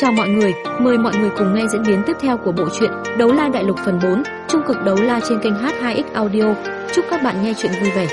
Chào mọi người, mời mọi người cùng nghe diễn biến tiếp theo của bộ truyện Đấu La Đại Lục phần 4, trung cực đấu la trên kênh H2X Audio. Chúc các bạn nghe truyện vui vẻ.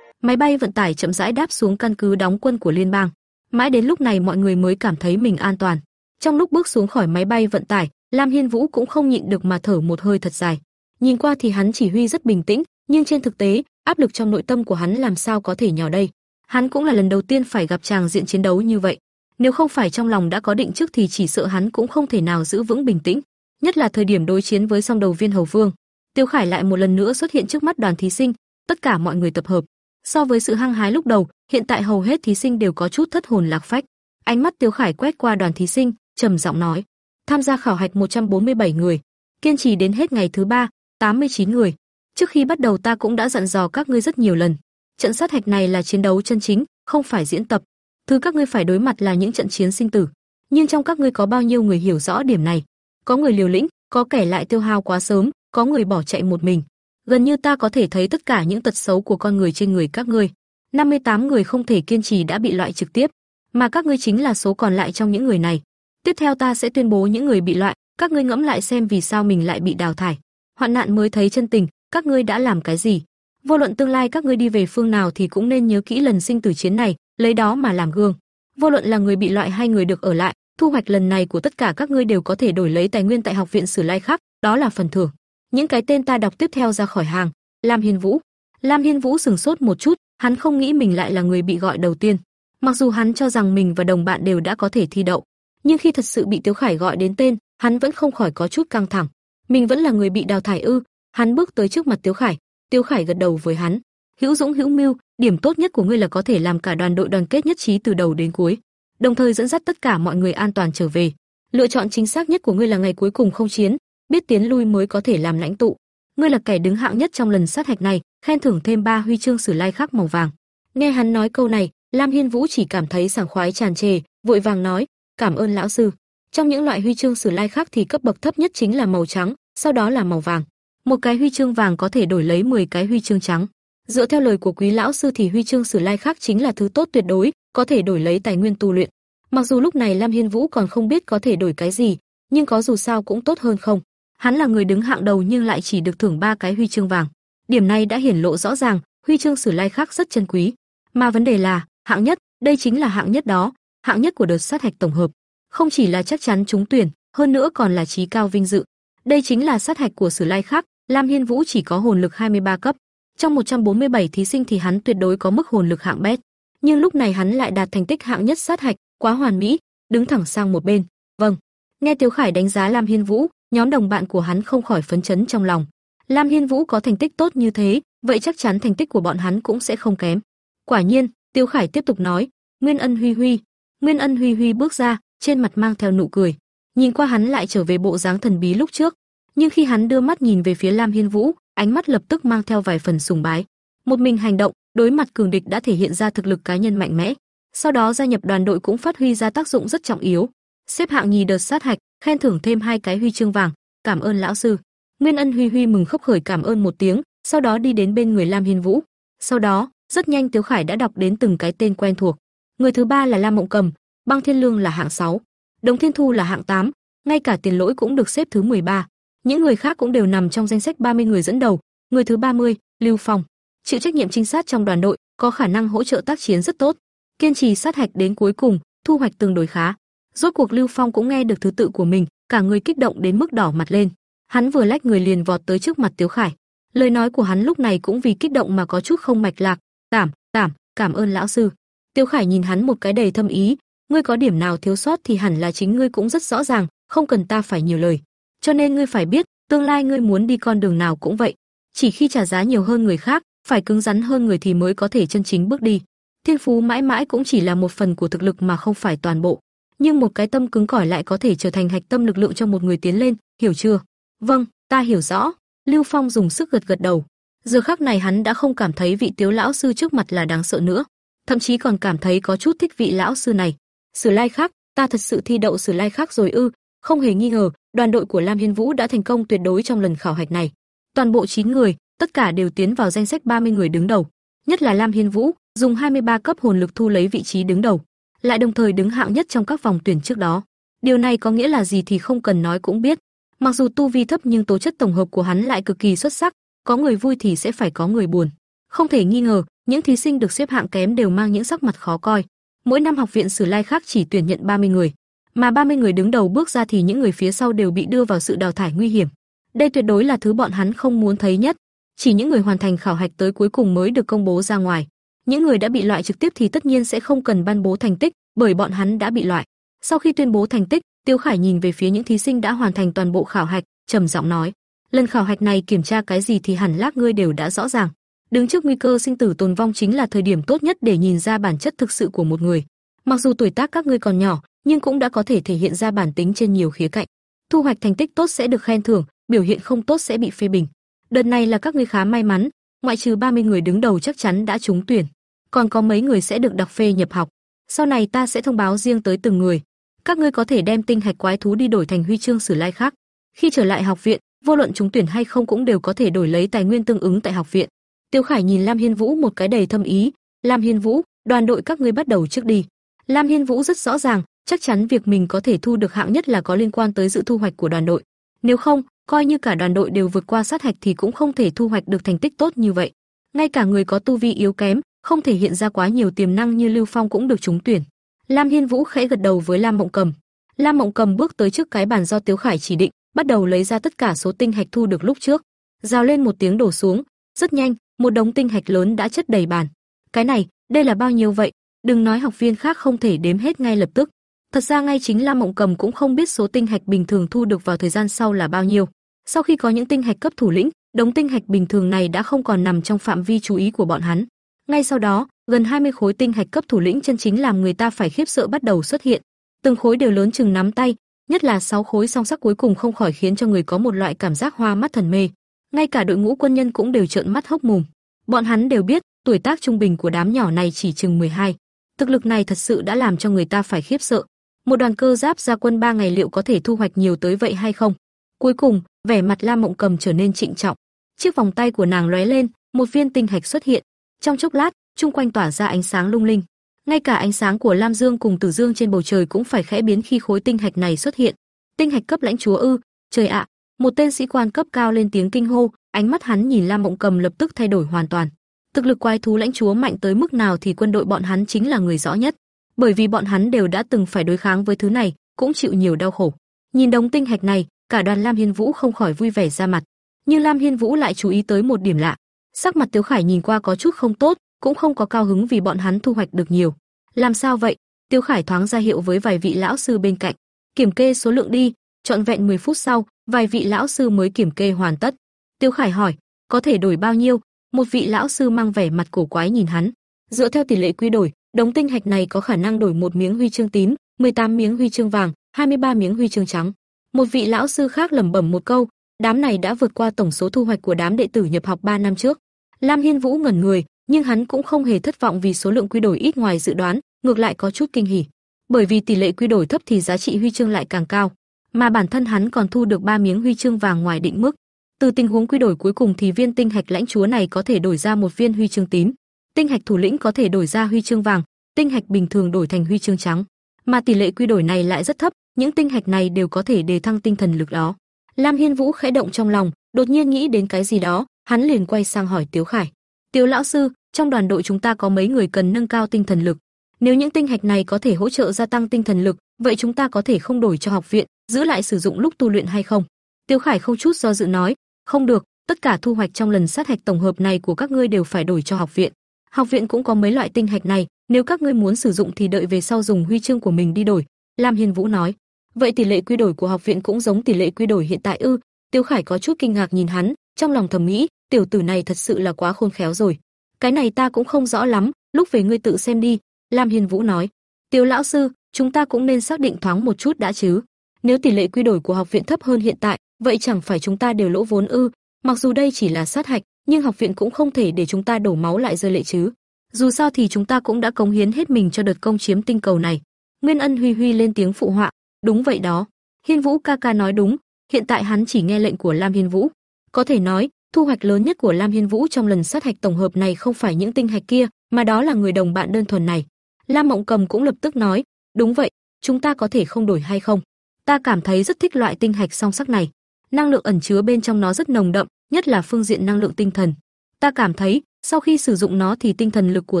Máy bay vận tải chậm rãi đáp xuống căn cứ đóng quân của liên bang. Mãi đến lúc này mọi người mới cảm thấy mình an toàn. Trong lúc bước xuống khỏi máy bay vận tải, Lam Hiên Vũ cũng không nhịn được mà thở một hơi thật dài. Nhìn qua thì hắn chỉ huy rất bình tĩnh, nhưng trên thực tế, áp lực trong nội tâm của hắn làm sao có thể nhỏ đây. Hắn cũng là lần đầu tiên phải gặp chàng diện chiến đấu như vậy. Nếu không phải trong lòng đã có định trước thì chỉ sợ hắn cũng không thể nào giữ vững bình tĩnh, nhất là thời điểm đối chiến với song đầu viên hầu vương. Tiêu Khải lại một lần nữa xuất hiện trước mắt đoàn thí sinh, tất cả mọi người tập hợp. So với sự hăng hái lúc đầu, hiện tại hầu hết thí sinh đều có chút thất hồn lạc phách. Ánh mắt Tiêu Khải quét qua đoàn thí sinh, trầm giọng nói: "Tham gia khảo hạch 147 người, kiên trì đến hết ngày thứ ba, 89 người. Trước khi bắt đầu ta cũng đã dặn dò các ngươi rất nhiều lần, trận sát hạch này là chiến đấu chân chính, không phải diễn tập. Thứ các ngươi phải đối mặt là những trận chiến sinh tử. Nhưng trong các ngươi có bao nhiêu người hiểu rõ điểm này? Có người liều lĩnh, có kẻ lại tiêu hao quá sớm, có người bỏ chạy một mình. Gần như ta có thể thấy tất cả những tật xấu của con người trên người các ngươi. 58 người không thể kiên trì đã bị loại trực tiếp, mà các ngươi chính là số còn lại trong những người này. Tiếp theo ta sẽ tuyên bố những người bị loại, các ngươi ngẫm lại xem vì sao mình lại bị đào thải. Hoạn nạn mới thấy chân tình, các ngươi đã làm cái gì? Vô luận tương lai các ngươi đi về phương nào thì cũng nên nhớ kỹ lần sinh tử chiến này, lấy đó mà làm gương. Vô luận là người bị loại hay người được ở lại, thu hoạch lần này của tất cả các ngươi đều có thể đổi lấy tài nguyên tại học viện Sử Lai khác, đó là phần thưởng. Những cái tên ta đọc tiếp theo ra khỏi hàng. Lam Hiên Vũ. Lam Hiên Vũ sừng sốt một chút, hắn không nghĩ mình lại là người bị gọi đầu tiên. Mặc dù hắn cho rằng mình và đồng bạn đều đã có thể thi đậu, nhưng khi thật sự bị Tiếu Khải gọi đến tên, hắn vẫn không khỏi có chút căng thẳng. Mình vẫn là người bị đào thải ư? Hắn bước tới trước mặt Tiếu Khải, Tiếu Khải gật đầu với hắn. Hữu Dũng hữu mưu, điểm tốt nhất của ngươi là có thể làm cả đoàn đội đoàn kết nhất trí từ đầu đến cuối, đồng thời dẫn dắt tất cả mọi người an toàn trở về. Lựa chọn chính xác nhất của ngươi là ngày cuối cùng không chiến, biết tiến lui mới có thể làm lãnh tụ. Ngươi là kẻ đứng hạng nhất trong lần sát hạch này, khen thưởng thêm ba huy chương sử lai khắc màu vàng. Nghe hắn nói câu này, Lam Hiên Vũ chỉ cảm thấy sảng khoái tràn trề, vội vàng nói: "Cảm ơn lão sư." Trong những loại huy chương sử lai khác thì cấp bậc thấp nhất chính là màu trắng, sau đó là màu vàng. Một cái huy chương vàng có thể đổi lấy 10 cái huy chương trắng. Dựa theo lời của quý lão sư thì huy chương sử lai khác chính là thứ tốt tuyệt đối, có thể đổi lấy tài nguyên tu luyện. Mặc dù lúc này Lam Hiên Vũ còn không biết có thể đổi cái gì, nhưng có dù sao cũng tốt hơn không. Hắn là người đứng hạng đầu nhưng lại chỉ được thưởng ba cái huy chương vàng. Điểm này đã hiển lộ rõ ràng, huy chương sử lai khác rất chân quý. Mà vấn đề là, hạng nhất, đây chính là hạng nhất đó, hạng nhất của đợt sát hạch tổng hợp. Không chỉ là chắc chắn trúng tuyển, hơn nữa còn là trí cao vinh dự. Đây chính là sát hạch của Sử Lai khác, Lam Hiên Vũ chỉ có hồn lực 23 cấp. Trong 147 thí sinh thì hắn tuyệt đối có mức hồn lực hạng bét, nhưng lúc này hắn lại đạt thành tích hạng nhất sát hạch, quá hoàn mỹ, đứng thẳng sang một bên. Vâng. Nghe Tiêu Khải đánh giá Lam Hiên Vũ, nhóm đồng bạn của hắn không khỏi phấn chấn trong lòng. Lam Hiên Vũ có thành tích tốt như thế, vậy chắc chắn thành tích của bọn hắn cũng sẽ không kém. Quả nhiên, Tiêu Khải tiếp tục nói, Nguyên Ân Huy Huy. Nguyên Ân Huy Huy bước ra, trên mặt mang theo nụ cười. Nhìn qua hắn lại trở về bộ dáng thần bí lúc trước, nhưng khi hắn đưa mắt nhìn về phía Lam Hiên Vũ, ánh mắt lập tức mang theo vài phần sùng bái. Một mình hành động, đối mặt cường địch đã thể hiện ra thực lực cá nhân mạnh mẽ. Sau đó gia nhập đoàn đội cũng phát huy ra tác dụng rất trọng yếu. Xếp hạng nhì đợt sát hạch, khen thưởng thêm hai cái huy chương vàng, cảm ơn lão sư. Nguyên Ân Huy Huy mừng khóc khởi cảm ơn một tiếng, sau đó đi đến bên người Lam Hiên Vũ. Sau đó, rất nhanh Tiếu Khải đã đọc đến từng cái tên quen thuộc. Người thứ ba là Lam Mộng Cầm, Băng Thiên Lương là hạng 6, Đồng Thiên Thu là hạng 8, ngay cả Tiền Lỗi cũng được xếp thứ 13. Những người khác cũng đều nằm trong danh sách 30 người dẫn đầu, người thứ 30, Lưu Phong, chịu trách nhiệm trinh sát trong đoàn đội, có khả năng hỗ trợ tác chiến rất tốt, kiên trì sát hạch đến cuối cùng, thu hoạch tương đối khá. Rốt cuộc Lưu Phong cũng nghe được thứ tự của mình, cả người kích động đến mức đỏ mặt lên. Hắn vừa lách người liền vọt tới trước mặt Tiếu Khải. Lời nói của hắn lúc này cũng vì kích động mà có chút không mạch lạc. "Cảm, cảm, cảm ơn lão sư." Tiêu Khải nhìn hắn một cái đầy thâm ý, "Ngươi có điểm nào thiếu sót thì hẳn là chính ngươi cũng rất rõ ràng, không cần ta phải nhiều lời." Cho nên ngươi phải biết, tương lai ngươi muốn đi con đường nào cũng vậy, chỉ khi trả giá nhiều hơn người khác, phải cứng rắn hơn người thì mới có thể chân chính bước đi. Thiên phú mãi mãi cũng chỉ là một phần của thực lực mà không phải toàn bộ, nhưng một cái tâm cứng cỏi lại có thể trở thành hạch tâm lực lượng cho một người tiến lên, hiểu chưa? Vâng, ta hiểu rõ. Lưu Phong dùng sức gật gật đầu. Giờ khắc này hắn đã không cảm thấy vị Tiếu lão sư trước mặt là đáng sợ nữa, thậm chí còn cảm thấy có chút thích vị lão sư này. Sử Lai khác, ta thật sự thi đậu Sử Lai khác rồi ư? Không hề nghi ngờ, đoàn đội của Lam Hiên Vũ đã thành công tuyệt đối trong lần khảo hạch này. Toàn bộ 9 người, tất cả đều tiến vào danh sách 30 người đứng đầu. Nhất là Lam Hiên Vũ, dùng 23 cấp hồn lực thu lấy vị trí đứng đầu. lại đồng thời đứng hạng nhất trong các vòng tuyển trước đó. Điều này có nghĩa là gì thì không cần nói cũng biết. Mặc dù tu vi thấp nhưng tố chất tổng hợp của hắn lại cực kỳ xuất sắc, có người vui thì sẽ phải có người buồn. Không thể nghi ngờ, những thí sinh được xếp hạng kém đều mang những sắc mặt khó coi. Mỗi năm học viện Sử Lai khác chỉ tuyển nhận 30 người, mà 30 người đứng đầu bước ra thì những người phía sau đều bị đưa vào sự đào thải nguy hiểm. Đây tuyệt đối là thứ bọn hắn không muốn thấy nhất. Chỉ những người hoàn thành khảo hạch tới cuối cùng mới được công bố ra ngoài. Những người đã bị loại trực tiếp thì tất nhiên sẽ không cần ban bố thành tích, bởi bọn hắn đã bị loại. Sau khi tuyên bố thành tích, Tiêu Khải nhìn về phía những thí sinh đã hoàn thành toàn bộ khảo hạch, trầm giọng nói: "Lần khảo hạch này kiểm tra cái gì thì hẳn lác ngươi đều đã rõ ràng. Đứng trước nguy cơ sinh tử tồn vong chính là thời điểm tốt nhất để nhìn ra bản chất thực sự của một người. Mặc dù tuổi tác các ngươi còn nhỏ, nhưng cũng đã có thể thể hiện ra bản tính trên nhiều khía cạnh. Thu hoạch thành tích tốt sẽ được khen thưởng, biểu hiện không tốt sẽ bị phê bình. Đợt này là các ngươi khá may mắn, ngoại trừ 30 người đứng đầu chắc chắn đã trúng tuyển, còn có mấy người sẽ được đặc phê nhập học. Sau này ta sẽ thông báo riêng tới từng người. Các ngươi có thể đem tinh hạch quái thú đi đổi thành huy chương sử lai khác. Khi trở lại học viện, vô luận trúng tuyển hay không cũng đều có thể đổi lấy tài nguyên tương ứng tại học viện. Tiêu Khải nhìn Lam Hiên Vũ một cái đầy thâm ý, "Lam Hiên Vũ, đoàn đội các ngươi bắt đầu trước đi." Lam Hiên Vũ rất rõ ràng, chắc chắn việc mình có thể thu được hạng nhất là có liên quan tới dự thu hoạch của đoàn đội. Nếu không, coi như cả đoàn đội đều vượt qua sát hạch thì cũng không thể thu hoạch được thành tích tốt như vậy. Ngay cả người có tu vi yếu kém, không thể hiện ra quá nhiều tiềm năng như Lưu Phong cũng được trúng tuyển. Lam Hiên Vũ khẽ gật đầu với Lam Mộng Cầm. Lam Mộng Cầm bước tới trước cái bàn do Tiếu Khải chỉ định, bắt đầu lấy ra tất cả số tinh hạch thu được lúc trước. Rào lên một tiếng đổ xuống, rất nhanh, một đống tinh hạch lớn đã chất đầy bàn. Cái này, đây là bao nhiêu vậy? Đừng nói học viên khác không thể đếm hết ngay lập tức. Thật ra ngay chính Lam Mộng Cầm cũng không biết số tinh hạch bình thường thu được vào thời gian sau là bao nhiêu. Sau khi có những tinh hạch cấp thủ lĩnh, đống tinh hạch bình thường này đã không còn nằm trong phạm vi chú ý của bọn hắn. Ngay sau đó, gần 20 khối tinh hạch cấp thủ lĩnh chân chính làm người ta phải khiếp sợ bắt đầu xuất hiện. Từng khối đều lớn chừng nắm tay, nhất là 6 khối song sắc cuối cùng không khỏi khiến cho người có một loại cảm giác hoa mắt thần mê. Ngay cả đội ngũ quân nhân cũng đều trợn mắt hốc mồm. Bọn hắn đều biết, tuổi tác trung bình của đám nhỏ này chỉ chừng 12. Thực lực này thật sự đã làm cho người ta phải khiếp sợ. Một đoàn cơ giáp ra quân 3 ngày liệu có thể thu hoạch nhiều tới vậy hay không? Cuối cùng, vẻ mặt Lam Mộng Cầm trở nên trịnh trọng. Chiếc vòng tay của nàng lóe lên, một viên tinh hạch xuất hiện. Trong chốc lát, chung quanh tỏa ra ánh sáng lung linh. Ngay cả ánh sáng của Lam Dương cùng Tử Dương trên bầu trời cũng phải khẽ biến khi khối tinh hạch này xuất hiện. Tinh hạch cấp lãnh chúa ư? Trời ạ, một tên sĩ quan cấp cao lên tiếng kinh hô, ánh mắt hắn nhìn Lam Mộng Cầm lập tức thay đổi hoàn toàn. Thực lực quái thú lãnh chúa mạnh tới mức nào thì quân đội bọn hắn chính là người rõ nhất, bởi vì bọn hắn đều đã từng phải đối kháng với thứ này, cũng chịu nhiều đau khổ. Nhìn đống tinh hạch này, cả đoàn Lam Hiên Vũ không khỏi vui vẻ ra mặt, nhưng Lam Hiên Vũ lại chú ý tới một điểm lạ. Sắc mặt Tiêu Khải nhìn qua có chút không tốt, cũng không có cao hứng vì bọn hắn thu hoạch được nhiều. Làm sao vậy? Tiêu Khải thoáng ra hiệu với vài vị lão sư bên cạnh. Kiểm kê số lượng đi, trọn vẹn 10 phút sau, vài vị lão sư mới kiểm kê hoàn tất. Tiêu Khải hỏi, có thể đổi bao nhiêu? Một vị lão sư mang vẻ mặt cổ quái nhìn hắn. Dựa theo tỷ lệ quy đổi, đống tinh hạch này có khả năng đổi một miếng huy chương tím, 18 miếng huy chương vàng, 23 miếng huy chương trắng. Một vị lão sư khác lẩm bẩm một câu, đám này đã vượt qua tổng số thu hoạch của đám đệ tử nhập học 3 năm trước. Lam Hiên Vũ ngẩn người, nhưng hắn cũng không hề thất vọng vì số lượng quy đổi ít ngoài dự đoán, ngược lại có chút kinh hỉ. Bởi vì tỷ lệ quy đổi thấp thì giá trị huy chương lại càng cao, mà bản thân hắn còn thu được 3 miếng huy chương vàng ngoài định mức. Từ tình huống quy đổi cuối cùng thì viên tinh hạch lãnh chúa này có thể đổi ra một viên huy chương tím, tinh hạch thủ lĩnh có thể đổi ra huy chương vàng, tinh hạch bình thường đổi thành huy chương trắng, mà tỷ lệ quy đổi này lại rất thấp, những tinh hạch này đều có thể đề thăng tinh thần lực đó. Lam Hiên Vũ khẽ động trong lòng, đột nhiên nghĩ đến cái gì đó, hắn liền quay sang hỏi Tiếu Khải. "Tiếu lão sư, trong đoàn đội chúng ta có mấy người cần nâng cao tinh thần lực. Nếu những tinh hạch này có thể hỗ trợ gia tăng tinh thần lực, vậy chúng ta có thể không đổi cho học viện, giữ lại sử dụng lúc tu luyện hay không?" Tiêu Khải không chút do dự nói, "Không được, tất cả thu hoạch trong lần sát hạch tổng hợp này của các ngươi đều phải đổi cho học viện. Học viện cũng có mấy loại tinh hạch này, nếu các ngươi muốn sử dụng thì đợi về sau dùng huy chương của mình đi đổi." Lam Hiên Vũ nói. "Vậy tỷ lệ quy đổi của học viện cũng giống tỷ lệ quy đổi hiện tại ư?" Tiêu Khải có chút kinh ngạc nhìn hắn, trong lòng thầm nghĩ, tiểu tử này thật sự là quá khôn khéo rồi. Cái này ta cũng không rõ lắm, lúc về ngươi tự xem đi." Lam Hiên Vũ nói. "Tiêu lão sư, chúng ta cũng nên xác định thoáng một chút đã chứ. Nếu tỷ lệ quy đổi của học viện thấp hơn hiện tại, vậy chẳng phải chúng ta đều lỗ vốn ư? Mặc dù đây chỉ là sát hạch, nhưng học viện cũng không thể để chúng ta đổ máu lại rơi lệ chứ. Dù sao thì chúng ta cũng đã cống hiến hết mình cho đợt công chiếm tinh cầu này." Nguyên Ân Huy Huy lên tiếng phụ họa, "Đúng vậy đó." Hiên Vũ ca ca nói đúng, hiện tại hắn chỉ nghe lệnh của Lam Hiên Vũ. Có thể nói, thu hoạch lớn nhất của Lam Hiên Vũ trong lần sát hạch tổng hợp này không phải những tinh hạch kia, mà đó là người đồng bạn đơn thuần này. Lam Mộng Cầm cũng lập tức nói, đúng vậy, chúng ta có thể không đổi hay không? Ta cảm thấy rất thích loại tinh hạch song sắc này. Năng lượng ẩn chứa bên trong nó rất nồng đậm, nhất là phương diện năng lượng tinh thần. Ta cảm thấy, sau khi sử dụng nó thì tinh thần lực của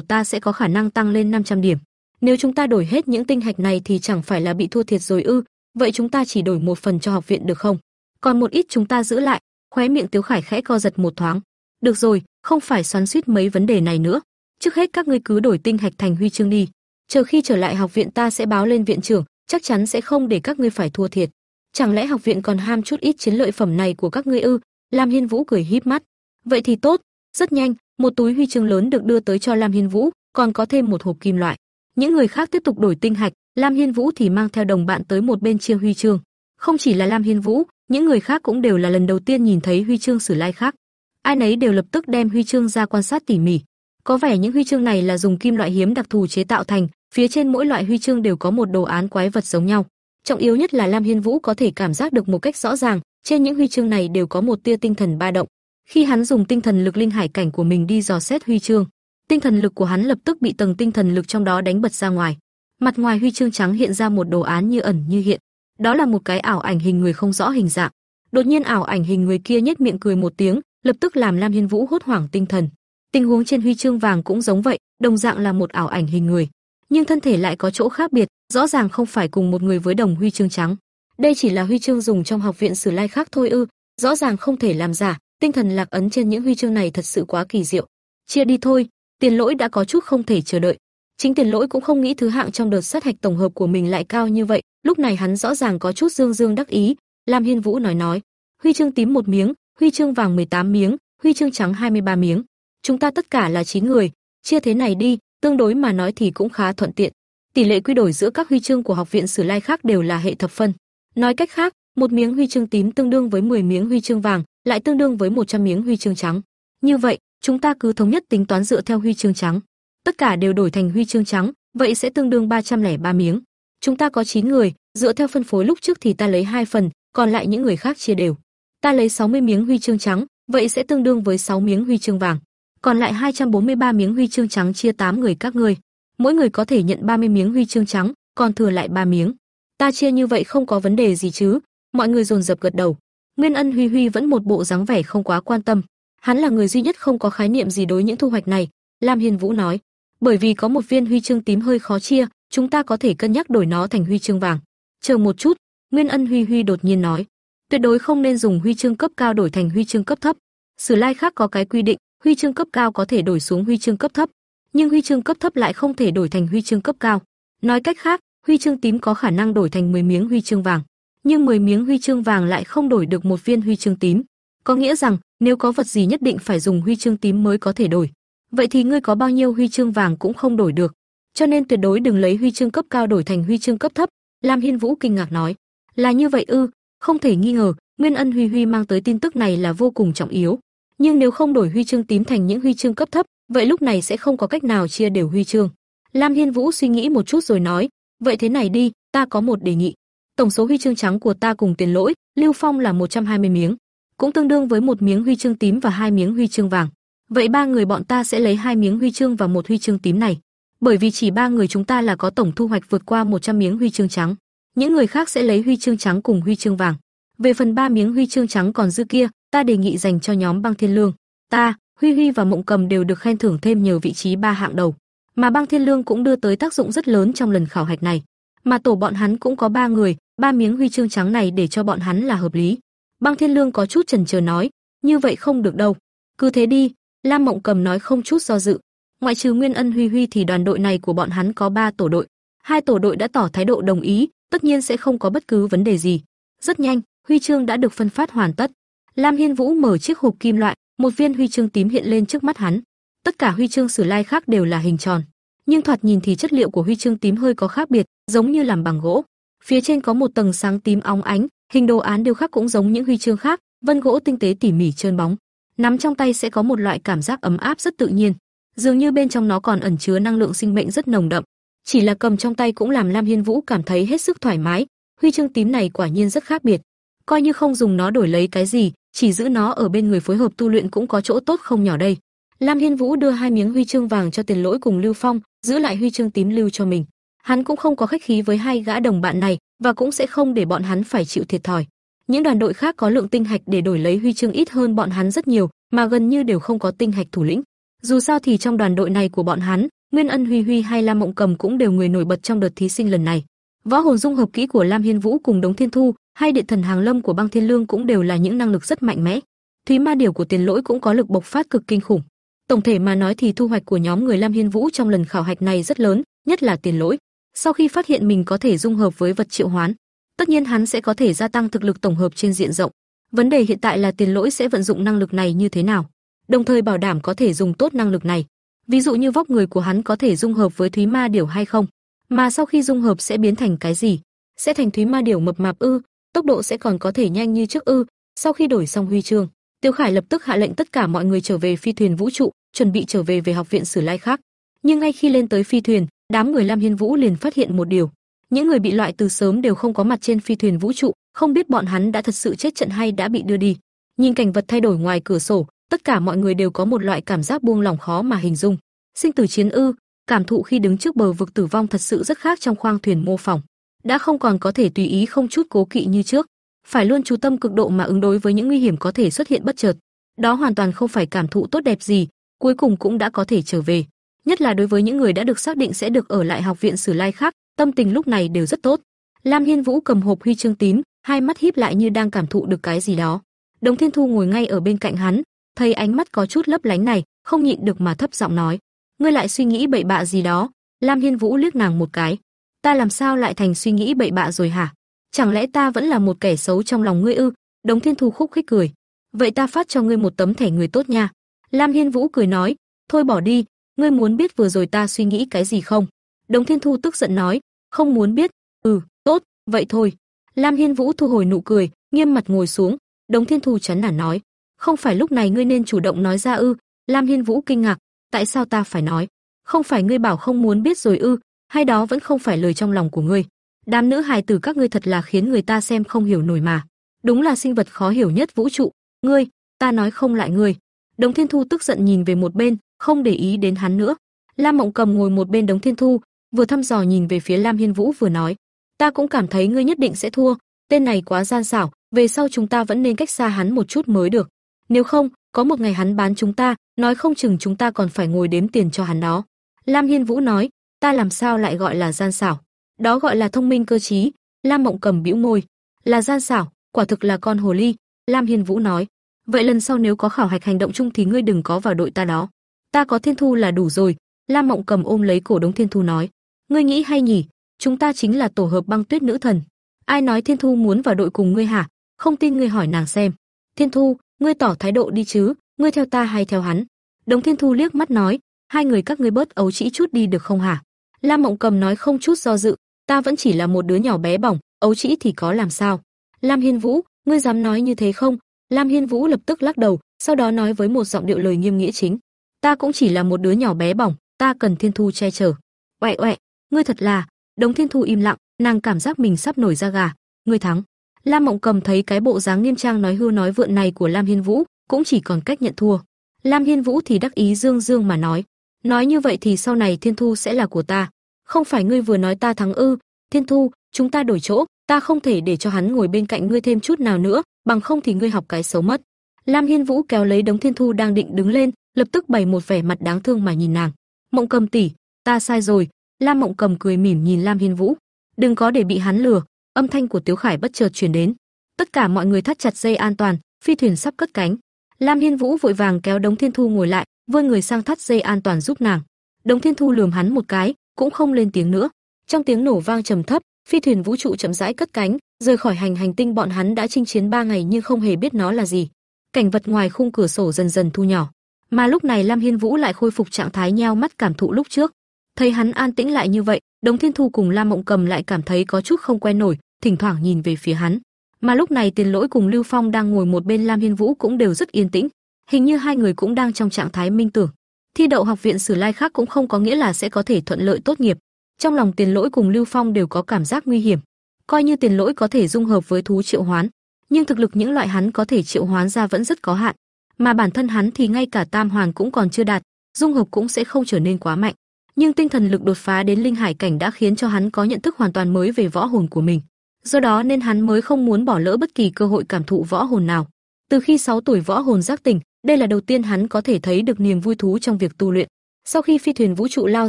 ta sẽ có khả năng tăng lên 500 điểm. Nếu chúng ta đổi hết những tinh hạch này thì chẳng phải là bị thua thiệt rồi ư? Vậy chúng ta chỉ đổi một phần cho học viện được không? Còn một ít chúng ta giữ lại. Khóe miệng Tiếu Khải khẽ co giật một thoáng. Được rồi, không phải xoắn xuýt mấy vấn đề này nữa. Trước hết các ngươi cứ đổi tinh hạch thành huy chương đi. Chờ khi trở lại học viện ta sẽ báo lên viện trưởng, chắc chắn sẽ không để các ngươi phải thua thiệt. Chẳng lẽ học viện còn ham chút ít chiến lợi phẩm này của các ngươi ư? Lam Hiên Vũ cười híp mắt. Vậy thì tốt, rất nhanh, một túi huy chương lớn được đưa tới cho Lam Hiên Vũ, còn có thêm một hộp kim loại. Những người khác tiếp tục đổi tinh hạch, Lam Hiên Vũ thì mang theo đồng bạn tới một bên chia huy chương. Không chỉ là Lam Hiên Vũ, những người khác cũng đều là lần đầu tiên nhìn thấy huy chương sử lai khác. Ai nấy đều lập tức đem huy chương ra quan sát tỉ mỉ. Có vẻ những huy chương này là dùng kim loại hiếm đặc thù chế tạo thành, phía trên mỗi loại huy chương đều có một đồ án quái vật giống nhau. Trọng yếu nhất là Lam Hiên Vũ có thể cảm giác được một cách rõ ràng, trên những huy chương này đều có một tia tinh thần ba động. Khi hắn dùng tinh thần lực linh hải cảnh của mình đi dò xét huy chương, tinh thần lực của hắn lập tức bị tầng tinh thần lực trong đó đánh bật ra ngoài. Mặt ngoài huy chương trắng hiện ra một đồ án như ẩn như hiện. Đó là một cái ảo ảnh hình người không rõ hình dạng. Đột nhiên ảo ảnh hình người kia nhếch miệng cười một tiếng, lập tức làm Lam Hiên Vũ hốt hoảng tinh thần. Tình huống trên huy chương vàng cũng giống vậy, đồng dạng là một ảo ảnh hình người, nhưng thân thể lại có chỗ khác biệt, rõ ràng không phải cùng một người với đồng huy chương trắng. Đây chỉ là huy chương dùng trong học viện Sử Lai khác thôi ư, rõ ràng không thể làm giả, tinh thần lạc ấn trên những huy chương này thật sự quá kỳ diệu. Chia đi thôi, Tiền Lỗi đã có chút không thể chờ đợi. Chính Tiền Lỗi cũng không nghĩ thứ hạng trong đợt sát hạch tổng hợp của mình lại cao như vậy, lúc này hắn rõ ràng có chút dương dương đắc ý, Lam Hiên Vũ nói nói, huy chương tím một miếng, huy chương vàng 18 miếng, huy chương trắng 23 miếng. Chúng ta tất cả là 9 người, chia thế này đi, tương đối mà nói thì cũng khá thuận tiện. Tỷ lệ quy đổi giữa các huy chương của học viện Sử Lai khác đều là hệ thập phân. Nói cách khác, một miếng huy chương tím tương đương với 10 miếng huy chương vàng, lại tương đương với 100 miếng huy chương trắng. Như vậy, chúng ta cứ thống nhất tính toán dựa theo huy chương trắng. Tất cả đều đổi thành huy chương trắng, vậy sẽ tương đương 303 miếng. Chúng ta có 9 người, dựa theo phân phối lúc trước thì ta lấy 2 phần, còn lại những người khác chia đều. Ta lấy 60 miếng huy chương trắng, vậy sẽ tương đương với 6 miếng huy chương vàng. Còn lại 243 miếng huy chương trắng chia 8 người các ngươi. Mỗi người có thể nhận 30 miếng huy chương trắng, còn thừa lại 3 miếng. Ta chia như vậy không có vấn đề gì chứ? Mọi người dồn dập gật đầu. Nguyên Ân Huy Huy vẫn một bộ dáng vẻ không quá quan tâm. Hắn là người duy nhất không có khái niệm gì đối những thu hoạch này, Lam Hiên Vũ nói, bởi vì có một viên huy chương tím hơi khó chia, chúng ta có thể cân nhắc đổi nó thành huy chương vàng. Chờ một chút, Nguyên Ân Huy Huy đột nhiên nói, tuyệt đối không nên dùng huy chương cấp cao đổi thành huy chương cấp thấp. Sử lai khác có cái quy định, huy chương cấp cao có thể đổi xuống huy chương cấp thấp, nhưng huy chương cấp thấp lại không thể đổi thành huy chương cấp cao. Nói cách khác, huy chương tím có khả năng đổi thành 10 miếng huy chương vàng, nhưng 10 miếng huy chương vàng lại không đổi được một viên huy chương tím. Có nghĩa rằng, nếu có vật gì nhất định phải dùng huy chương tím mới có thể đổi. Vậy thì ngươi có bao nhiêu huy chương vàng cũng không đổi được. Cho nên tuyệt đối đừng lấy huy chương cấp cao đổi thành huy chương cấp thấp, Lam Hiên Vũ kinh ngạc nói. Là như vậy ư? Không thể nghi ngờ, Nguyên Ân Huy Huy mang tới tin tức này là vô cùng trọng yếu. Nhưng nếu không đổi huy chương tím thành những huy chương cấp thấp, vậy lúc này sẽ không có cách nào chia đều huy chương. Lam Hiên Vũ suy nghĩ một chút rồi nói, vậy thế này đi, ta có một đề nghị. Tổng số huy chương trắng của ta cùng tiền lỗi, Lưu Phong là 120 miếng, cũng tương đương với một miếng huy chương tím và hai miếng huy chương vàng. Vậy ba người bọn ta sẽ lấy hai miếng huy chương và một huy chương tím này, bởi vì chỉ ba người chúng ta là có tổng thu hoạch vượt qua 100 miếng huy chương trắng. Những người khác sẽ lấy huy chương trắng cùng huy chương vàng. Về phần ba miếng huy chương trắng còn dư kia, ta đề nghị dành cho nhóm Băng Thiên Lương. Ta, Huy Huy và Mộng Cầm đều được khen thưởng thêm nhờ vị trí ba hạng đầu, mà Băng Thiên Lương cũng đưa tới tác dụng rất lớn trong lần khảo hạch này. Mà tổ bọn hắn cũng có ba người, ba miếng huy chương trắng này để cho bọn hắn là hợp lý. Băng Thiên Lương có chút chần chờ nói, như vậy không được đâu. Cứ thế đi, Lam Mộng Cầm nói không chút do dự. Ngoại trừ Nguyên Ân Huy Huy thì đoàn đội này của bọn hắn có ba tổ đội. Hai tổ đội đã tỏ thái độ đồng ý, tất nhiên sẽ không có bất cứ vấn đề gì. Rất nhanh, huy chương đã được phân phát hoàn tất. Lam Hiên Vũ mở chiếc hộp kim loại, một viên huy chương tím hiện lên trước mắt hắn. Tất cả huy chương sử lai khác đều là hình tròn, nhưng thoạt nhìn thì chất liệu của huy chương tím hơi có khác biệt, giống như làm bằng gỗ. Phía trên có một tầng sáng tím óng ánh, hình đồ án điêu khắc cũng giống những huy chương khác, vân gỗ tinh tế tỉ mỉ trơn bóng. Nắm trong tay sẽ có một loại cảm giác ấm áp rất tự nhiên, dường như bên trong nó còn ẩn chứa năng lượng sinh mệnh rất nồng đậm. Chỉ là cầm trong tay cũng làm Lam Hiên Vũ cảm thấy hết sức thoải mái, huy chương tím này quả nhiên rất khác biệt. Coi như không dùng nó đổi lấy cái gì, chỉ giữ nó ở bên người phối hợp tu luyện cũng có chỗ tốt không nhỏ đây. Lam Hiên Vũ đưa hai miếng huy chương vàng cho Tiền Lỗi cùng Lưu Phong, giữ lại huy chương tím lưu cho mình. Hắn cũng không có khách khí với hai gã đồng bạn này và cũng sẽ không để bọn hắn phải chịu thiệt thòi. Những đoàn đội khác có lượng tinh hạch để đổi lấy huy chương ít hơn bọn hắn rất nhiều, mà gần như đều không có tinh hạch thủ lĩnh. Dù sao thì trong đoàn đội này của bọn hắn, Nguyên Ân Huy Huy hay Lam Mộng Cầm cũng đều người nổi bật trong đợt thí sinh lần này. Võ hồn dung hợp kỹ của Lam Hiên Vũ cùng Đống Thiên Thu, hay Điện Thần Hàng Lâm của Băng Thiên Lương cũng đều là những năng lực rất mạnh mẽ. Thúy Ma Điểu của Tiền Lỗi cũng có lực bộc phát cực kinh khủng. Tổng thể mà nói thì thu hoạch của nhóm người Lam Hiên Vũ trong lần khảo hạch này rất lớn, nhất là Tiền Lỗi. Sau khi phát hiện mình có thể dung hợp với vật triệu hoán, tất nhiên hắn sẽ có thể gia tăng thực lực tổng hợp trên diện rộng. Vấn đề hiện tại là Tiền Lỗi sẽ vận dụng năng lực này như thế nào, đồng thời bảo đảm có thể dùng tốt năng lực này. Ví dụ như vóc người của hắn có thể dung hợp với Thúy Ma Điểu hay không, mà sau khi dung hợp sẽ biến thành cái gì? Sẽ thành Thúy Ma Điểu mập mạp ư, tốc độ sẽ còn có thể nhanh như trước ư? Sau khi đổi xong huy chương, Tiêu Khải lập tức hạ lệnh tất cả mọi người trở về phi thuyền vũ trụ, chuẩn bị trở về về học viện Sử Lai khác. Nhưng ngay khi lên tới phi thuyền, đám người Lam Hiên Vũ liền phát hiện một điều, những người bị loại từ sớm đều không có mặt trên phi thuyền vũ trụ, không biết bọn hắn đã thật sự chết trận hay đã bị đưa đi. Nhìn cảnh vật thay đổi ngoài cửa sổ, tất cả mọi người đều có một loại cảm giác buông lỏng khó mà hình dung. Sinh tử chiến ư, cảm thụ khi đứng trước bờ vực tử vong thật sự rất khác trong khoang thuyền mô phỏng. Đã không còn có thể tùy ý không chút cố kỵ như trước, phải luôn chú tâm cực độ mà ứng đối với những nguy hiểm có thể xuất hiện bất chợt. Đó hoàn toàn không phải cảm thụ tốt đẹp gì, cuối cùng cũng đã có thể trở về. Nhất là đối với những người đã được xác định sẽ được ở lại học viện Sử Lai khác, tâm tình lúc này đều rất tốt. Lam Hiên Vũ cầm hộp huy chương tím, hai mắt híp lại như đang cảm thụ được cái gì đó. Đồng Thiên Thu ngồi ngay ở bên cạnh hắn, thấy ánh mắt có chút lấp lánh này, không nhịn được mà thấp giọng nói: "Ngươi lại suy nghĩ bậy bạ gì đó?" Lam Hiên Vũ liếc nàng một cái: "Ta làm sao lại thành suy nghĩ bậy bạ rồi hả? Chẳng lẽ ta vẫn là một kẻ xấu trong lòng ngươi ư?" Đồng Thiên Thu khúc khích cười: "Vậy ta phát cho ngươi một tấm thẻ người tốt nha." Lam Hiên Vũ cười nói: "Thôi bỏ đi, ngươi muốn biết vừa rồi ta suy nghĩ cái gì không?" Đồng Thiên Thu tức giận nói: "Không muốn biết." "Ừ, tốt, vậy thôi." Lam Hiên Vũ thu hồi nụ cười, nghiêm mặt ngồi xuống, Đồng Thiên Thu chán nản nói: "Không phải lúc này ngươi nên chủ động nói ra ư?" Lam Hiên Vũ kinh ngạc, "Tại sao ta phải nói? Không phải ngươi bảo không muốn biết rồi ư? Hay đó vẫn không phải lời trong lòng của ngươi?" Đám nữ hài tử các ngươi thật là khiến người ta xem không hiểu nổi mà. Đúng là sinh vật khó hiểu nhất vũ trụ. Ngươi, ta nói không lại ngươi. Đống Thiên Thu tức giận nhìn về một bên, không để ý đến hắn nữa. Lam Mộng Cầm ngồi một bên Đống Thiên Thu, vừa thăm dò nhìn về phía Lam Hiên Vũ vừa nói: "Ta cũng cảm thấy ngươi nhất định sẽ thua, tên này quá gian xảo, về sau chúng ta vẫn nên cách xa hắn một chút mới được. Nếu không, có một ngày hắn bán chúng ta, nói không chừng chúng ta còn phải ngồi đếm tiền cho hắn đó." Lam Hiên Vũ nói: "Ta làm sao lại gọi là gian xảo? Đó gọi là thông minh cơ trí." Lam Mộng Cầm bĩu môi: "Là gian xảo, quả thực là con hồ ly." Lam Hiên Vũ nói: "Vậy lần sau nếu có khảo hạch hành động chung thì ngươi đừng có vào đội ta đó. Ta có Thiên Thu là đủ rồi." Lam Mộng Cầm ôm lấy cổ Đống Thiên Thu nói: "Ngươi nghĩ hay nhỉ? Chúng ta chính là tổ hợp băng tuyết nữ thần. Ai nói Thiên Thu muốn vào đội cùng ngươi hả? Không tin ngươi hỏi nàng xem. Thiên Thu, ngươi tỏ thái độ đi chứ, ngươi theo ta hay theo hắn?" Đống Thiên Thu liếc mắt nói: "Hai người các ngươi bớt ấu trĩ chút đi được không hả?" Lam Mộng Cầm nói không chút do dự: "Ta vẫn chỉ là một đứa nhỏ bé bỏng, ấu trĩ thì có làm sao?" Lam Hiên Vũ, ngươi dám nói như thế không? Lam Hiên Vũ lập tức lắc đầu, sau đó nói với một giọng điệu lời nghiêm nghĩa chính: "Ta cũng chỉ là một đứa nhỏ bé bỏng, ta cần Thiên Thu che chở." "Oẹ oẹ, ngươi thật là..." Đống Thiên Thu im lặng, nàng cảm giác mình sắp nổi da gà. "Ngươi thắng." Lam Mộng Cầm thấy cái bộ dáng nghiêm trang nói hưu nói vượn này của Lam Hiên Vũ, cũng chỉ còn cách nhận thua. Lam Hiên Vũ thì đắc ý dương dương mà nói: "Nói như vậy thì sau này Thiên Thu sẽ là của ta. Không phải ngươi vừa nói ta thắng ư? Thiên Thu, chúng ta đổi chỗ, ta không thể để cho hắn ngồi bên cạnh ngươi thêm chút nào nữa, bằng không thì ngươi học cái xấu mất." Lam Hiên Vũ kéo lấy Đống Thiên Thu đang định đứng lên, lập tức bày một vẻ mặt đáng thương mà nhìn nàng. "Mộng Cầm tỷ, ta sai rồi." Lam Mộng Cầm cười mỉm nhìn Lam Hiên Vũ, "Đừng có để bị hắn lừa." Âm thanh của Tiếu Khải bất chợt truyền đến. Tất cả mọi người thắt chặt dây an toàn, phi thuyền sắp cất cánh. Lam Hiên Vũ vội vàng kéo Đống Thiên Thu ngồi lại, vươn người sang thắt dây an toàn giúp nàng. Đống Thiên Thu lườm hắn một cái, cũng không lên tiếng nữa. Trong tiếng nổ vang trầm thấp, phi thuyền vũ trụ chậm rãi cất cánh, rời khỏi hành hành tinh bọn hắn đã chinh chiến 3 ngày nhưng không hề biết nó là gì. Cảnh vật ngoài khung cửa sổ dần dần thu nhỏ, mà lúc này Lam Hiên Vũ lại khôi phục trạng thái nheo mắt cảm thụ lúc trước. Thấy hắn an tĩnh lại như vậy, Đồng Thiên Thu cùng Lam Mộng Cầm lại cảm thấy có chút không quen nổi, thỉnh thoảng nhìn về phía hắn. Mà lúc này Tiền Lỗi cùng Lưu Phong đang ngồi một bên Lam Hiên Vũ cũng đều rất yên tĩnh, hình như hai người cũng đang trong trạng thái minh tưởng. Thi đậu học viện Sử Lai khác cũng không có nghĩa là sẽ có thể thuận lợi tốt nghiệp. Trong lòng Tiền Lỗi cùng Lưu Phong đều có cảm giác nguy hiểm. Coi như Tiền Lỗi có thể dung hợp với thú triệu hoán, nhưng thực lực những loại hắn có thể triệu hoán ra vẫn rất có hạn. mà bản thân hắn thì ngay cả tam hoàn cũng còn chưa đạt, dung hợp cũng sẽ không trở nên quá mạnh. Nhưng tinh thần lực đột phá đến linh hải cảnh đã khiến cho hắn có nhận thức hoàn toàn mới về võ hồn của mình. Do đó nên hắn mới không muốn bỏ lỡ bất kỳ cơ hội cảm thụ võ hồn nào. Từ khi 6 tuổi võ hồn giác tỉnh, đây là đầu tiên hắn có thể thấy được niềm vui thú trong việc tu luyện. Sau khi phi thuyền vũ trụ lao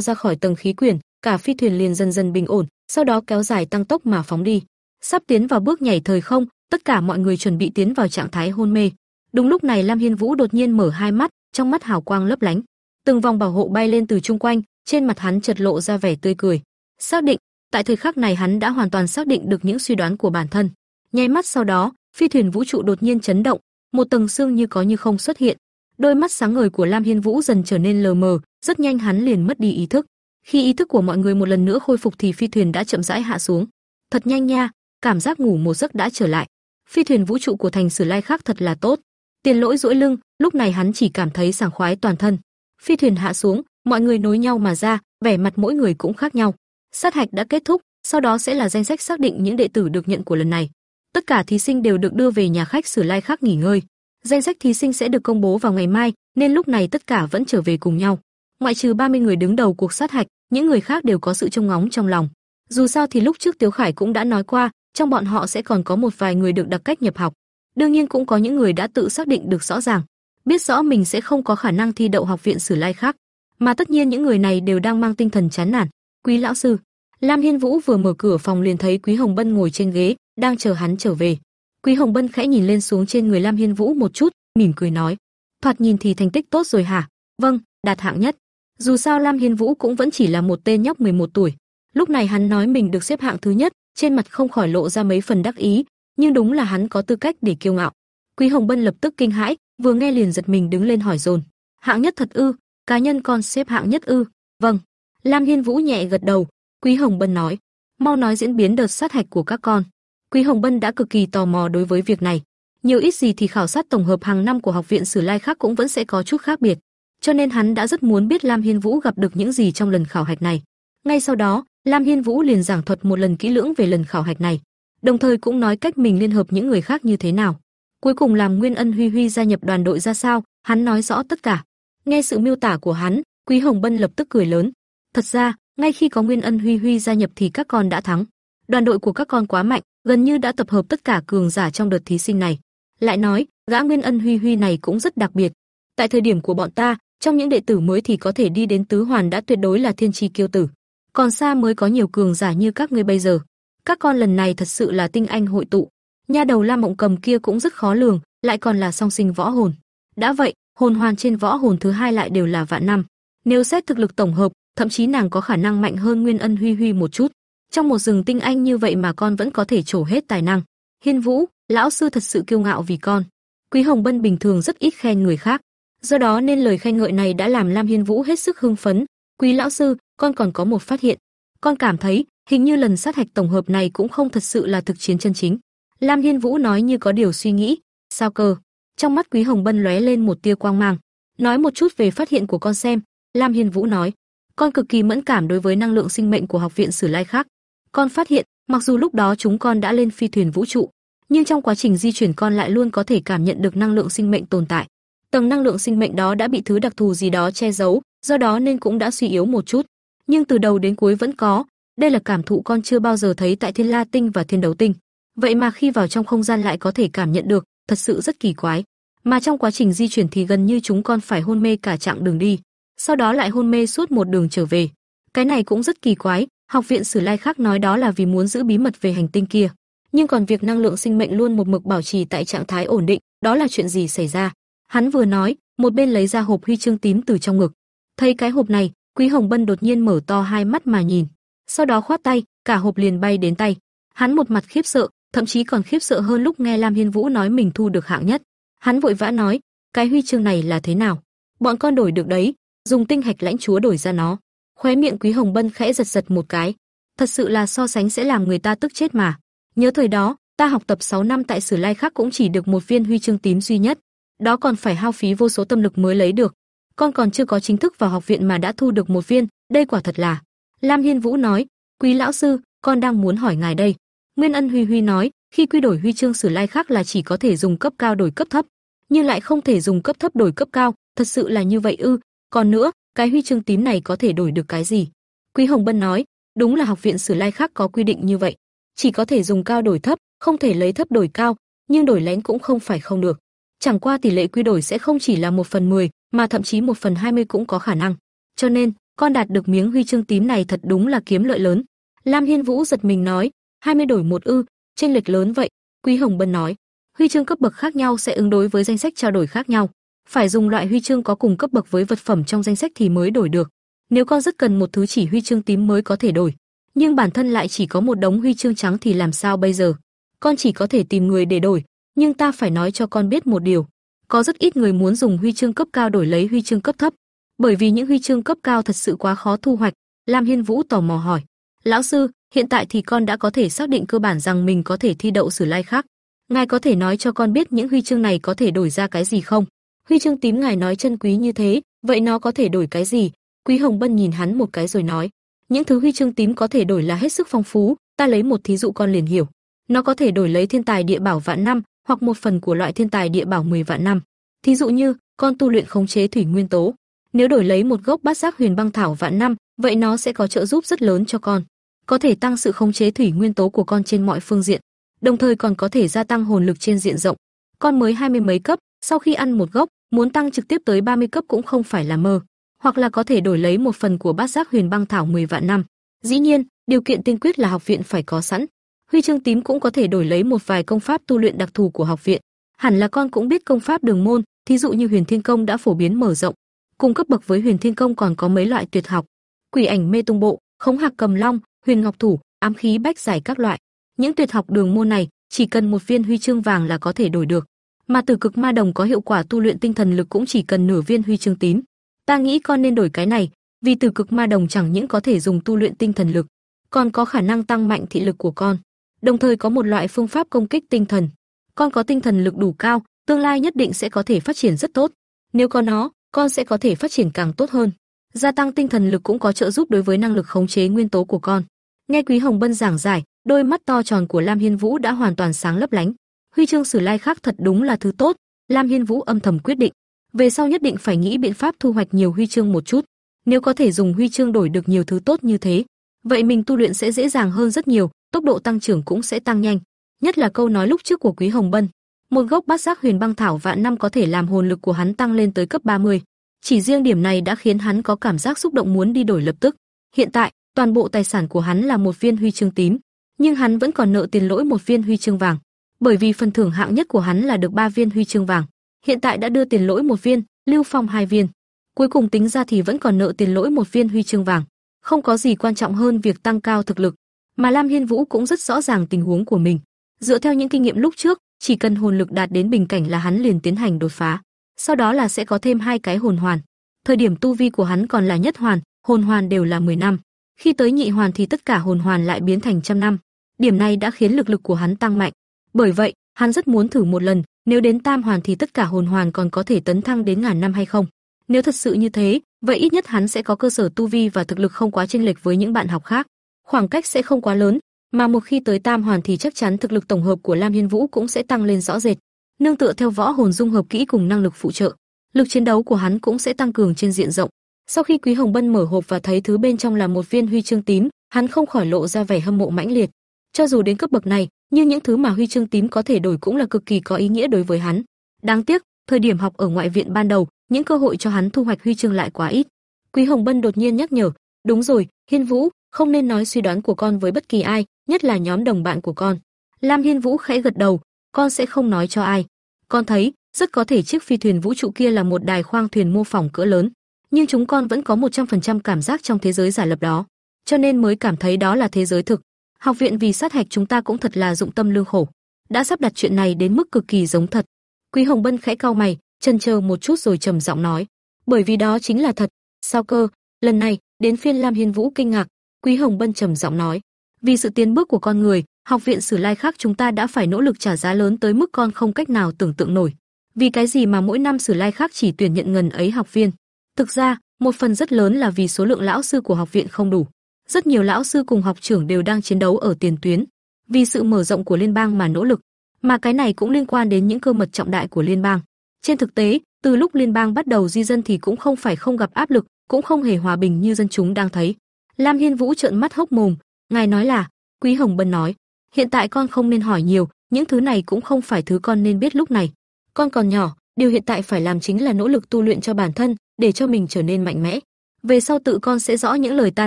ra khỏi tầng khí quyển, cả phi thuyền liền dần dần bình ổn, sau đó kéo dài tăng tốc mà phóng đi. Sắp tiến vào bước nhảy thời không, tất cả mọi người chuẩn bị tiến vào trạng thái hôn mê. Đúng lúc này Lam Hiên Vũ đột nhiên mở hai mắt, trong mắt hào quang lấp lánh. Từng vòng bảo hộ bay lên từ chung quanh, trên mặt hắn chợt lộ ra vẻ tươi cười. Xác định, tại thời khắc này hắn đã hoàn toàn xác định được những suy đoán của bản thân. Nháy mắt sau đó, phi thuyền vũ trụ đột nhiên chấn động, một tầng xương như có như không xuất hiện. Đôi mắt sáng ngời của Lam Hiên Vũ dần trở nên lờ mờ, rất nhanh hắn liền mất đi ý thức. Khi ý thức của mọi người một lần nữa khôi phục thì phi thuyền đã chậm rãi hạ xuống. Thật nhanh nha, cảm giác ngủ một giấc đã trở lại. Phi thuyền vũ trụ của thành Sử Lai khác thật là tốt. Tiền Lỗi duỗi lưng, lúc này hắn chỉ cảm thấy sảng khoái toàn thân. Phi thuyền hạ xuống, mọi người nối nhau mà ra, vẻ mặt mỗi người cũng khác nhau. Sát hạch đã kết thúc, sau đó sẽ là danh sách xác định những đệ tử được nhận của lần này. Tất cả thí sinh đều được đưa về nhà khách Sử Lai khác nghỉ ngơi. Danh sách thí sinh sẽ được công bố vào ngày mai, nên lúc này tất cả vẫn trở về cùng nhau. Ngoại trừ 30 người đứng đầu cuộc sát hạch, những người khác đều có sự trông ngóng trong lòng. Dù sao thì lúc trước Tiếu Khải cũng đã nói qua, trong bọn họ sẽ còn có một vài người được đặc cách nhập học. Đương nhiên cũng có những người đã tự xác định được rõ ràng, biết rõ mình sẽ không có khả năng thi đậu học viện Sử Lai khác, mà tất nhiên những người này đều đang mang tinh thần chán nản. Quý lão sư, Lam Hiên Vũ vừa mở cửa phòng liền thấy Quý Hồng Bân ngồi trên ghế, đang chờ hắn trở về. Quý Hồng Bân khẽ nhìn lên xuống trên người Lam Hiên Vũ một chút, mỉm cười nói: "Thoạt nhìn thì thành tích tốt rồi hả?" "Vâng, đạt hạng nhất." Dù sao Lam Hiên Vũ cũng vẫn chỉ là một tên nhóc 11 tuổi. Lúc này hắn nói mình được xếp hạng thứ nhất, trên mặt không khỏi lộ ra mấy phần đắc ý, nhưng đúng là hắn có tư cách để kiêu ngạo. Quý Hồng Bân lập tức kinh hãi, vừa nghe liền giật mình đứng lên hỏi dồn: "Hạng nhất thật ư? Cá nhân con xếp hạng nhất ư?" "Vâng." Lam Hiên Vũ nhẹ gật đầu, Quý Hồng Bân nói: "Mau nói diễn biến đợt sát hạch của các con." Quý Hồng Bân đã cực kỳ tò mò đối với việc này. Nhiều ít gì thì khảo sát tổng hợp hàng năm của học viện Sử Lai khác cũng vẫn sẽ có chút khác biệt, cho nên hắn đã rất muốn biết Lam Hiên Vũ gặp được những gì trong lần khảo hạch này. Ngay sau đó, Lam Hiên Vũ liền giảng thuật một lần kỹ lưỡng về lần khảo hạch này, đồng thời cũng nói cách mình liên hợp những người khác như thế nào. Cuối cùng làm Nguyên Ân Huy Huy gia nhập đoàn đội ra sao, hắn nói rõ tất cả. Nghe sự miêu tả của hắn, Quý Hồng Bân lập tức cười lớn. Thật ra, ngay khi có Nguyên Ân Huy Huy gia nhập thì các con đã thắng. Đoàn đội của các con quá mạnh, gần như đã tập hợp tất cả cường giả trong đợt thí sinh này. Lại nói, gã Nguyên Ân Huy Huy này cũng rất đặc biệt. Tại thời điểm của bọn ta, trong những đệ tử mới thì có thể đi đến tứ hoàn đã tuyệt đối là thiên chi kiêu tử. Còn xa mới có nhiều cường giả như các ngươi bây giờ. Các con lần này thật sự là tinh anh hội tụ. Nha đầu Lam Mộng Cầm kia cũng rất khó lường, lại còn là song sinh võ hồn. Đã vậy, hồn hoàn trên võ hồn thứ hai lại đều là vạn năm. Nếu xét thực lực tổng hợp, thậm chí nàng có khả năng mạnh hơn Nguyên Ân Huy Huy một chút. Trong một rừng tinh anh như vậy mà con vẫn có thể trổ hết tài năng. Hiên Vũ, lão sư thật sự kiêu ngạo vì con. Quý Hồng Bân bình thường rất ít khen người khác, do đó nên lời khen ngợi này đã làm Lam Hiên Vũ hết sức hưng phấn. Quý lão sư, con còn có một phát hiện. Con cảm thấy, hình như lần sát hạch tổng hợp này cũng không thật sự là thực chiến chân chính. Lam Hiên Vũ nói như có điều suy nghĩ. Sao cơ? Trong mắt Quý Hồng Bân lóe lên một tia quang mang. Nói một chút về phát hiện của con xem. Lam Hiên Vũ nói, con cực kỳ mẫn cảm đối với năng lượng sinh mệnh của học viện Sử Lai khác. Con phát hiện, mặc dù lúc đó chúng con đã lên phi thuyền vũ trụ, nhưng trong quá trình di chuyển con lại luôn có thể cảm nhận được năng lượng sinh mệnh tồn tại. Tầng năng lượng sinh mệnh đó đã bị thứ đặc thù gì đó che giấu, do đó nên cũng đã suy yếu một chút, nhưng từ đầu đến cuối vẫn có. Đây là cảm thụ con chưa bao giờ thấy tại Thiên La Tinh và Thiên Đấu Tinh. Vậy mà khi vào trong không gian lại có thể cảm nhận được, thật sự rất kỳ quái. Mà trong quá trình di chuyển thì gần như chúng con phải hôn mê cả chặng đường đi, sau đó lại hôn mê suốt một đường trở về. Cái này cũng rất kỳ quái, học viện Sử Lai khác nói đó là vì muốn giữ bí mật về hành tinh kia. Nhưng còn việc năng lượng sinh mệnh luôn một mực bảo trì tại trạng thái ổn định, đó là chuyện gì xảy ra? Hắn vừa nói, một bên lấy ra hộp huy chương tím từ trong ngực. Thấy cái hộp này, Quý Hồng Bân đột nhiên mở to hai mắt mà nhìn, sau đó khoát tay, cả hộp liền bay đến tay. Hắn một mặt khiếp sợ, thậm chí còn khiếp sợ hơn lúc nghe Lam Hiên Vũ nói mình thu được hạng nhất. Hắn vội vã nói, cái huy chương này là thế nào? Bọn con đổi được đấy, dùng tinh hạch lãnh chúa đổi ra nó. Khóe miệng Quý Hồng Bân khẽ giật giật một cái. Thật sự là so sánh sẽ làm người ta tức chết mà. Nhớ thời đó, ta học tập 6 năm tại Sử Lai khác cũng chỉ được một viên huy chương tím duy nhất, đó còn phải hao phí vô số tâm lực mới lấy được. Con còn chưa có chính thức vào học viện mà đã thu được một viên, đây quả thật là. Lam Hiên Vũ nói, "Quý lão sư, con đang muốn hỏi ngài đây." Nguyên Ân Huy Huy nói, khi quy đổi huy chương Sử Lai khác là chỉ có thể dùng cấp cao đổi cấp thấp. nhưng lại không thể dùng cấp thấp đổi cấp cao, thật sự là như vậy ư? Còn nữa, cái huy chương tím này có thể đổi được cái gì? Quý Hồng Bân nói, đúng là học viện Sử Lai khác có quy định như vậy, chỉ có thể dùng cao đổi thấp, không thể lấy thấp đổi cao, nhưng đổi lén cũng không phải không được. Chẳng qua tỷ lệ quy đổi sẽ không chỉ là một phần 10, mà thậm chí một phần 20 cũng có khả năng. Cho nên, con đạt được miếng huy chương tím này thật đúng là kiếm lợi lớn. Lam Hiên Vũ giật mình nói, 20 đổi một ư, chênh lệch lớn vậy. Quý Hồng Bân nói, huy chương cấp bậc khác nhau sẽ ứng đối với danh sách trao đổi khác nhau, phải dùng loại huy chương có cùng cấp bậc với vật phẩm trong danh sách thì mới đổi được. Nếu con rất cần một thứ chỉ huy chương tím mới có thể đổi, nhưng bản thân lại chỉ có một đống huy chương trắng thì làm sao bây giờ? Con chỉ có thể tìm người để đổi, nhưng ta phải nói cho con biết một điều, có rất ít người muốn dùng huy chương cấp cao đổi lấy huy chương cấp thấp, bởi vì những huy chương cấp cao thật sự quá khó thu hoạch. Lam Hiên Vũ tò mò hỏi: "Lão sư, hiện tại thì con đã có thể xác định cơ bản rằng mình có thể thi đậu Sử Lai khác. Ngài có thể nói cho con biết những huy chương này có thể đổi ra cái gì không?" Huy chương tím ngài nói chân quý như thế, vậy nó có thể đổi cái gì? Quý Hồng Bân nhìn hắn một cái rồi nói: "Những thứ huy chương tím có thể đổi là hết sức phong phú, ta lấy một thí dụ con liền hiểu. Nó có thể đổi lấy thiên tài địa bảo vạn năm, hoặc một phần của loại thiên tài địa bảo 10 vạn năm. Thí dụ như, con tu luyện khống chế thủy nguyên tố, nếu đổi lấy một gốc bát giác huyền băng thảo vạn năm, vậy nó sẽ có trợ giúp rất lớn cho con. Có thể tăng sự khống chế thủy nguyên tố của con trên mọi phương diện, đồng thời còn có thể gia tăng hồn lực trên diện rộng. Con mới hai mươi mấy cấp, sau khi ăn một gốc, muốn tăng trực tiếp tới 30 cấp cũng không phải là mơ, hoặc là có thể đổi lấy một phần của bát giác huyền băng thảo 10 vạn năm. Dĩ nhiên, điều kiện tiên quyết là học viện phải có sẵn. Huy chương tím cũng có thể đổi lấy một vài công pháp tu luyện đặc thù của học viện. Hẳn là con cũng biết công pháp đường môn, thí dụ như Huyền Thiên Công đã phổ biến mở rộng, cùng cấp bậc với Huyền Thiên Công còn có mấy loại tuyệt học, Quỷ ảnh mê tung bộ, Khống hạc cầm long, Huyền ngọc thủ, ám khí bách giải các loại. Những tuyệt học đường môn này, chỉ cần một viên huy chương vàng là có thể đổi được, mà Tử Cực Ma Đồng có hiệu quả tu luyện tinh thần lực cũng chỉ cần nửa viên huy chương tím. Ta nghĩ con nên đổi cái này, vì Tử Cực Ma Đồng chẳng những có thể dùng tu luyện tinh thần lực, còn có khả năng tăng mạnh thị lực của con đồng thời có một loại phương pháp công kích tinh thần. Con có tinh thần lực đủ cao, tương lai nhất định sẽ có thể phát triển rất tốt. Nếu có nó, con sẽ có thể phát triển càng tốt hơn. Gia tăng tinh thần lực cũng có trợ giúp đối với năng lực khống chế nguyên tố của con. Nghe Quý Hồng Bân giảng giải, đôi mắt to tròn của Lam Hiên Vũ đã hoàn toàn sáng lấp lánh. Huy chương Sử Lai khác thật đúng là thứ tốt, Lam Hiên Vũ âm thầm quyết định, về sau nhất định phải nghĩ biện pháp thu hoạch nhiều huy chương một chút. Nếu có thể dùng huy chương đổi được nhiều thứ tốt như thế, vậy mình tu luyện sẽ dễ dàng hơn rất nhiều, tốc độ tăng trưởng cũng sẽ tăng nhanh. Nhất là câu nói lúc trước của Quý Hồng Bân, một gốc bát giác huyền băng thảo vạn năm có thể làm hồn lực của hắn tăng lên tới cấp 30. Chỉ riêng điểm này đã khiến hắn có cảm giác xúc động muốn đi đổi lập tức. Hiện tại, toàn bộ tài sản của hắn là một viên huy chương tím, nhưng hắn vẫn còn nợ tiền lỗi một viên huy chương vàng, bởi vì phần thưởng hạng nhất của hắn là được ba viên huy chương vàng. Hiện tại đã đưa tiền lỗi một viên, Lưu Phong hai viên. Cuối cùng tính ra thì vẫn còn nợ tiền lỗi một viên huy chương vàng. Không có gì quan trọng hơn việc tăng cao thực lực, mà Lam Hiên Vũ cũng rất rõ ràng tình huống của mình. Dựa theo những kinh nghiệm lúc trước, chỉ cần hồn lực đạt đến bình cảnh là hắn liền tiến hành đột phá. Sau đó là sẽ có thêm hai cái hồn hoàn. Thời điểm tu vi của hắn còn là nhất hoàn, hồn hoàn đều là 10 năm. Khi tới nhị hoàn thì tất cả hồn hoàn lại biến thành trăm năm. Điểm này đã khiến lực lực của hắn tăng mạnh. Bởi vậy, hắn rất muốn thử một lần, nếu đến tam hoàn thì tất cả hồn hoàn còn có thể tấn thăng đến ngàn năm hay không. Nếu thật sự như thế, vậy ít nhất hắn sẽ có cơ sở tu vi và thực lực không quá chênh lệch với những bạn học khác khoảng cách sẽ không quá lớn, mà một khi tới tam hoàn thì chắc chắn thực lực tổng hợp của Lam Hiên Vũ cũng sẽ tăng lên rõ rệt. Nương tựa theo võ hồn dung hợp kỹ cùng năng lực phụ trợ, lực chiến đấu của hắn cũng sẽ tăng cường trên diện rộng. Sau khi Quý Hồng Bân mở hộp và thấy thứ bên trong là một viên huy chương tím, hắn không khỏi lộ ra vẻ hâm mộ mãnh liệt. Cho dù đến cấp bậc này, nhưng những thứ mà huy chương tím có thể đổi cũng là cực kỳ có ý nghĩa đối với hắn. Đáng tiếc, thời điểm học ở ngoại viện ban đầu, những cơ hội cho hắn thu hoạch huy chương lại quá ít. Quý Hồng Bân đột nhiên nhắc nhở, "Đúng rồi, Hiên Vũ, không nên nói suy đoán của con với bất kỳ ai, nhất là nhóm đồng bạn của con. Lam Hiên Vũ khẽ gật đầu, con sẽ không nói cho ai. Con thấy, rất có thể chiếc phi thuyền vũ trụ kia là một đài khoang thuyền mô phỏng cỡ lớn, nhưng chúng con vẫn có 100% cảm giác trong thế giới giả lập đó, cho nên mới cảm thấy đó là thế giới thực. Học viện vì sát hạch chúng ta cũng thật là dụng tâm lương khổ, đã sắp đặt chuyện này đến mức cực kỳ giống thật. Quý Hồng Bân khẽ cau mày, chần chờ một chút rồi trầm giọng nói, bởi vì đó chính là thật. Sao cơ? Lần này, đến phiên Lam Hiên Vũ kinh ngạc, Quý Hồng Bân trầm giọng nói, vì sự tiến bước của con người, học viện Sử Lai khác chúng ta đã phải nỗ lực trả giá lớn tới mức con không cách nào tưởng tượng nổi. Vì cái gì mà mỗi năm Sử Lai khác chỉ tuyển nhận ngần ấy học viên? Thực ra, một phần rất lớn là vì số lượng lão sư của học viện không đủ. Rất nhiều lão sư cùng học trưởng đều đang chiến đấu ở tiền tuyến, vì sự mở rộng của liên bang mà nỗ lực, mà cái này cũng liên quan đến những cơ mật trọng đại của liên bang. Trên thực tế, từ lúc liên bang bắt đầu di dân thì cũng không phải không gặp áp lực, cũng không hề hòa bình như dân chúng đang thấy. Lam Hiên Vũ trợn mắt hốc mồm, ngài nói là, Quý Hồng Bân nói, hiện tại con không nên hỏi nhiều, những thứ này cũng không phải thứ con nên biết lúc này. Con còn nhỏ, điều hiện tại phải làm chính là nỗ lực tu luyện cho bản thân, để cho mình trở nên mạnh mẽ. Về sau tự con sẽ rõ những lời ta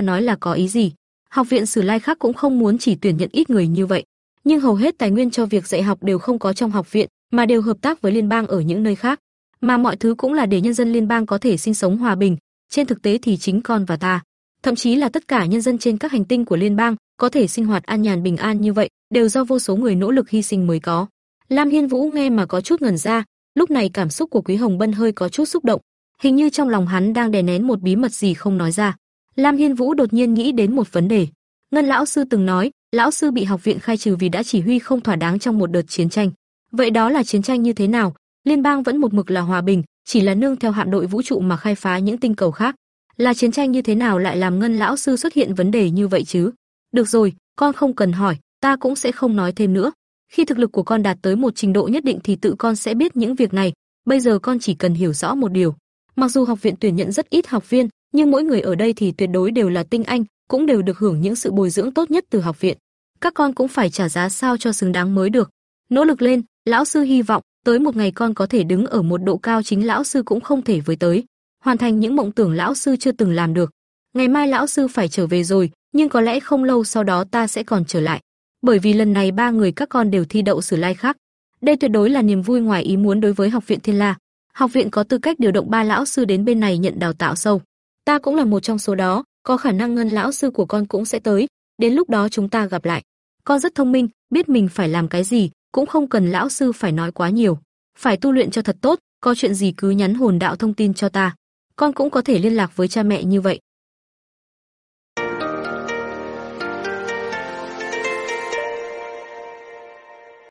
nói là có ý gì. Học viện Sử Lai khác cũng không muốn chỉ tuyển nhận ít người như vậy, nhưng hầu hết tài nguyên cho việc dạy học đều không có trong học viện, mà đều hợp tác với liên bang ở những nơi khác, mà mọi thứ cũng là để nhân dân liên bang có thể sinh sống hòa bình, trên thực tế thì chính con và ta, thậm chí là tất cả nhân dân trên các hành tinh của liên bang có thể sinh hoạt an nhàn bình an như vậy, đều do vô số người nỗ lực hy sinh mới có. Lam Hiên Vũ nghe mà có chút ngẩn ra, lúc này cảm xúc của Quý Hồng Bân hơi có chút xúc động, hình như trong lòng hắn đang đè nén một bí mật gì không nói ra. Lam Hiên Vũ đột nhiên nghĩ đến một vấn đề. Ngân lão sư từng nói, lão sư bị học viện khai trừ vì đã chỉ huy không thỏa đáng trong một đợt chiến tranh. Vậy đó là chiến tranh như thế nào? Liên bang vẫn một mực là hòa bình, chỉ là nương theo hạm đội vũ trụ mà khai phá những tinh cầu khác. Là chiến tranh như thế nào lại làm Ngân lão sư xuất hiện vấn đề như vậy chứ? Được rồi, con không cần hỏi, ta cũng sẽ không nói thêm nữa. Khi thực lực của con đạt tới một trình độ nhất định thì tự con sẽ biết những việc này, bây giờ con chỉ cần hiểu rõ một điều. Mặc dù học viện tuyển nhận rất ít học viên, nhưng mỗi người ở đây thì tuyệt đối đều là tinh anh, cũng đều được hưởng những sự bồi dưỡng tốt nhất từ học viện. Các con cũng phải trả giá sao cho xứng đáng mới được. Nỗ lực lên, lão sư hy vọng tới một ngày con có thể đứng ở một độ cao chính lão sư cũng không thể với tới, hoàn thành những mộng tưởng lão sư chưa từng làm được. Ngày mai lão sư phải trở về rồi, nhưng có lẽ không lâu sau đó ta sẽ còn trở lại. Bởi vì lần này ba người các con đều thi đậu sử lai khác. Đây tuyệt đối là niềm vui ngoài ý muốn đối với học viện Thiên La. Học viện có tư cách điều động ba lão sư đến bên này nhận đào tạo sâu. Ta cũng là một trong số đó, có khả năng ngân lão sư của con cũng sẽ tới, đến lúc đó chúng ta gặp lại. Con rất thông minh, biết mình phải làm cái gì, cũng không cần lão sư phải nói quá nhiều. Phải tu luyện cho thật tốt, có chuyện gì cứ nhắn hồn đạo thông tin cho ta. Con cũng có thể liên lạc với cha mẹ như vậy.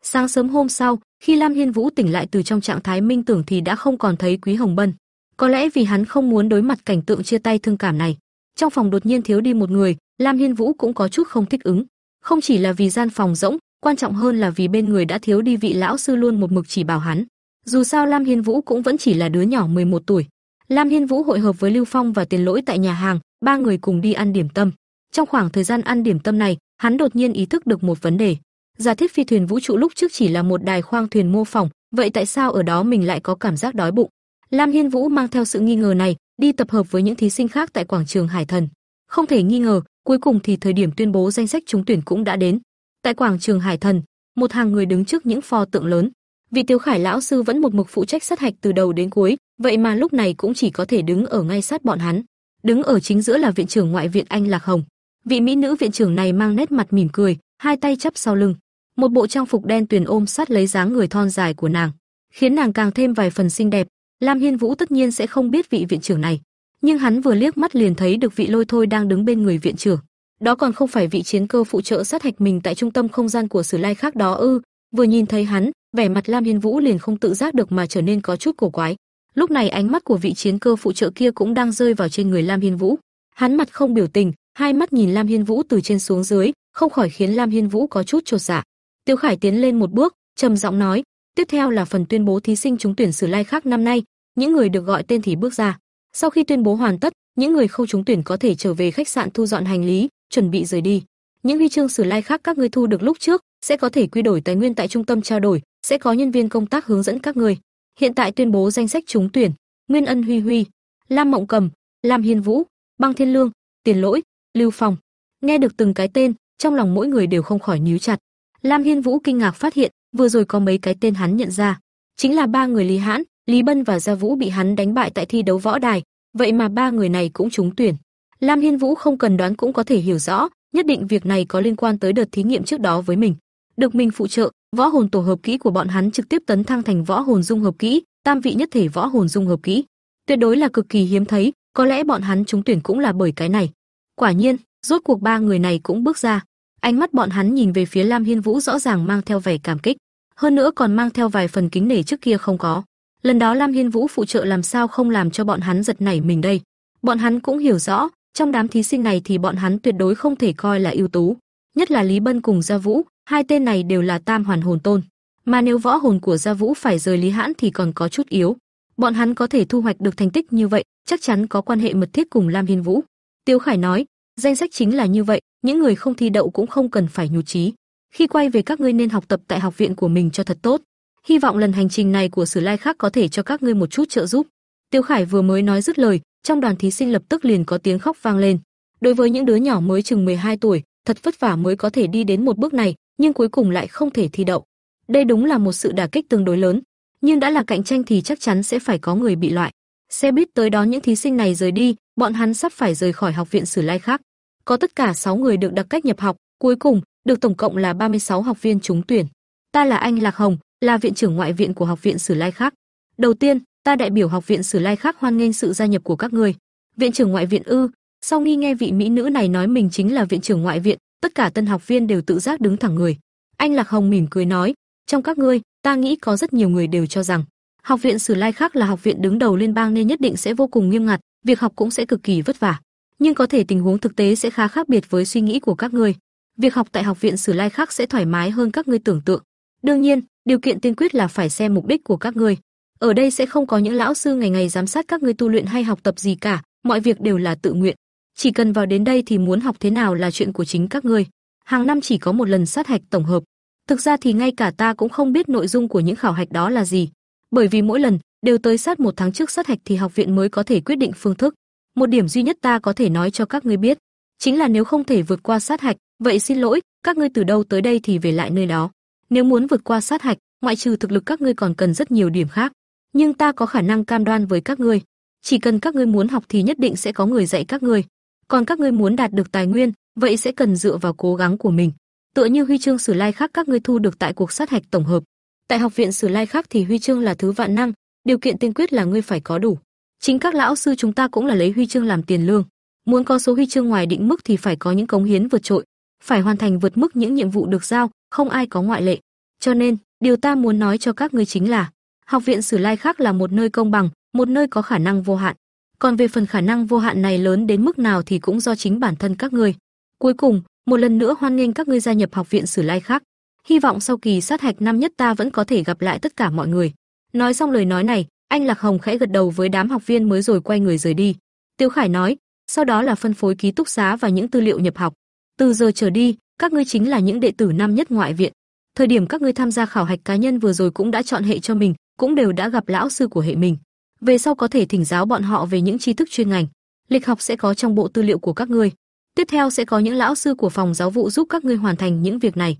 Sáng sớm hôm sau, khi Lam Hiên Vũ tỉnh lại từ trong trạng thái minh tưởng thì đã không còn thấy Quý Hồng Bân. Có lẽ vì hắn không muốn đối mặt cảnh tượng chia tay thương cảm này. Trong phòng đột nhiên thiếu đi một người, Lam Hiên Vũ cũng có chút không thích ứng. Không chỉ là vì gian phòng rỗng, quan trọng hơn là vì bên người đã thiếu đi vị lão sư luôn một mực chỉ bảo hắn. Dù sao Lam Hiên Vũ cũng vẫn chỉ là đứa nhỏ 11 tuổi. Lam Hiên Vũ hội hợp với Lưu Phong và Tiền Lỗi tại nhà hàng, ba người cùng đi ăn điểm tâm. Trong khoảng thời gian ăn điểm tâm này, hắn đột nhiên ý thức được một vấn đề. Giả thiết phi thuyền vũ trụ lúc trước chỉ là một đài khoang thuyền mô phỏng, vậy tại sao ở đó mình lại có cảm giác đói bụng? Lam Hiên Vũ mang theo sự nghi ngờ này, đi tập hợp với những thí sinh khác tại quảng trường Hải Thần. Không thể nghi ngờ, cuối cùng thì thời điểm tuyên bố danh sách trúng tuyển cũng đã đến. Tại quảng trường Hải Thần, một hàng người đứng trước những pho tượng lớn. Vị Tiêu Khải lão sư vẫn một mực phụ trách sát hạch từ đầu đến cuối, vậy mà lúc này cũng chỉ có thể đứng ở ngay sát bọn hắn. Đứng ở chính giữa là viện trưởng ngoại viện Anh Lạc Hồng. Vị mỹ nữ viện trưởng này mang nét mặt mỉm cười, hai tay chắp sau lưng, một bộ trang phục đen tuyền ôm sát lấy dáng người thon dài của nàng, khiến nàng càng thêm vài phần xinh đẹp. Lam Hiên Vũ tất nhiên sẽ không biết vị viện trưởng này, nhưng hắn vừa liếc mắt liền thấy được vị Lôi Thôi đang đứng bên người viện trưởng. Đó còn không phải vị chiến cơ phụ trợ sát hạch mình tại trung tâm không gian của Sử Lai khác đó ư? Vừa nhìn thấy hắn, vẻ mặt Lam Hiên Vũ liền không tự giác được mà trở nên có chút cổ quái. Lúc này ánh mắt của vị chiến cơ phụ trợ kia cũng đang rơi vào trên người Lam Hiên Vũ. Hắn mặt không biểu tình, hai mắt nhìn Lam Hiên Vũ từ trên xuống dưới, không khỏi khiến Lam Hiên Vũ có chút chột dạ. Tiêu Khải tiến lên một bước, trầm giọng nói, tiếp theo là phần tuyên bố thí sinh trúng tuyển Sử Lai khác năm nay, những người được gọi tên thì bước ra. Sau khi tuyên bố hoàn tất, những người không trúng tuyển có thể trở về khách sạn thu dọn hành lý, chuẩn bị rời đi. Những huy chương Sử Lai khác các ngươi thu được lúc trước sẽ có thể quy đổi tài nguyên tại trung tâm trao đổi, sẽ có nhân viên công tác hướng dẫn các người Hiện tại tuyên bố danh sách trúng tuyển: Nguyên Ân Huy Huy, Lam Mộng Cầm, Lam Hiên Vũ, Băng Thiên Lương, Tiền Lỗi, Lưu Phong. Nghe được từng cái tên, trong lòng mỗi người đều không khỏi nhíu chặt. Lam Hiên Vũ kinh ngạc phát hiện, vừa rồi có mấy cái tên hắn nhận ra, chính là ba người Lý Hãn, Lý Bân và Gia Vũ bị hắn đánh bại tại thi đấu võ đài, vậy mà ba người này cũng trúng tuyển. Lam Hiên Vũ không cần đoán cũng có thể hiểu rõ, nhất định việc này có liên quan tới đợt thí nghiệm trước đó với mình. Được mình phụ trợ, võ hồn tổ hợp kỹ của bọn hắn trực tiếp tấn thăng thành võ hồn dung hợp kỹ, tam vị nhất thể võ hồn dung hợp kỹ. Tuyệt đối là cực kỳ hiếm thấy, có lẽ bọn hắn trúng tuyển cũng là bởi cái này. Quả nhiên, rốt cuộc ba người này cũng bước ra, Ánh mắt bọn hắn nhìn về phía Lam Hiên Vũ rõ ràng mang theo vẻ cảm kích, hơn nữa còn mang theo vài phần kính nể trước kia không có. Lần đó Lam Hiên Vũ phụ trợ làm sao không làm cho bọn hắn giật nảy mình đây. Bọn hắn cũng hiểu rõ, trong đám thí sinh này thì bọn hắn tuyệt đối không thể coi là ưu tú, nhất là Lý Bân cùng Gia Vũ, hai tên này đều là tam hoàn hồn tôn, mà nếu võ hồn của Gia Vũ phải rời Lý Hãn thì còn có chút yếu. Bọn hắn có thể thu hoạch được thành tích như vậy, chắc chắn có quan hệ mật thiết cùng Lam Hiên Vũ. Tiêu Khải nói, danh sách chính là như vậy, những người không thi đậu cũng không cần phải nhụt chí. Khi quay về các ngươi nên học tập tại học viện của mình cho thật tốt. Hy vọng lần hành trình này của Sử Lai khác có thể cho các ngươi một chút trợ giúp. Tiêu Khải vừa mới nói dứt lời, trong đoàn thí sinh lập tức liền có tiếng khóc vang lên. Đối với những đứa nhỏ mới chừng 12 tuổi, thật vất vả mới có thể đi đến một bước này, nhưng cuối cùng lại không thể thi đậu. Đây đúng là một sự đả kích tương đối lớn, nhưng đã là cạnh tranh thì chắc chắn sẽ phải có người bị loại. Xe buýt tới đón những thí sinh này rời đi, bọn hắn sắp phải rời khỏi học viện Sử Lai khác. Có tất cả 6 người được đặc cách nhập học, cuối cùng được tổng cộng là 36 học viên trúng tuyển. Ta là anh Lạc Hồng, là viện trưởng ngoại viện của học viện Sử Lai khác. Đầu tiên, ta đại biểu học viện Sử Lai khác hoan nghênh sự gia nhập của các ngươi. Viện trưởng ngoại viện ư? Sau khi nghe vị mỹ nữ này nói mình chính là viện trưởng ngoại viện, tất cả tân học viên đều tự giác đứng thẳng người. Anh Lạc Hồng mỉm cười nói, trong các ngươi, ta nghĩ có rất nhiều người đều cho rằng học viện Sử Lai khác là học viện đứng đầu liên bang nên nhất định sẽ vô cùng nghiêm ngặt, việc học cũng sẽ cực kỳ vất vả. Nhưng có thể tình huống thực tế sẽ khá khác biệt với suy nghĩ của các ngươi. Việc học tại học viện Sử Lai khác sẽ thoải mái hơn các ngươi tưởng tượng. Đương nhiên, điều kiện tiên quyết là phải xem mục đích của các ngươi. Ở đây sẽ không có những lão sư ngày ngày giám sát các ngươi tu luyện hay học tập gì cả, mọi việc đều là tự nguyện. Chỉ cần vào đến đây thì muốn học thế nào là chuyện của chính các ngươi. Hàng năm chỉ có một lần sát hạch tổng hợp. Thực ra thì ngay cả ta cũng không biết nội dung của những khảo hạch đó là gì, bởi vì mỗi lần đều tới sát một tháng trước sát hạch thì học viện mới có thể quyết định phương thức. Một điểm duy nhất ta có thể nói cho các ngươi biết, chính là nếu không thể vượt qua sát hạch, vậy xin lỗi, các ngươi từ đâu tới đây thì về lại nơi đó. Nếu muốn vượt qua sát hạch, ngoại trừ thực lực các ngươi còn cần rất nhiều điểm khác, nhưng ta có khả năng cam đoan với các ngươi, chỉ cần các ngươi muốn học thì nhất định sẽ có người dạy các ngươi. Còn các ngươi muốn đạt được tài nguyên, vậy sẽ cần dựa vào cố gắng của mình. Tựa như huy chương Sử Lai khác các ngươi thu được tại cuộc sát hạch tổng hợp. Tại học viện Sử Lai khác thì huy chương là thứ vạn năng, điều kiện tiên quyết là ngươi phải có đủ. Chính các lão sư chúng ta cũng là lấy huy chương làm tiền lương. Muốn có số huy chương ngoài định mức thì phải có những cống hiến vượt trội, phải hoàn thành vượt mức những nhiệm vụ được giao, không ai có ngoại lệ. Cho nên, điều ta muốn nói cho các ngươi chính là, học viện Sử Lai khác là một nơi công bằng, một nơi có khả năng vô hạn. Còn về phần khả năng vô hạn này lớn đến mức nào thì cũng do chính bản thân các ngươi. Cuối cùng, một lần nữa hoan nghênh các ngươi gia nhập học viện Sử Lai khác. Hy vọng sau kỳ sát hạch năm nhất ta vẫn có thể gặp lại tất cả mọi người. Nói xong lời nói này, anh Lạc Hồng khẽ gật đầu với đám học viên mới rồi quay người rời đi. Tiêu Khải nói, sau đó là phân phối ký túc xá và những tư liệu nhập học. Từ giờ trở đi, các ngươi chính là những đệ tử năm nhất ngoại viện. Thời điểm các ngươi tham gia khảo hạch cá nhân vừa rồi cũng đã chọn hệ cho mình, cũng đều đã gặp lão sư của hệ mình. Về sau có thể thỉnh giáo bọn họ về những tri thức chuyên ngành. Lịch học sẽ có trong bộ tư liệu của các ngươi. Tiếp theo sẽ có những lão sư của phòng giáo vụ giúp các ngươi hoàn thành những việc này.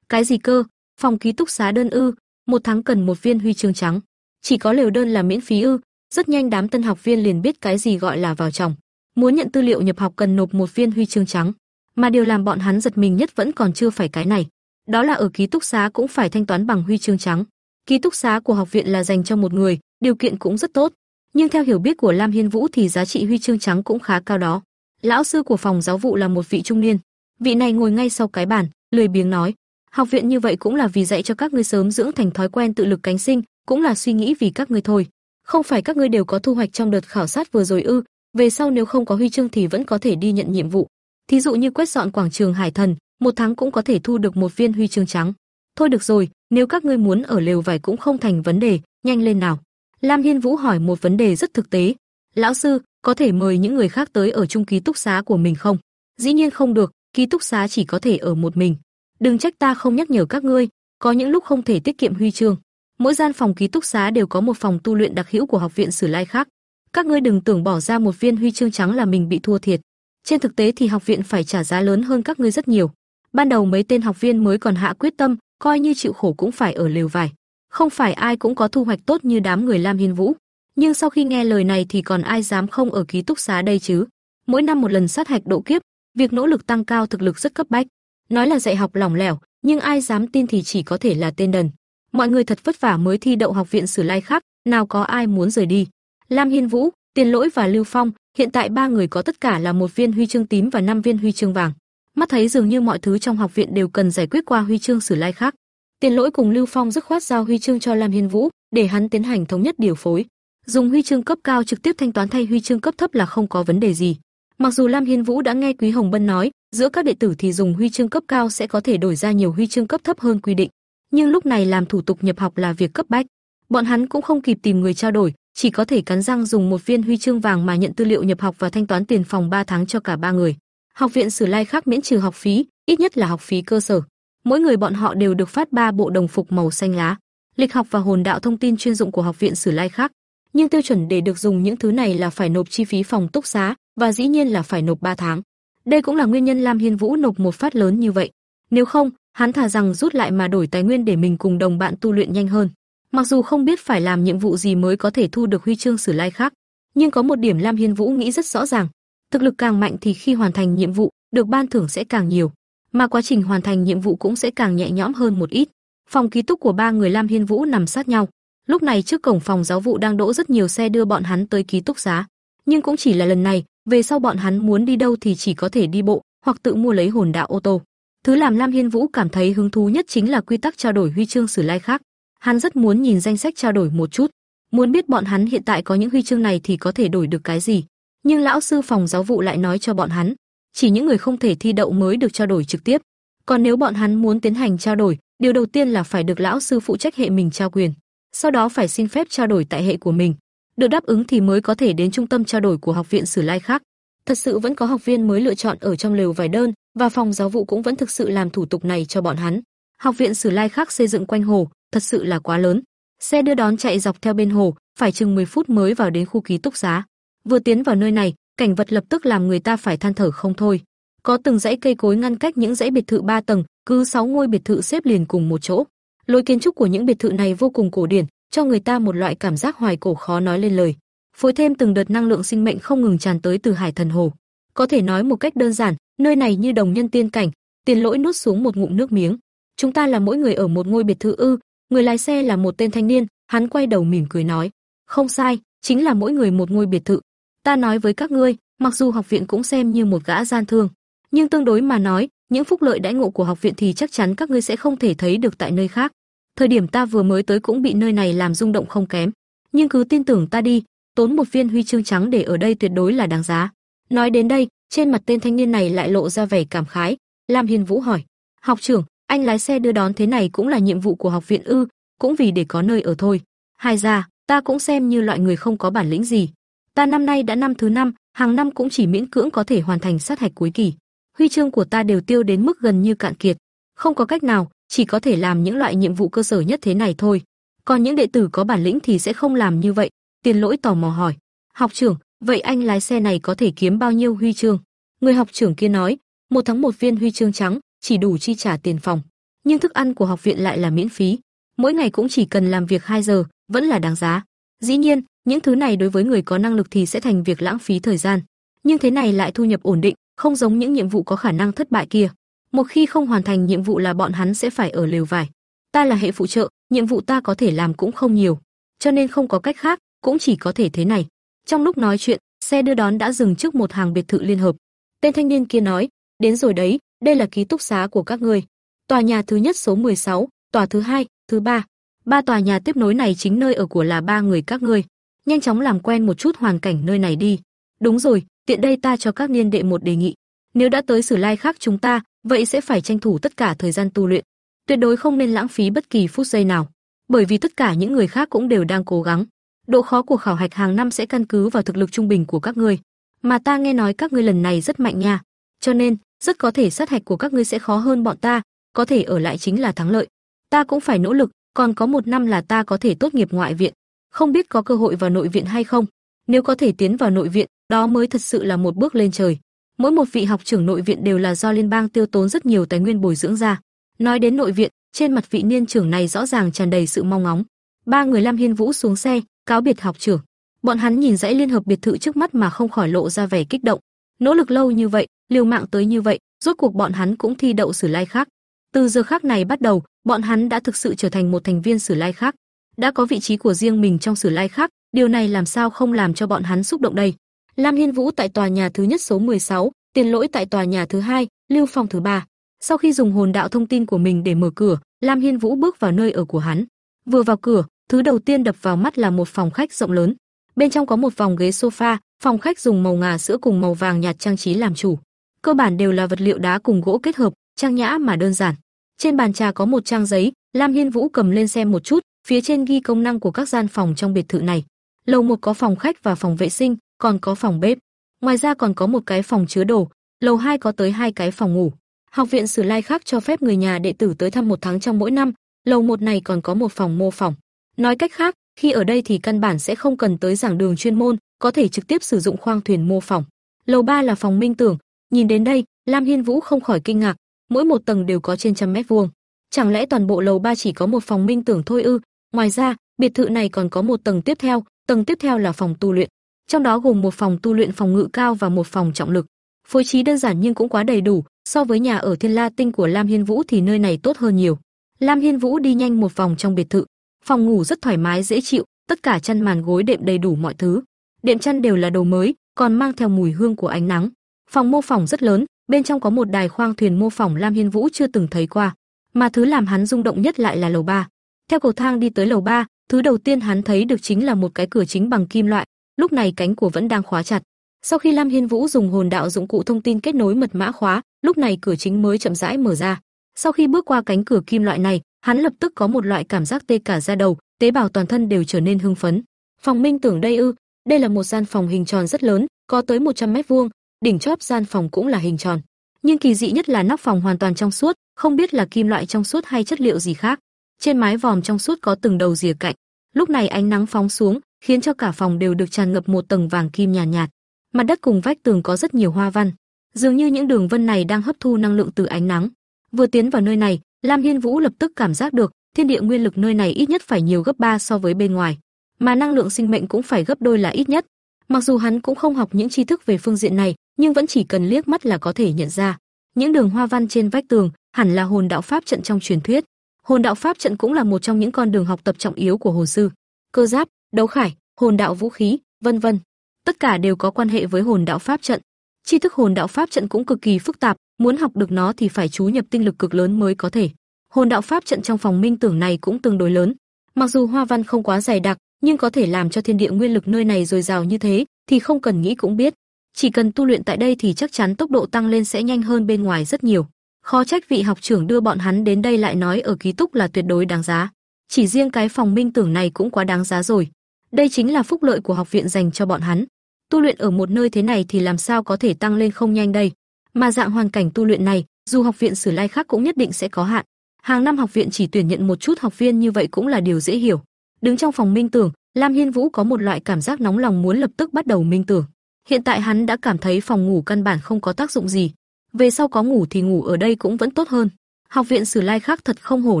Cái gì cơ? Phòng ký túc xá đơn ư? Một tháng cần một viên huy chương trắng. Chỉ có lều đơn là miễn phí ư? Rất nhanh đám tân học viên liền biết cái gì gọi là vào chồng. Muốn nhận tư liệu nhập học cần nộp một viên huy chương trắng, mà điều làm bọn hắn giật mình nhất vẫn còn chưa phải cái này. Đó là ở ký túc xá cũng phải thanh toán bằng huy chương trắng. Ký túc xá của học viện là dành cho một người, điều kiện cũng rất tốt, nhưng theo hiểu biết của Lam Hiên Vũ thì giá trị huy chương trắng cũng khá cao đó. Lão sư của phòng giáo vụ là một vị trung niên, vị này ngồi ngay sau cái bàn, lười biếng nói: "Học viện như vậy cũng là vì dạy cho các ngươi sớm dưỡng thành thói quen tự lực cánh sinh, cũng là suy nghĩ vì các ngươi thôi. Không phải các ngươi đều có thu hoạch trong đợt khảo sát vừa rồi ư? Về sau nếu không có huy chương thì vẫn có thể đi nhận nhiệm vụ. Thí dụ như quét dọn quảng trường Hải Thần, một tháng cũng có thể thu được một viên huy chương trắng. Thôi được rồi, nếu các ngươi muốn ở lều vải cũng không thành vấn đề, nhanh lên nào." Lam Hiên Vũ hỏi một vấn đề rất thực tế. "Lão sư, có thể mời những người khác tới ở chung ký túc xá của mình không?" "Dĩ nhiên không được, ký túc xá chỉ có thể ở một mình. Đừng trách ta không nhắc nhở các ngươi, có những lúc không thể tiết kiệm huy chương. Mỗi gian phòng ký túc xá đều có một phòng tu luyện đặc hữu của học viện Sử Lai khác. Các ngươi đừng tưởng bỏ ra một viên huy chương trắng là mình bị thua thiệt. Trên thực tế thì học viện phải trả giá lớn hơn các ngươi rất nhiều. Ban đầu mấy tên học viên mới còn hạ quyết tâm, coi như chịu khổ cũng phải ở lều vải. Không phải ai cũng có thu hoạch tốt như đám người Lam Hiên Vũ, nhưng sau khi nghe lời này thì còn ai dám không ở ký túc xá đây chứ? Mỗi năm một lần sát hạch độ kiếp, việc nỗ lực tăng cao thực lực rất cấp bách. Nói là dạy học lỏng lẻo, nhưng ai dám tin thì chỉ có thể là tên đần. Mọi người thật vất vả mới thi đậu học viện Sử Lai khác, nào có ai muốn rời đi. Lam Hiên Vũ, Tiền Lỗi và Lưu Phong, hiện tại ba người có tất cả là một viên huy chương tím và năm viên huy chương vàng. Mắt thấy dường như mọi thứ trong học viện đều cần giải quyết qua huy chương Sử Lai khác. Tiền Lỗi cùng Lưu Phong dứt khoát giao huy chương cho Lam Hiên Vũ, để hắn tiến hành thống nhất điều phối. Dùng huy chương cấp cao trực tiếp thanh toán thay huy chương cấp thấp là không có vấn đề gì. Mặc dù Lam Hiên Vũ đã nghe Quý Hồng Bân nói, giữa các đệ tử thì dùng huy chương cấp cao sẽ có thể đổi ra nhiều huy chương cấp thấp hơn quy định, nhưng lúc này làm thủ tục nhập học là việc cấp bách. Bọn hắn cũng không kịp tìm người trao đổi, chỉ có thể cắn răng dùng một viên huy chương vàng mà nhận tư liệu nhập học và thanh toán tiền phòng 3 tháng cho cả ba người. Học viện Sử Lai khác miễn trừ học phí, ít nhất là học phí cơ sở. Mỗi người bọn họ đều được phát ba bộ đồng phục màu xanh lá. Lịch học và hồn đạo thông tin chuyên dụng của học viện Sử Lai khác, nhưng tiêu chuẩn để được dùng những thứ này là phải nộp chi phí phòng túc xá và dĩ nhiên là phải nộp 3 tháng. Đây cũng là nguyên nhân Lam Hiên Vũ nộp một phát lớn như vậy. Nếu không, hắn thà rằng rút lại mà đổi tài nguyên để mình cùng đồng bạn tu luyện nhanh hơn. Mặc dù không biết phải làm nhiệm vụ gì mới có thể thu được huy chương sử lai khác, nhưng có một điểm Lam Hiên Vũ nghĩ rất rõ ràng, thực lực càng mạnh thì khi hoàn thành nhiệm vụ, được ban thưởng sẽ càng nhiều, mà quá trình hoàn thành nhiệm vụ cũng sẽ càng nhẹ nhõm hơn một ít. Phòng ký túc của ba người Lam Hiên Vũ nằm sát nhau, lúc này trước cổng phòng giáo vụ đang đỗ rất nhiều xe đưa bọn hắn tới ký túc xá, nhưng cũng chỉ là lần này, về sau bọn hắn muốn đi đâu thì chỉ có thể đi bộ hoặc tự mua lấy hồn đạo ô tô. Thứ làm Lam Hiên Vũ cảm thấy hứng thú nhất chính là quy tắc trao đổi huy chương sử lai khác. Hắn rất muốn nhìn danh sách trao đổi một chút, muốn biết bọn hắn hiện tại có những huy chương này thì có thể đổi được cái gì. Nhưng lão sư phòng giáo vụ lại nói cho bọn hắn, chỉ những người không thể thi đậu mới được trao đổi trực tiếp. Còn nếu bọn hắn muốn tiến hành trao đổi, điều đầu tiên là phải được lão sư phụ trách hệ mình trao quyền, sau đó phải xin phép trao đổi tại hệ của mình. Được đáp ứng thì mới có thể đến trung tâm trao đổi của học viện Sử Lai khác. Thật sự vẫn có học viên mới lựa chọn ở trong lều vài đơn, và phòng giáo vụ cũng vẫn thực sự làm thủ tục này cho bọn hắn. Học viện Sử Lai khác xây dựng quanh hồ, thật sự là quá lớn. Xe đưa đón chạy dọc theo bên hồ, phải chừng 10 phút mới vào đến khu ký túc xá. Vừa tiến vào nơi này, cảnh vật lập tức làm người ta phải than thở không thôi. Có từng dãy cây cối ngăn cách những dãy biệt thự ba tầng, cứ 6 ngôi biệt thự xếp liền cùng một chỗ. Lối kiến trúc của những biệt thự này vô cùng cổ điển, cho người ta một loại cảm giác hoài cổ khó nói lên lời. Phối thêm từng đợt năng lượng sinh mệnh không ngừng tràn tới từ Hải Thần Hồ. Có thể nói một cách đơn giản, nơi này như đồng nhân tiên cảnh, Tiền Lỗi nuốt xuống một ngụm nước miếng. Chúng ta là mỗi người ở một ngôi biệt thự ư? Người lái xe là một tên thanh niên, hắn quay đầu mỉm cười nói, "Không sai, chính là mỗi người một ngôi biệt thự. Ta nói với các ngươi, mặc dù học viện cũng xem như một gã gian thương, nhưng tương đối mà nói, những phúc lợi đãi ngộ của học viện thì chắc chắn các ngươi sẽ không thể thấy được tại nơi khác. Thời điểm ta vừa mới tới cũng bị nơi này làm rung động không kém, nhưng cứ tin tưởng ta đi, tốn một viên huy chương trắng để ở đây tuyệt đối là đáng giá." Nói đến đây, trên mặt tên thanh niên này lại lộ ra vẻ cảm khái. Lam Hiên Vũ hỏi: "Học trưởng, anh lái xe đưa đón thế này cũng là nhiệm vụ của học viện ư? Cũng vì để có nơi ở thôi." Hai ra, ta cũng xem như loại người không có bản lĩnh gì. Ta năm nay đã năm thứ năm, hàng năm cũng chỉ miễn cưỡng có thể hoàn thành sát hạch cuối kỳ. Huy chương của ta đều tiêu đến mức gần như cạn kiệt, không có cách nào, chỉ có thể làm những loại nhiệm vụ cơ sở nhất thế này thôi. Còn những đệ tử có bản lĩnh thì sẽ không làm như vậy. Tiền Lỗi tò mò hỏi: "Học trưởng, vậy anh lái xe này có thể kiếm bao nhiêu huy chương?" Người học trưởng kia nói: "Một tháng một viên huy chương trắng, chỉ đủ chi trả tiền phòng, nhưng thức ăn của học viện lại là miễn phí, mỗi ngày cũng chỉ cần làm việc 2 giờ, vẫn là đáng giá. Dĩ nhiên, những thứ này đối với người có năng lực thì sẽ thành việc lãng phí thời gian, nhưng thế này lại thu nhập ổn định, không giống những nhiệm vụ có khả năng thất bại kia. Một khi không hoàn thành nhiệm vụ là bọn hắn sẽ phải ở lều vải. Ta là hệ phụ trợ, nhiệm vụ ta có thể làm cũng không nhiều, cho nên không có cách khác, cũng chỉ có thể thế này. Trong lúc nói chuyện, xe đưa đón đã dừng trước một hàng biệt thự liên hợp. Tên thanh niên kia nói, đến rồi đấy, đây là ký túc xá của các ngươi. Tòa nhà thứ nhất số 16, tòa thứ hai, thứ ba. Ba tòa nhà tiếp nối này chính nơi ở của là ba người các ngươi. Nhanh chóng làm quen một chút hoàn cảnh nơi này đi. Đúng rồi, tiện đây ta cho các niên đệ một đề nghị. Nếu đã tới Sử Lai khác chúng ta, vậy sẽ phải tranh thủ tất cả thời gian tu luyện. Tuyệt đối không nên lãng phí bất kỳ phút giây nào, bởi vì tất cả những người khác cũng đều đang cố gắng. Độ khó của khảo hạch hàng năm sẽ căn cứ vào thực lực trung bình của các ngươi, mà ta nghe nói các ngươi lần này rất mạnh nha, cho nên rất có thể sát hạch của các ngươi sẽ khó hơn bọn ta, có thể ở lại chính là thắng lợi. Ta cũng phải nỗ lực, còn có một năm là ta có thể tốt nghiệp ngoại viện, không biết có cơ hội vào nội viện hay không. Nếu có thể tiến vào nội viện, đó mới thật sự là một bước lên trời. Mỗi một vị học trưởng nội viện đều là do liên bang tiêu tốn rất nhiều tài nguyên bồi dưỡng ra. Nói đến nội viện, trên mặt vị niên trưởng này rõ ràng tràn đầy sự mong ngóng. Ba người Lam Hiên Vũ xuống xe, cáo biệt học trưởng. Bọn hắn nhìn dãy liên hợp biệt thự trước mắt mà không khỏi lộ ra vẻ kích động. Nỗ lực lâu như vậy, liều mạng tới như vậy, rốt cuộc bọn hắn cũng thi đậu Sử Lai khác. Từ giờ khác này bắt đầu, bọn hắn đã thực sự trở thành một thành viên Sử Lai khác, đã có vị trí của riêng mình trong Sử Lai khác, điều này làm sao không làm cho bọn hắn xúc động đây. Lam Hiên Vũ tại tòa nhà thứ nhất số 16, Tiền Lỗi tại tòa nhà thứ hai, Lưu Phong thứ ba. Sau khi dùng hồn đạo thông tin của mình để mở cửa, Lam Hiên Vũ bước vào nơi ở của hắn. Vừa vào cửa, thứ đầu tiên đập vào mắt là một phòng khách rộng lớn. Bên trong có một vòng ghế sofa, Phòng khách dùng màu ngà sữa cùng màu vàng nhạt trang trí làm chủ. Cơ bản đều là vật liệu đá cùng gỗ kết hợp, trang nhã mà đơn giản. Trên bàn trà có một trang giấy, Lam Hiên Vũ cầm lên xem một chút, phía trên ghi công năng của các gian phòng trong biệt thự này. Lầu một có phòng khách và phòng vệ sinh, còn có phòng bếp. Ngoài ra còn có một cái phòng chứa đồ, lầu 2 có tới hai cái phòng ngủ. Học viện Sử Lai khác cho phép người nhà đệ tử tới thăm một tháng trong mỗi năm, lầu một này còn có một phòng mô phỏng. Nói cách khác, khi ở đây thì căn bản sẽ không cần tới giảng đường chuyên môn, có thể trực tiếp sử dụng khoang thuyền mô phỏng. Lầu 3 là phòng minh tưởng, nhìn đến đây, Lam Hiên Vũ không khỏi kinh ngạc, mỗi một tầng đều có trên trăm mét vuông. Chẳng lẽ toàn bộ lầu 3 chỉ có một phòng minh tưởng thôi ư? Ngoài ra, biệt thự này còn có một tầng tiếp theo, tầng tiếp theo là phòng tu luyện. Trong đó gồm một phòng tu luyện phòng ngự cao và một phòng trọng lực. Phối trí đơn giản nhưng cũng quá đầy đủ, so với nhà ở Thiên La Tinh của Lam Hiên Vũ thì nơi này tốt hơn nhiều. Lam Hiên Vũ đi nhanh một vòng trong biệt thự, phòng ngủ rất thoải mái dễ chịu, tất cả chăn màn gối đệm đầy đủ mọi thứ. Đệm chăn đều là đồ mới, còn mang theo mùi hương của ánh nắng. Phòng mô phỏng rất lớn, bên trong có một đài khoang thuyền mô phỏng Lam Hiên Vũ chưa từng thấy qua, mà thứ làm hắn rung động nhất lại là lầu 3. Theo cầu thang đi tới lầu 3, thứ đầu tiên hắn thấy được chính là một cái cửa chính bằng kim loại, lúc này cánh của vẫn đang khóa chặt. Sau khi Lam Hiên Vũ dùng hồn đạo dụng cụ thông tin kết nối mật mã khóa, lúc này cửa chính mới chậm rãi mở ra. Sau khi bước qua cánh cửa kim loại này, hắn lập tức có một loại cảm giác tê cả da đầu, tế bào toàn thân đều trở nên hưng phấn. Phòng Minh tưởng đây ư? Đây là một gian phòng hình tròn rất lớn, có tới 100 mét vuông, đỉnh chóp gian phòng cũng là hình tròn. Nhưng kỳ dị nhất là nóc phòng hoàn toàn trong suốt, không biết là kim loại trong suốt hay chất liệu gì khác. Trên mái vòm trong suốt có từng đầu rìa cạnh. Lúc này ánh nắng phóng xuống, khiến cho cả phòng đều được tràn ngập một tầng vàng kim nhàn nhạt, nhạt. Mặt đất cùng vách tường có rất nhiều hoa văn, dường như những đường vân này đang hấp thu năng lượng từ ánh nắng. Vừa tiến vào nơi này, Lam Hiên Vũ lập tức cảm giác được, thiên địa nguyên lực nơi này ít nhất phải nhiều gấp 3 so với bên ngoài, mà năng lượng sinh mệnh cũng phải gấp đôi là ít nhất. Mặc dù hắn cũng không học những tri thức về phương diện này, nhưng vẫn chỉ cần liếc mắt là có thể nhận ra. Những đường hoa văn trên vách tường hẳn là hồn đạo pháp trận trong truyền thuyết. Hồn đạo pháp trận cũng là một trong những con đường học tập trọng yếu của hồn sư. Cơ giáp, đấu khải, hồn đạo vũ khí, vân vân, tất cả đều có quan hệ với hồn đạo pháp trận. Tri thức hồn đạo pháp trận cũng cực kỳ phức tạp, muốn học được nó thì phải chú nhập tinh lực cực lớn mới có thể. Hồn đạo pháp trận trong phòng minh tưởng này cũng tương đối lớn, mặc dù hoa văn không quá dày đặc, nhưng có thể làm cho thiên địa nguyên lực nơi này dồi dào như thế, thì không cần nghĩ cũng biết. Chỉ cần tu luyện tại đây thì chắc chắn tốc độ tăng lên sẽ nhanh hơn bên ngoài rất nhiều. Khó trách vị học trưởng đưa bọn hắn đến đây lại nói ở ký túc là tuyệt đối đáng giá. Chỉ riêng cái phòng minh tưởng này cũng quá đáng giá rồi. Đây chính là phúc lợi của học viện dành cho bọn hắn. Tu luyện ở một nơi thế này thì làm sao có thể tăng lên không nhanh đây? Mà dạng hoàn cảnh tu luyện này, dù học viện Sử Lai khác cũng nhất định sẽ có hạn. Hàng năm học viện chỉ tuyển nhận một chút học viên như vậy cũng là điều dễ hiểu. Đứng trong phòng minh tưởng, Lam Hiên Vũ có một loại cảm giác nóng lòng muốn lập tức bắt đầu minh tưởng. Hiện tại hắn đã cảm thấy phòng ngủ căn bản không có tác dụng gì, về sau có ngủ thì ngủ ở đây cũng vẫn tốt hơn. Học viện Sử Lai khác thật không hổ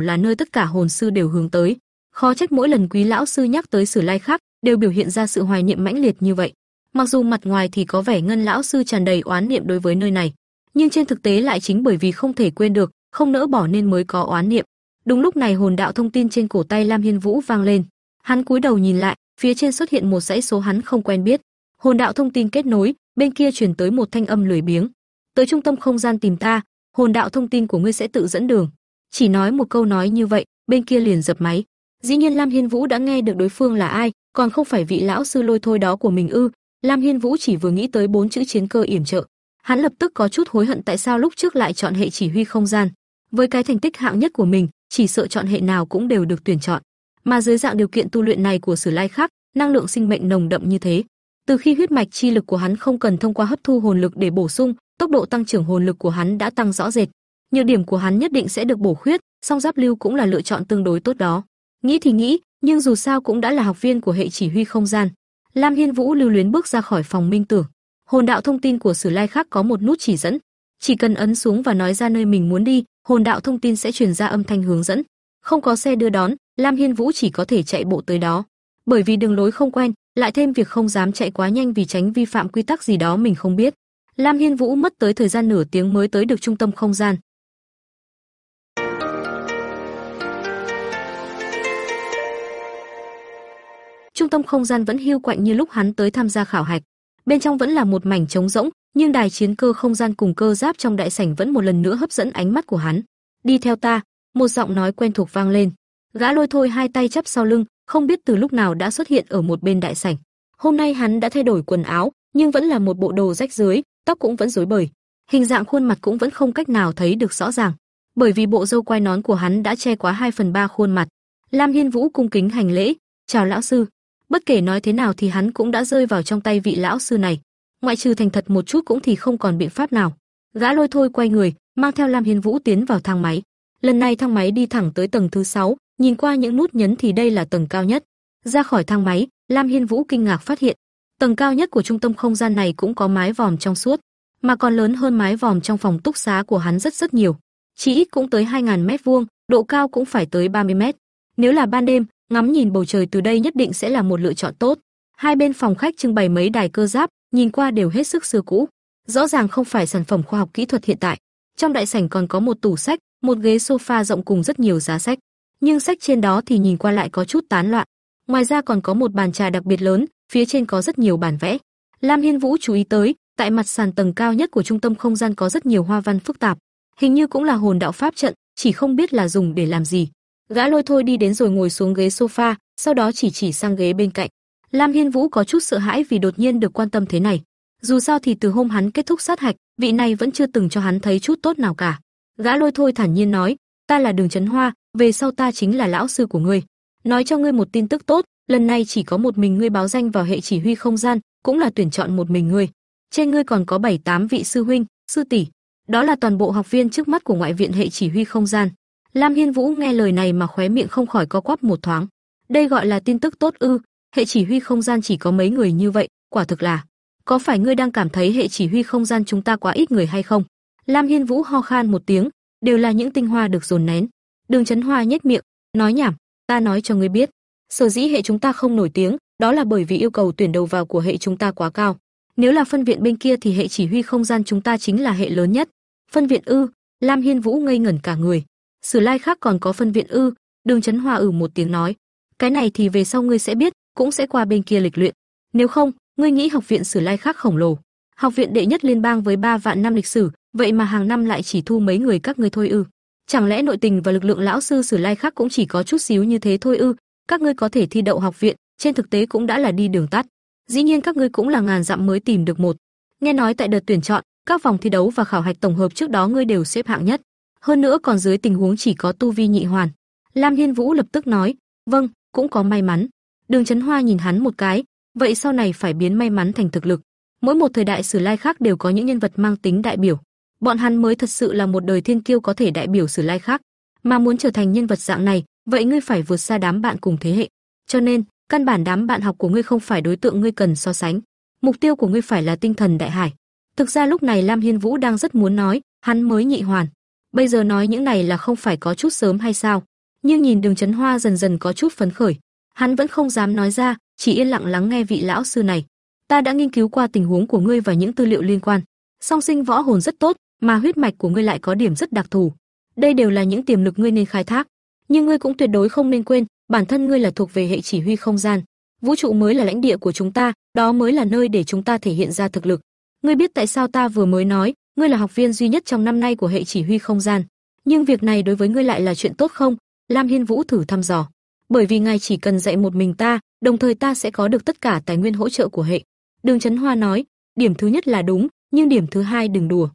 là nơi tất cả hồn sư đều hướng tới. Khó trách mỗi lần quý lão sư nhắc tới Sử Lai khác đều biểu hiện ra sự hoài niệm mãnh liệt như vậy. Mặc dù mặt ngoài thì có vẻ ngân lão sư tràn đầy oán niệm đối với nơi này, nhưng trên thực tế lại chính bởi vì không thể quên được, không nỡ bỏ nên mới có oán niệm. Đúng lúc này hồn đạo thông tin trên cổ tay Lam Hiên Vũ vang lên. Hắn cúi đầu nhìn lại, phía trên xuất hiện một dãy số hắn không quen biết. Hồn đạo thông tin kết nối, bên kia truyền tới một thanh âm lười biếng. Tới trung tâm không gian tìm ta, hồn đạo thông tin của ngươi sẽ tự dẫn đường. Chỉ nói một câu nói như vậy, bên kia liền dập máy. Dĩ nhiên Lam Hiên Vũ đã nghe được đối phương là ai, còn không phải vị lão sư lôi thôi đó của mình ư? Lam Hiên Vũ chỉ vừa nghĩ tới bốn chữ chiến cơ yểm trợ, hắn lập tức có chút hối hận tại sao lúc trước lại chọn hệ chỉ huy không gian. Với cái thành tích hạng nhất của mình, chỉ sợ chọn hệ nào cũng đều được tuyển chọn. Mà dưới dạng điều kiện tu luyện này của Sử Lai khác, năng lượng sinh mệnh nồng đậm như thế, từ khi huyết mạch chi lực của hắn không cần thông qua hấp thu hồn lực để bổ sung, tốc độ tăng trưởng hồn lực của hắn đã tăng rõ rệt. Nhược điểm của hắn nhất định sẽ được bổ khuyết, song giáp lưu cũng là lựa chọn tương đối tốt đó. Nghĩ thì nghĩ, nhưng dù sao cũng đã là học viên của hệ chỉ huy không gian. Lam Hiên Vũ lưu luyến bước ra khỏi phòng minh tưởng. Hồn đạo thông tin của Sử Lai khác có một nút chỉ dẫn, chỉ cần ấn xuống và nói ra nơi mình muốn đi, hồn đạo thông tin sẽ truyền ra âm thanh hướng dẫn. Không có xe đưa đón, Lam Hiên Vũ chỉ có thể chạy bộ tới đó. Bởi vì đường lối không quen, lại thêm việc không dám chạy quá nhanh vì tránh vi phạm quy tắc gì đó mình không biết. Lam Hiên Vũ mất tới thời gian nửa tiếng mới tới được trung tâm không gian. Trung tâm không gian vẫn hiu quạnh như lúc hắn tới tham gia khảo hạch. Bên trong vẫn là một mảnh trống rỗng, nhưng đài chiến cơ không gian cùng cơ giáp trong đại sảnh vẫn một lần nữa hấp dẫn ánh mắt của hắn. "Đi theo ta." Một giọng nói quen thuộc vang lên. Gã Lôi Thôi hai tay chắp sau lưng, không biết từ lúc nào đã xuất hiện ở một bên đại sảnh. Hôm nay hắn đã thay đổi quần áo, nhưng vẫn là một bộ đồ rách rưới, tóc cũng vẫn rối bời, hình dạng khuôn mặt cũng vẫn không cách nào thấy được rõ ràng, bởi vì bộ râu quai nón của hắn đã che quá 2 phần 3 khuôn mặt. Lam Hiên Vũ cung kính hành lễ, "Chào lão sư." Bất kể nói thế nào thì hắn cũng đã rơi vào trong tay vị lão sư này, ngoại trừ thành thật một chút cũng thì không còn biện pháp nào. Gã lôi thôi quay người, mang theo Lam Hiên Vũ tiến vào thang máy. Lần này thang máy đi thẳng tới tầng thứ 6, nhìn qua những nút nhấn thì đây là tầng cao nhất. Ra khỏi thang máy, Lam Hiên Vũ kinh ngạc phát hiện, tầng cao nhất của trung tâm không gian này cũng có mái vòm trong suốt, mà còn lớn hơn mái vòm trong phòng túc xá của hắn rất rất nhiều. Chỉ ít cũng tới 2000 mét vuông, độ cao cũng phải tới 30 mét. Nếu là ban đêm, ngắm nhìn bầu trời từ đây nhất định sẽ là một lựa chọn tốt. Hai bên phòng khách trưng bày mấy đài cơ giáp, nhìn qua đều hết sức xưa cũ, rõ ràng không phải sản phẩm khoa học kỹ thuật hiện tại. Trong đại sảnh còn có một tủ sách, một ghế sofa rộng cùng rất nhiều giá sách, nhưng sách trên đó thì nhìn qua lại có chút tán loạn. Ngoài ra còn có một bàn trà đặc biệt lớn, phía trên có rất nhiều bản vẽ. Lam Hiên Vũ chú ý tới, tại mặt sàn tầng cao nhất của trung tâm không gian có rất nhiều hoa văn phức tạp, hình như cũng là hồn đạo pháp trận, chỉ không biết là dùng để làm gì. Gã lôi thôi đi đến rồi ngồi xuống ghế sofa, sau đó chỉ chỉ sang ghế bên cạnh. Lam Hiên Vũ có chút sợ hãi vì đột nhiên được quan tâm thế này. Dù sao thì từ hôm hắn kết thúc sát hạch, vị này vẫn chưa từng cho hắn thấy chút tốt nào cả. Gã lôi thôi thản nhiên nói, ta là Đường Chấn Hoa, về sau ta chính là lão sư của ngươi. Nói cho ngươi một tin tức tốt, lần này chỉ có một mình ngươi báo danh vào hệ chỉ huy không gian, cũng là tuyển chọn một mình ngươi. Trên ngươi còn có 7 8 vị sư huynh, sư tỷ. Đó là toàn bộ học viên trước mắt của ngoại viện hệ chỉ huy không gian. Lam Hiên Vũ nghe lời này mà khóe miệng không khỏi co quắp một thoáng. Đây gọi là tin tức tốt ư? Hệ chỉ huy không gian chỉ có mấy người như vậy, quả thực là. Có phải ngươi đang cảm thấy hệ chỉ huy không gian chúng ta quá ít người hay không? Lam Hiên Vũ ho khan một tiếng, đều là những tinh hoa được dồn nén. Đường Chấn Hoa nhếch miệng, nói nhảm, ta nói cho ngươi biết, sở dĩ hệ chúng ta không nổi tiếng, đó là bởi vì yêu cầu tuyển đầu vào của hệ chúng ta quá cao. Nếu là phân viện bên kia thì hệ chỉ huy không gian chúng ta chính là hệ lớn nhất. Phân viện ư? Lam Hiên Vũ ngây ngẩn cả người. Sử Lai khác còn có phân viện ư? Đường Chấn Hoa ử một tiếng nói, cái này thì về sau ngươi sẽ biết, cũng sẽ qua bên kia lịch luyện. Nếu không, ngươi nghĩ học viện Sử Lai khác khổng lồ, học viện đệ nhất liên bang với 3 vạn năm lịch sử, vậy mà hàng năm lại chỉ thu mấy người các ngươi thôi ư? Chẳng lẽ nội tình và lực lượng lão sư Sử Lai khác cũng chỉ có chút xíu như thế thôi ư? Các ngươi có thể thi đậu học viện, trên thực tế cũng đã là đi đường tắt. Dĩ nhiên các ngươi cũng là ngàn dặm mới tìm được một. Nghe nói tại đợt tuyển chọn, các vòng thi đấu và khảo hạch tổng hợp trước đó ngươi đều xếp hạng nhất. Hơn nữa còn dưới tình huống chỉ có tu vi nhị hoàn. Lam Hiên Vũ lập tức nói, "Vâng, cũng có may mắn." Đường Chấn Hoa nhìn hắn một cái, vậy sau này phải biến may mắn thành thực lực. Mỗi một thời đại sử lai khác đều có những nhân vật mang tính đại biểu, bọn hắn mới thật sự là một đời thiên kiêu có thể đại biểu sử lai khác, mà muốn trở thành nhân vật dạng này, vậy ngươi phải vượt xa đám bạn cùng thế hệ. Cho nên, căn bản đám bạn học của ngươi không phải đối tượng ngươi cần so sánh. Mục tiêu của ngươi phải là tinh thần đại hải. Thực ra lúc này Lam Hiên Vũ đang rất muốn nói, hắn mới nhị hoàn. Bây giờ nói những này là không phải có chút sớm hay sao? Nhưng nhìn Đường Chấn Hoa dần dần có chút phấn khởi, hắn vẫn không dám nói ra, chỉ yên lặng lắng nghe vị lão sư này. Ta đã nghiên cứu qua tình huống của ngươi và những tư liệu liên quan. Song sinh võ hồn rất tốt, mà huyết mạch của ngươi lại có điểm rất đặc thù. Đây đều là những tiềm lực ngươi nên khai thác, nhưng ngươi cũng tuyệt đối không nên quên, bản thân ngươi là thuộc về hệ chỉ huy không gian. Vũ trụ mới là lãnh địa của chúng ta, đó mới là nơi để chúng ta thể hiện ra thực lực. Ngươi biết tại sao ta vừa mới nói, ngươi là học viên duy nhất trong năm nay của hệ chỉ huy không gian, nhưng việc này đối với ngươi lại là chuyện tốt không? Lam Hiên Vũ thử thăm dò. Bởi vì ngài chỉ cần dạy một mình ta, đồng thời ta sẽ có được tất cả tài nguyên hỗ trợ của hệ. Đường Chấn Hoa nói, điểm thứ nhất là đúng, nhưng điểm thứ hai đừng đùa.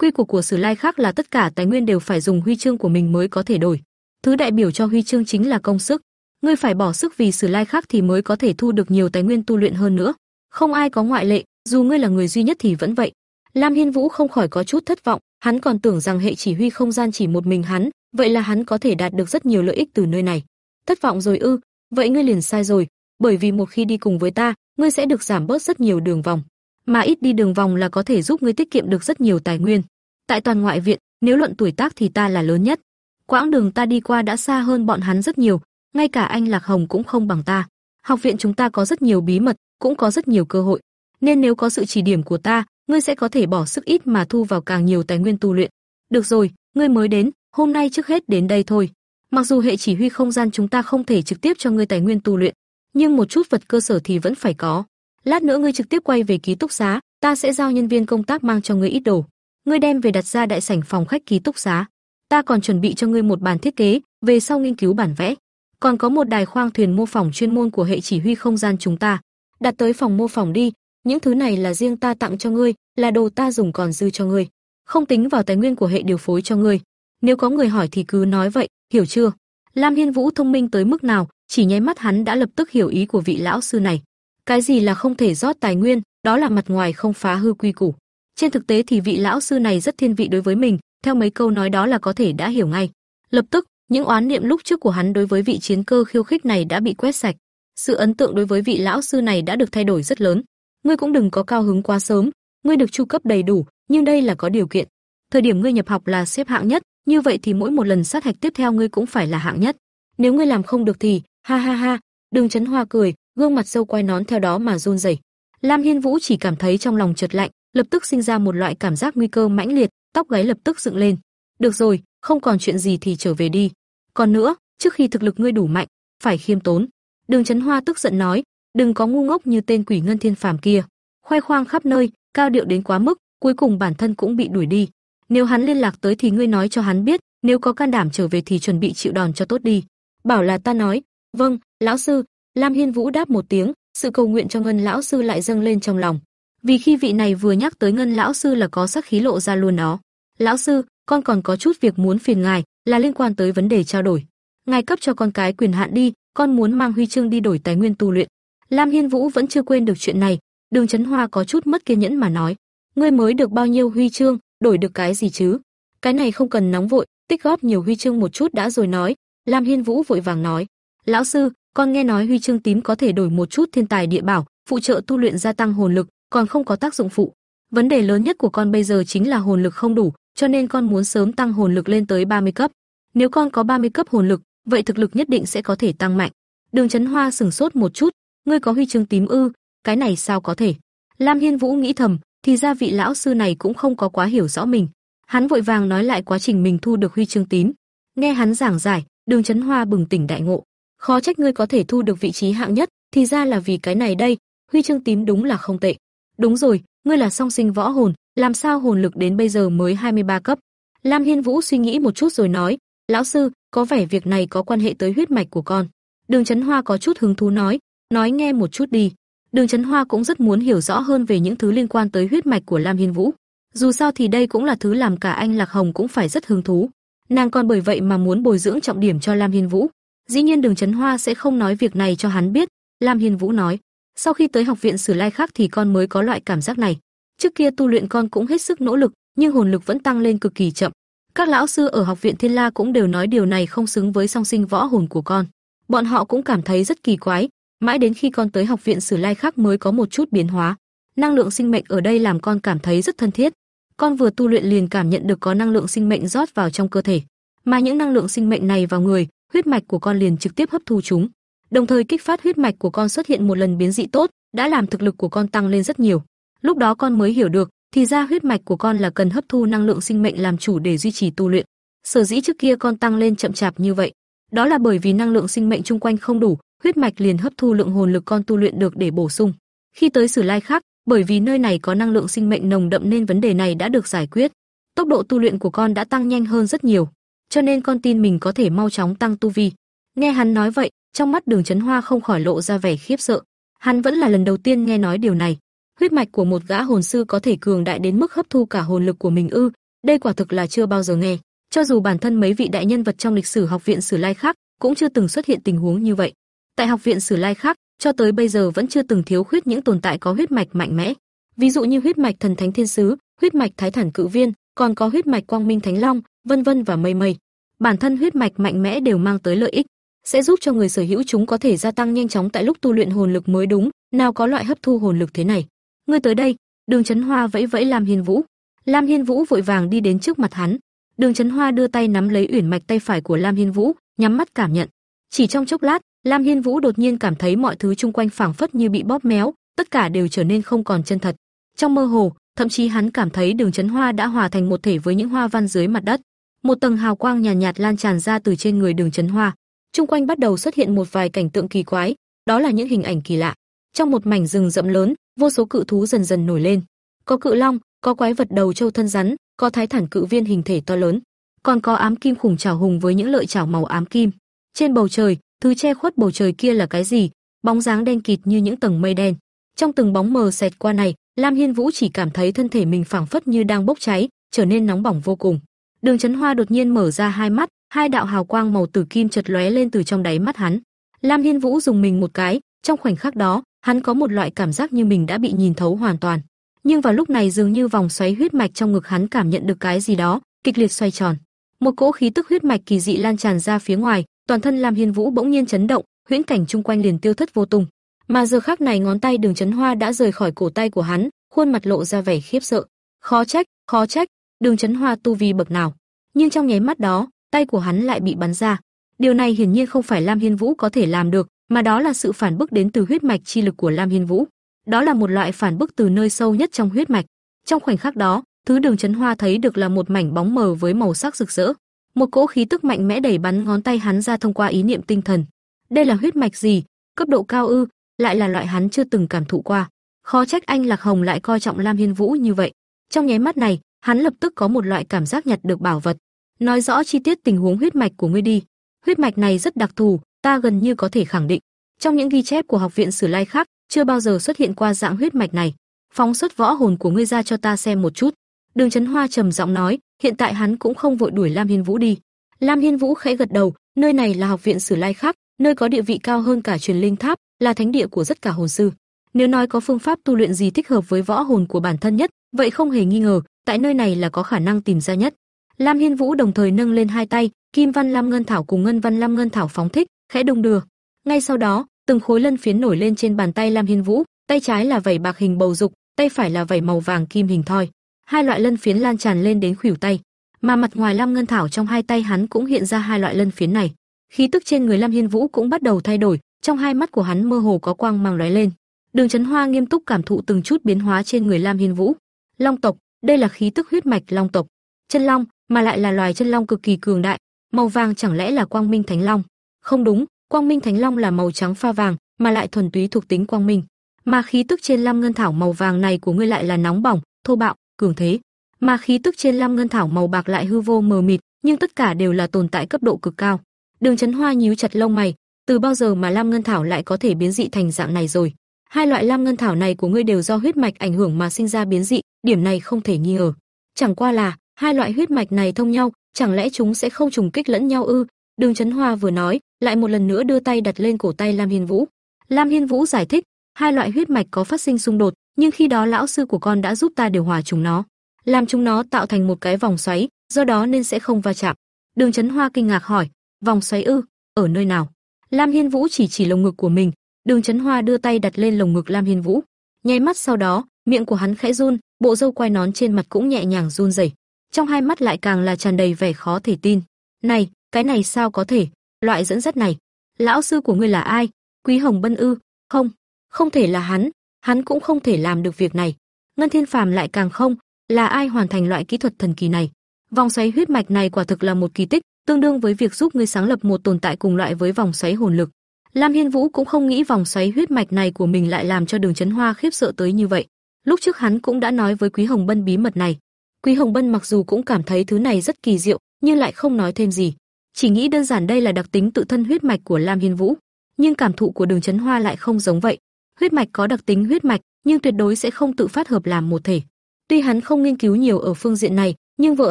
Quy củ của Sử Lai khác là tất cả tài nguyên đều phải dùng huy chương của mình mới có thể đổi. Thứ đại biểu cho huy chương chính là công sức. Ngươi phải bỏ sức vì Sử Lai khác thì mới có thể thu được nhiều tài nguyên tu luyện hơn nữa. Không ai có ngoại lệ, dù ngươi là người duy nhất thì vẫn vậy. Lam Hiên Vũ không khỏi có chút thất vọng, hắn còn tưởng rằng hệ chỉ huy không gian chỉ một mình hắn, vậy là hắn có thể đạt được rất nhiều lợi ích từ nơi này. Thất vọng rồi ư? Vậy ngươi liền sai rồi, bởi vì một khi đi cùng với ta, ngươi sẽ được giảm bớt rất nhiều đường vòng mà ít đi đường vòng là có thể giúp ngươi tiết kiệm được rất nhiều tài nguyên. Tại toàn ngoại viện, nếu luận tuổi tác thì ta là lớn nhất. Quãng đường ta đi qua đã xa hơn bọn hắn rất nhiều, ngay cả anh Lạc Hồng cũng không bằng ta. Học viện chúng ta có rất nhiều bí mật, cũng có rất nhiều cơ hội, nên nếu có sự chỉ điểm của ta, ngươi sẽ có thể bỏ sức ít mà thu vào càng nhiều tài nguyên tu luyện. Được rồi, ngươi mới đến, hôm nay trước hết đến đây thôi. Mặc dù hệ chỉ huy không gian chúng ta không thể trực tiếp cho ngươi tài nguyên tu luyện, nhưng một chút vật cơ sở thì vẫn phải có. Lát nữa ngươi trực tiếp quay về ký túc xá, ta sẽ giao nhân viên công tác mang cho ngươi ít đồ. Ngươi đem về đặt ra đại sảnh phòng khách ký túc xá. Ta còn chuẩn bị cho ngươi một bản thiết kế, về sau nghiên cứu bản vẽ. Còn có một đài khoang thuyền mô phỏng chuyên môn của hệ chỉ huy không gian chúng ta. Đặt tới phòng mô phỏng đi, những thứ này là riêng ta tặng cho ngươi, là đồ ta dùng còn dư cho ngươi, không tính vào tài nguyên của hệ điều phối cho ngươi. Nếu có người hỏi thì cứ nói vậy, hiểu chưa? Lam Hiên Vũ thông minh tới mức nào, chỉ nháy mắt hắn đã lập tức hiểu ý của vị lão sư này. Cái gì là không thể rót tài nguyên, đó là mặt ngoài không phá hư quy củ. Trên thực tế thì vị lão sư này rất thiên vị đối với mình, theo mấy câu nói đó là có thể đã hiểu ngay. Lập tức, những oán niệm lúc trước của hắn đối với vị chiến cơ khiêu khích này đã bị quét sạch. Sự ấn tượng đối với vị lão sư này đã được thay đổi rất lớn. Ngươi cũng đừng có cao hứng quá sớm, ngươi được chu cấp đầy đủ, nhưng đây là có điều kiện. Thời điểm ngươi nhập học là xếp hạng nhất, như vậy thì mỗi một lần sát hạch tiếp theo ngươi cũng phải là hạng nhất. Nếu ngươi làm không được thì, ha ha ha, Đường Chấn Hoa cười, gương mặt sâu quay nón theo đó mà run rẩy. Lam Hiên Vũ chỉ cảm thấy trong lòng chợt lạnh, lập tức sinh ra một loại cảm giác nguy cơ mãnh liệt, tóc gáy lập tức dựng lên. Được rồi, không còn chuyện gì thì trở về đi. Còn nữa, trước khi thực lực ngươi đủ mạnh, phải khiêm tốn. Đường Chấn Hoa tức giận nói, đừng có ngu ngốc như tên quỷ ngân thiên phàm kia, khoe khoang khắp nơi, cao điệu đến quá mức, cuối cùng bản thân cũng bị đuổi đi. Nếu hắn liên lạc tới thì ngươi nói cho hắn biết, nếu có can đảm trở về thì chuẩn bị chịu đòn cho tốt đi. Bảo là ta nói, vâng, lão sư. Lam Hiên Vũ đáp một tiếng, sự cầu nguyện cho Ngân lão sư lại dâng lên trong lòng. Vì khi vị này vừa nhắc tới Ngân lão sư là có sắc khí lộ ra luôn đó. Lão sư, con còn có chút việc muốn phiền ngài, là liên quan tới vấn đề trao đổi. Ngài cấp cho con cái quyền hạn đi, con muốn mang huy chương đi đổi tài nguyên tu luyện. Lam Hiên Vũ vẫn chưa quên được chuyện này, Đường Chấn Hoa có chút mất kiên nhẫn mà nói, ngươi mới được bao nhiêu huy chương, đổi được cái gì chứ? Cái này không cần nóng vội, tích góp nhiều huy chương một chút đã rồi nói. Lam Hiên Vũ vội vàng nói, lão sư, con nghe nói huy chương tím có thể đổi một chút thiên tài địa bảo, phụ trợ tu luyện gia tăng hồn lực, còn không có tác dụng phụ. Vấn đề lớn nhất của con bây giờ chính là hồn lực không đủ, cho nên con muốn sớm tăng hồn lực lên tới 30 cấp. Nếu con có 30 cấp hồn lực, vậy thực lực nhất định sẽ có thể tăng mạnh. Đường Chấn Hoa sừng sốt một chút, ngươi có huy chương tím ư? Cái này sao có thể? Lam Hiên Vũ nghĩ thầm, thì ra vị lão sư này cũng không có quá hiểu rõ mình. Hắn vội vàng nói lại quá trình mình thu được huy chương tím. Nghe hắn giảng giải, Đường Chấn Hoa bừng tỉnh đại ngộ. Khó trách ngươi có thể thu được vị trí hạng nhất, thì ra là vì cái này đây, huy chương tím đúng là không tệ. Đúng rồi, ngươi là song sinh võ hồn, làm sao hồn lực đến bây giờ mới 23 cấp? Lam Hiên Vũ suy nghĩ một chút rồi nói, lão sư, có vẻ việc này có quan hệ tới huyết mạch của con. Đường Chấn Hoa có chút hứng thú nói, nói nghe một chút đi. Đường Chấn Hoa cũng rất muốn hiểu rõ hơn về những thứ liên quan tới huyết mạch của Lam Hiên Vũ. Dù sao thì đây cũng là thứ làm cả anh Lạc Hồng cũng phải rất hứng thú. Nàng còn bởi vậy mà muốn bồi dưỡng trọng điểm cho Lam Hiên Vũ. Dĩ nhiên Đường Chấn Hoa sẽ không nói việc này cho hắn biết, Lam Hiên Vũ nói, sau khi tới học viện Sử Lai khác thì con mới có loại cảm giác này. Trước kia tu luyện con cũng hết sức nỗ lực, nhưng hồn lực vẫn tăng lên cực kỳ chậm. Các lão sư ở học viện Thiên La cũng đều nói điều này không xứng với song sinh võ hồn của con. Bọn họ cũng cảm thấy rất kỳ quái, mãi đến khi con tới học viện Sử Lai khác mới có một chút biến hóa. Năng lượng sinh mệnh ở đây làm con cảm thấy rất thân thiết. Con vừa tu luyện liền cảm nhận được có năng lượng sinh mệnh rót vào trong cơ thể, mà những năng lượng sinh mệnh này vào người, huyết mạch của con liền trực tiếp hấp thu chúng, đồng thời kích phát huyết mạch của con xuất hiện một lần biến dị tốt, đã làm thực lực của con tăng lên rất nhiều. Lúc đó con mới hiểu được, thì ra huyết mạch của con là cần hấp thu năng lượng sinh mệnh làm chủ để duy trì tu luyện. Sở dĩ trước kia con tăng lên chậm chạp như vậy, đó là bởi vì năng lượng sinh mệnh chung quanh không đủ, huyết mạch liền hấp thu lượng hồn lực con tu luyện được để bổ sung. Khi tới Sử Lai khác, bởi vì nơi này có năng lượng sinh mệnh nồng đậm nên vấn đề này đã được giải quyết. Tốc độ tu luyện của con đã tăng nhanh hơn rất nhiều, cho nên con tin mình có thể mau chóng tăng tu vi. Nghe hắn nói vậy, trong mắt Đường Chấn Hoa không khỏi lộ ra vẻ khiếp sợ. Hắn vẫn là lần đầu tiên nghe nói điều này. Huyết mạch của một gã hồn sư có thể cường đại đến mức hấp thu cả hồn lực của mình ư? Đây quả thực là chưa bao giờ nghe. Cho dù bản thân mấy vị đại nhân vật trong lịch sử học viện Sử Lai khác cũng chưa từng xuất hiện tình huống như vậy. Tại học viện Sử Lai khác, cho tới bây giờ vẫn chưa từng thiếu khuyết những tồn tại có huyết mạch mạnh mẽ. Ví dụ như huyết mạch thần thánh thiên sứ, huyết mạch thái thần cự viên, còn có huyết mạch quang minh thánh long, vân vân và mây mây. Bản thân huyết mạch mạnh mẽ đều mang tới lợi ích, sẽ giúp cho người sở hữu chúng có thể gia tăng nhanh chóng tại lúc tu luyện hồn lực mới đúng, nào có loại hấp thu hồn lực thế này. Ngươi tới đây, Đường Chấn Hoa vẫy vẫy Lam Hiên Vũ. Lam Hiên Vũ vội vàng đi đến trước mặt hắn. Đường Chấn Hoa đưa tay nắm lấy uyển mạch tay phải của Lam Hiên Vũ, nhắm mắt cảm nhận. Chỉ trong chốc lát, Lam Hiên Vũ đột nhiên cảm thấy mọi thứ xung quanh phảng phất như bị bóp méo, tất cả đều trở nên không còn chân thật. Trong mơ hồ, thậm chí hắn cảm thấy Đường Chấn Hoa đã hòa thành một thể với những hoa văn dưới mặt đất. Một tầng hào quang nhàn nhạt, nhạt lan tràn ra từ trên người Đường Chấn Hoa. Trung quanh bắt đầu xuất hiện một vài cảnh tượng kỳ quái, đó là những hình ảnh kỳ lạ. Trong một mảnh rừng rậm lớn, vô số cự thú dần dần nổi lên. Có cự long, có quái vật đầu châu thân rắn, có thái thản cự viên hình thể to lớn, còn có ám kim khủng trảo hùng với những lợi chảo màu ám kim. Trên bầu trời, thứ che khuất bầu trời kia là cái gì? Bóng dáng đen kịt như những tầng mây đen. Trong từng bóng mờ xẹt qua này, Lam Hiên Vũ chỉ cảm thấy thân thể mình phảng phất như đang bốc cháy, trở nên nóng bỏng vô cùng. Đường Chấn Hoa đột nhiên mở ra hai mắt, hai đạo hào quang màu tử kim chợt lóe lên từ trong đáy mắt hắn. Lam Hiên Vũ dùng mình một cái, trong khoảnh khắc đó, hắn có một loại cảm giác như mình đã bị nhìn thấu hoàn toàn. Nhưng vào lúc này dường như vòng xoáy huyết mạch trong ngực hắn cảm nhận được cái gì đó, kịch liệt xoay tròn. Một cỗ khí tức huyết mạch kỳ dị lan tràn ra phía ngoài, toàn thân Lam Hiên Vũ bỗng nhiên chấn động, huyễn cảnh chung quanh liền tiêu thất vô tung. Mà giờ khắc này ngón tay Đường Chấn Hoa đã rời khỏi cổ tay của hắn, khuôn mặt lộ ra vẻ khiếp sợ. Khó trách, khó trách, Đường Chấn Hoa tu vi bậc nào. Nhưng trong nháy mắt đó, tay của hắn lại bị bắn ra. Điều này hiển nhiên không phải Lam Hiên Vũ có thể làm được, mà đó là sự phản bức đến từ huyết mạch chi lực của Lam Hiên Vũ. Đó là một loại phản bức từ nơi sâu nhất trong huyết mạch. Trong khoảnh khắc đó, thứ Đường Chấn Hoa thấy được là một mảnh bóng mờ với màu sắc rực rỡ. Một cỗ khí tức mạnh mẽ đẩy bắn ngón tay hắn ra thông qua ý niệm tinh thần. Đây là huyết mạch gì? Cấp độ cao ư? Lại là loại hắn chưa từng cảm thụ qua. Khó trách anh Lạc Hồng lại coi trọng Lam Hiên Vũ như vậy. Trong nháy mắt này, hắn lập tức có một loại cảm giác nhặt được bảo vật. Nói rõ chi tiết tình huống huyết mạch của ngươi đi. Huyết mạch này rất đặc thù, ta gần như có thể khẳng định. Trong những ghi chép của học viện Sử Lai khác, chưa bao giờ xuất hiện qua dạng huyết mạch này. Phóng xuất võ hồn của ngươi ra cho ta xem một chút. Đường Chấn Hoa trầm giọng nói, hiện tại hắn cũng không vội đuổi Lam Hiên Vũ đi. Lam Hiên Vũ khẽ gật đầu, nơi này là học viện Sử Lai khác, nơi có địa vị cao hơn cả truyền linh tháp, là thánh địa của rất cả hồn sư. Nếu nói có phương pháp tu luyện gì thích hợp với võ hồn của bản thân nhất, vậy không hề nghi ngờ, tại nơi này là có khả năng tìm ra nhất. Lam Hiên Vũ đồng thời nâng lên hai tay, Kim Văn Lam Ngân Thảo cùng Ngân Văn Lam Ngân Thảo phóng thích, khẽ đung đưa. Ngay sau đó, từng khối lân phiến nổi lên trên bàn tay Lam Hiên Vũ, tay trái là vảy bạc hình bầu dục, tay phải là vảy màu vàng kim hình thoi. Hai loại lân phiến lan tràn lên đến khuỷu tay, mà mặt ngoài Lam Ngân Thảo trong hai tay hắn cũng hiện ra hai loại lân phiến này. Khí tức trên người Lam Hiên Vũ cũng bắt đầu thay đổi, trong hai mắt của hắn mơ hồ có quang mang lóe lên. Đường Chấn Hoa nghiêm túc cảm thụ từng chút biến hóa trên người Lam Hiên Vũ. Long tộc, đây là khí tức huyết mạch long tộc. Chân long, mà lại là loài chân long cực kỳ cường đại, màu vàng chẳng lẽ là Quang Minh Thánh Long? Không đúng, Quang Minh Thánh Long là màu trắng pha vàng, mà lại thuần túy thuộc tính quang minh. Mà khí tức trên Lam Ngân Thảo màu vàng này của ngươi lại là nóng bỏng, thô bạo, cường thế. Mà khí tức trên Lam Ngân Thảo màu bạc lại hư vô mờ mịt, nhưng tất cả đều là tồn tại cấp độ cực cao. Đường Chấn Hoa nhíu chặt lông mày, từ bao giờ mà Lam Ngân Thảo lại có thể biến dị thành dạng này rồi? Hai loại Lam Ngân Thảo này của ngươi đều do huyết mạch ảnh hưởng mà sinh ra biến dị, điểm này không thể nghi ngờ. Chẳng qua là, hai loại huyết mạch này thông nhau, chẳng lẽ chúng sẽ không trùng kích lẫn nhau ư? Đường Chấn Hoa vừa nói, lại một lần nữa đưa tay đặt lên cổ tay Lam Hiên Vũ. Lam Hiên Vũ giải thích, hai loại huyết mạch có phát sinh xung đột, nhưng khi đó lão sư của con đã giúp ta điều hòa chúng nó, làm chúng nó tạo thành một cái vòng xoáy, do đó nên sẽ không va chạm. Đường Chấn Hoa kinh ngạc hỏi, vòng xoáy ư? Ở nơi nào? Lam Hiên Vũ chỉ chỉ lồng ngực của mình, Đường Chấn Hoa đưa tay đặt lên lồng ngực Lam Hiên Vũ. Nháy mắt sau đó, miệng của hắn khẽ run, bộ râu quai nón trên mặt cũng nhẹ nhàng run rẩy. Trong hai mắt lại càng là tràn đầy vẻ khó thể tin. "Này, cái này sao có thể? Loại dẫn dắt này, lão sư của ngươi là ai? Quý Hồng Bân ư? Không, không thể là hắn, hắn cũng không thể làm được việc này. Ngân Thiên Phàm lại càng không, là ai hoàn thành loại kỹ thuật thần kỳ này? Vòng xoáy huyết mạch này quả thực là một kỳ tích, tương đương với việc giúp ngươi sáng lập một tồn tại cùng loại với vòng xoáy hồn lực. Lam Hiên Vũ cũng không nghĩ vòng xoáy huyết mạch này của mình lại làm cho Đường Chấn Hoa khiếp sợ tới như vậy. Lúc trước hắn cũng đã nói với Quý Hồng Bân bí mật này. Quý Hồng Bân mặc dù cũng cảm thấy thứ này rất kỳ diệu, nhưng lại không nói thêm gì, chỉ nghĩ đơn giản đây là đặc tính tự thân huyết mạch của Lam Hiên Vũ. Nhưng cảm thụ của Đường Chấn Hoa lại không giống vậy. Huyết mạch có đặc tính huyết mạch, nhưng tuyệt đối sẽ không tự phát hợp làm một thể. Tuy hắn không nghiên cứu nhiều ở phương diện này, nhưng vợ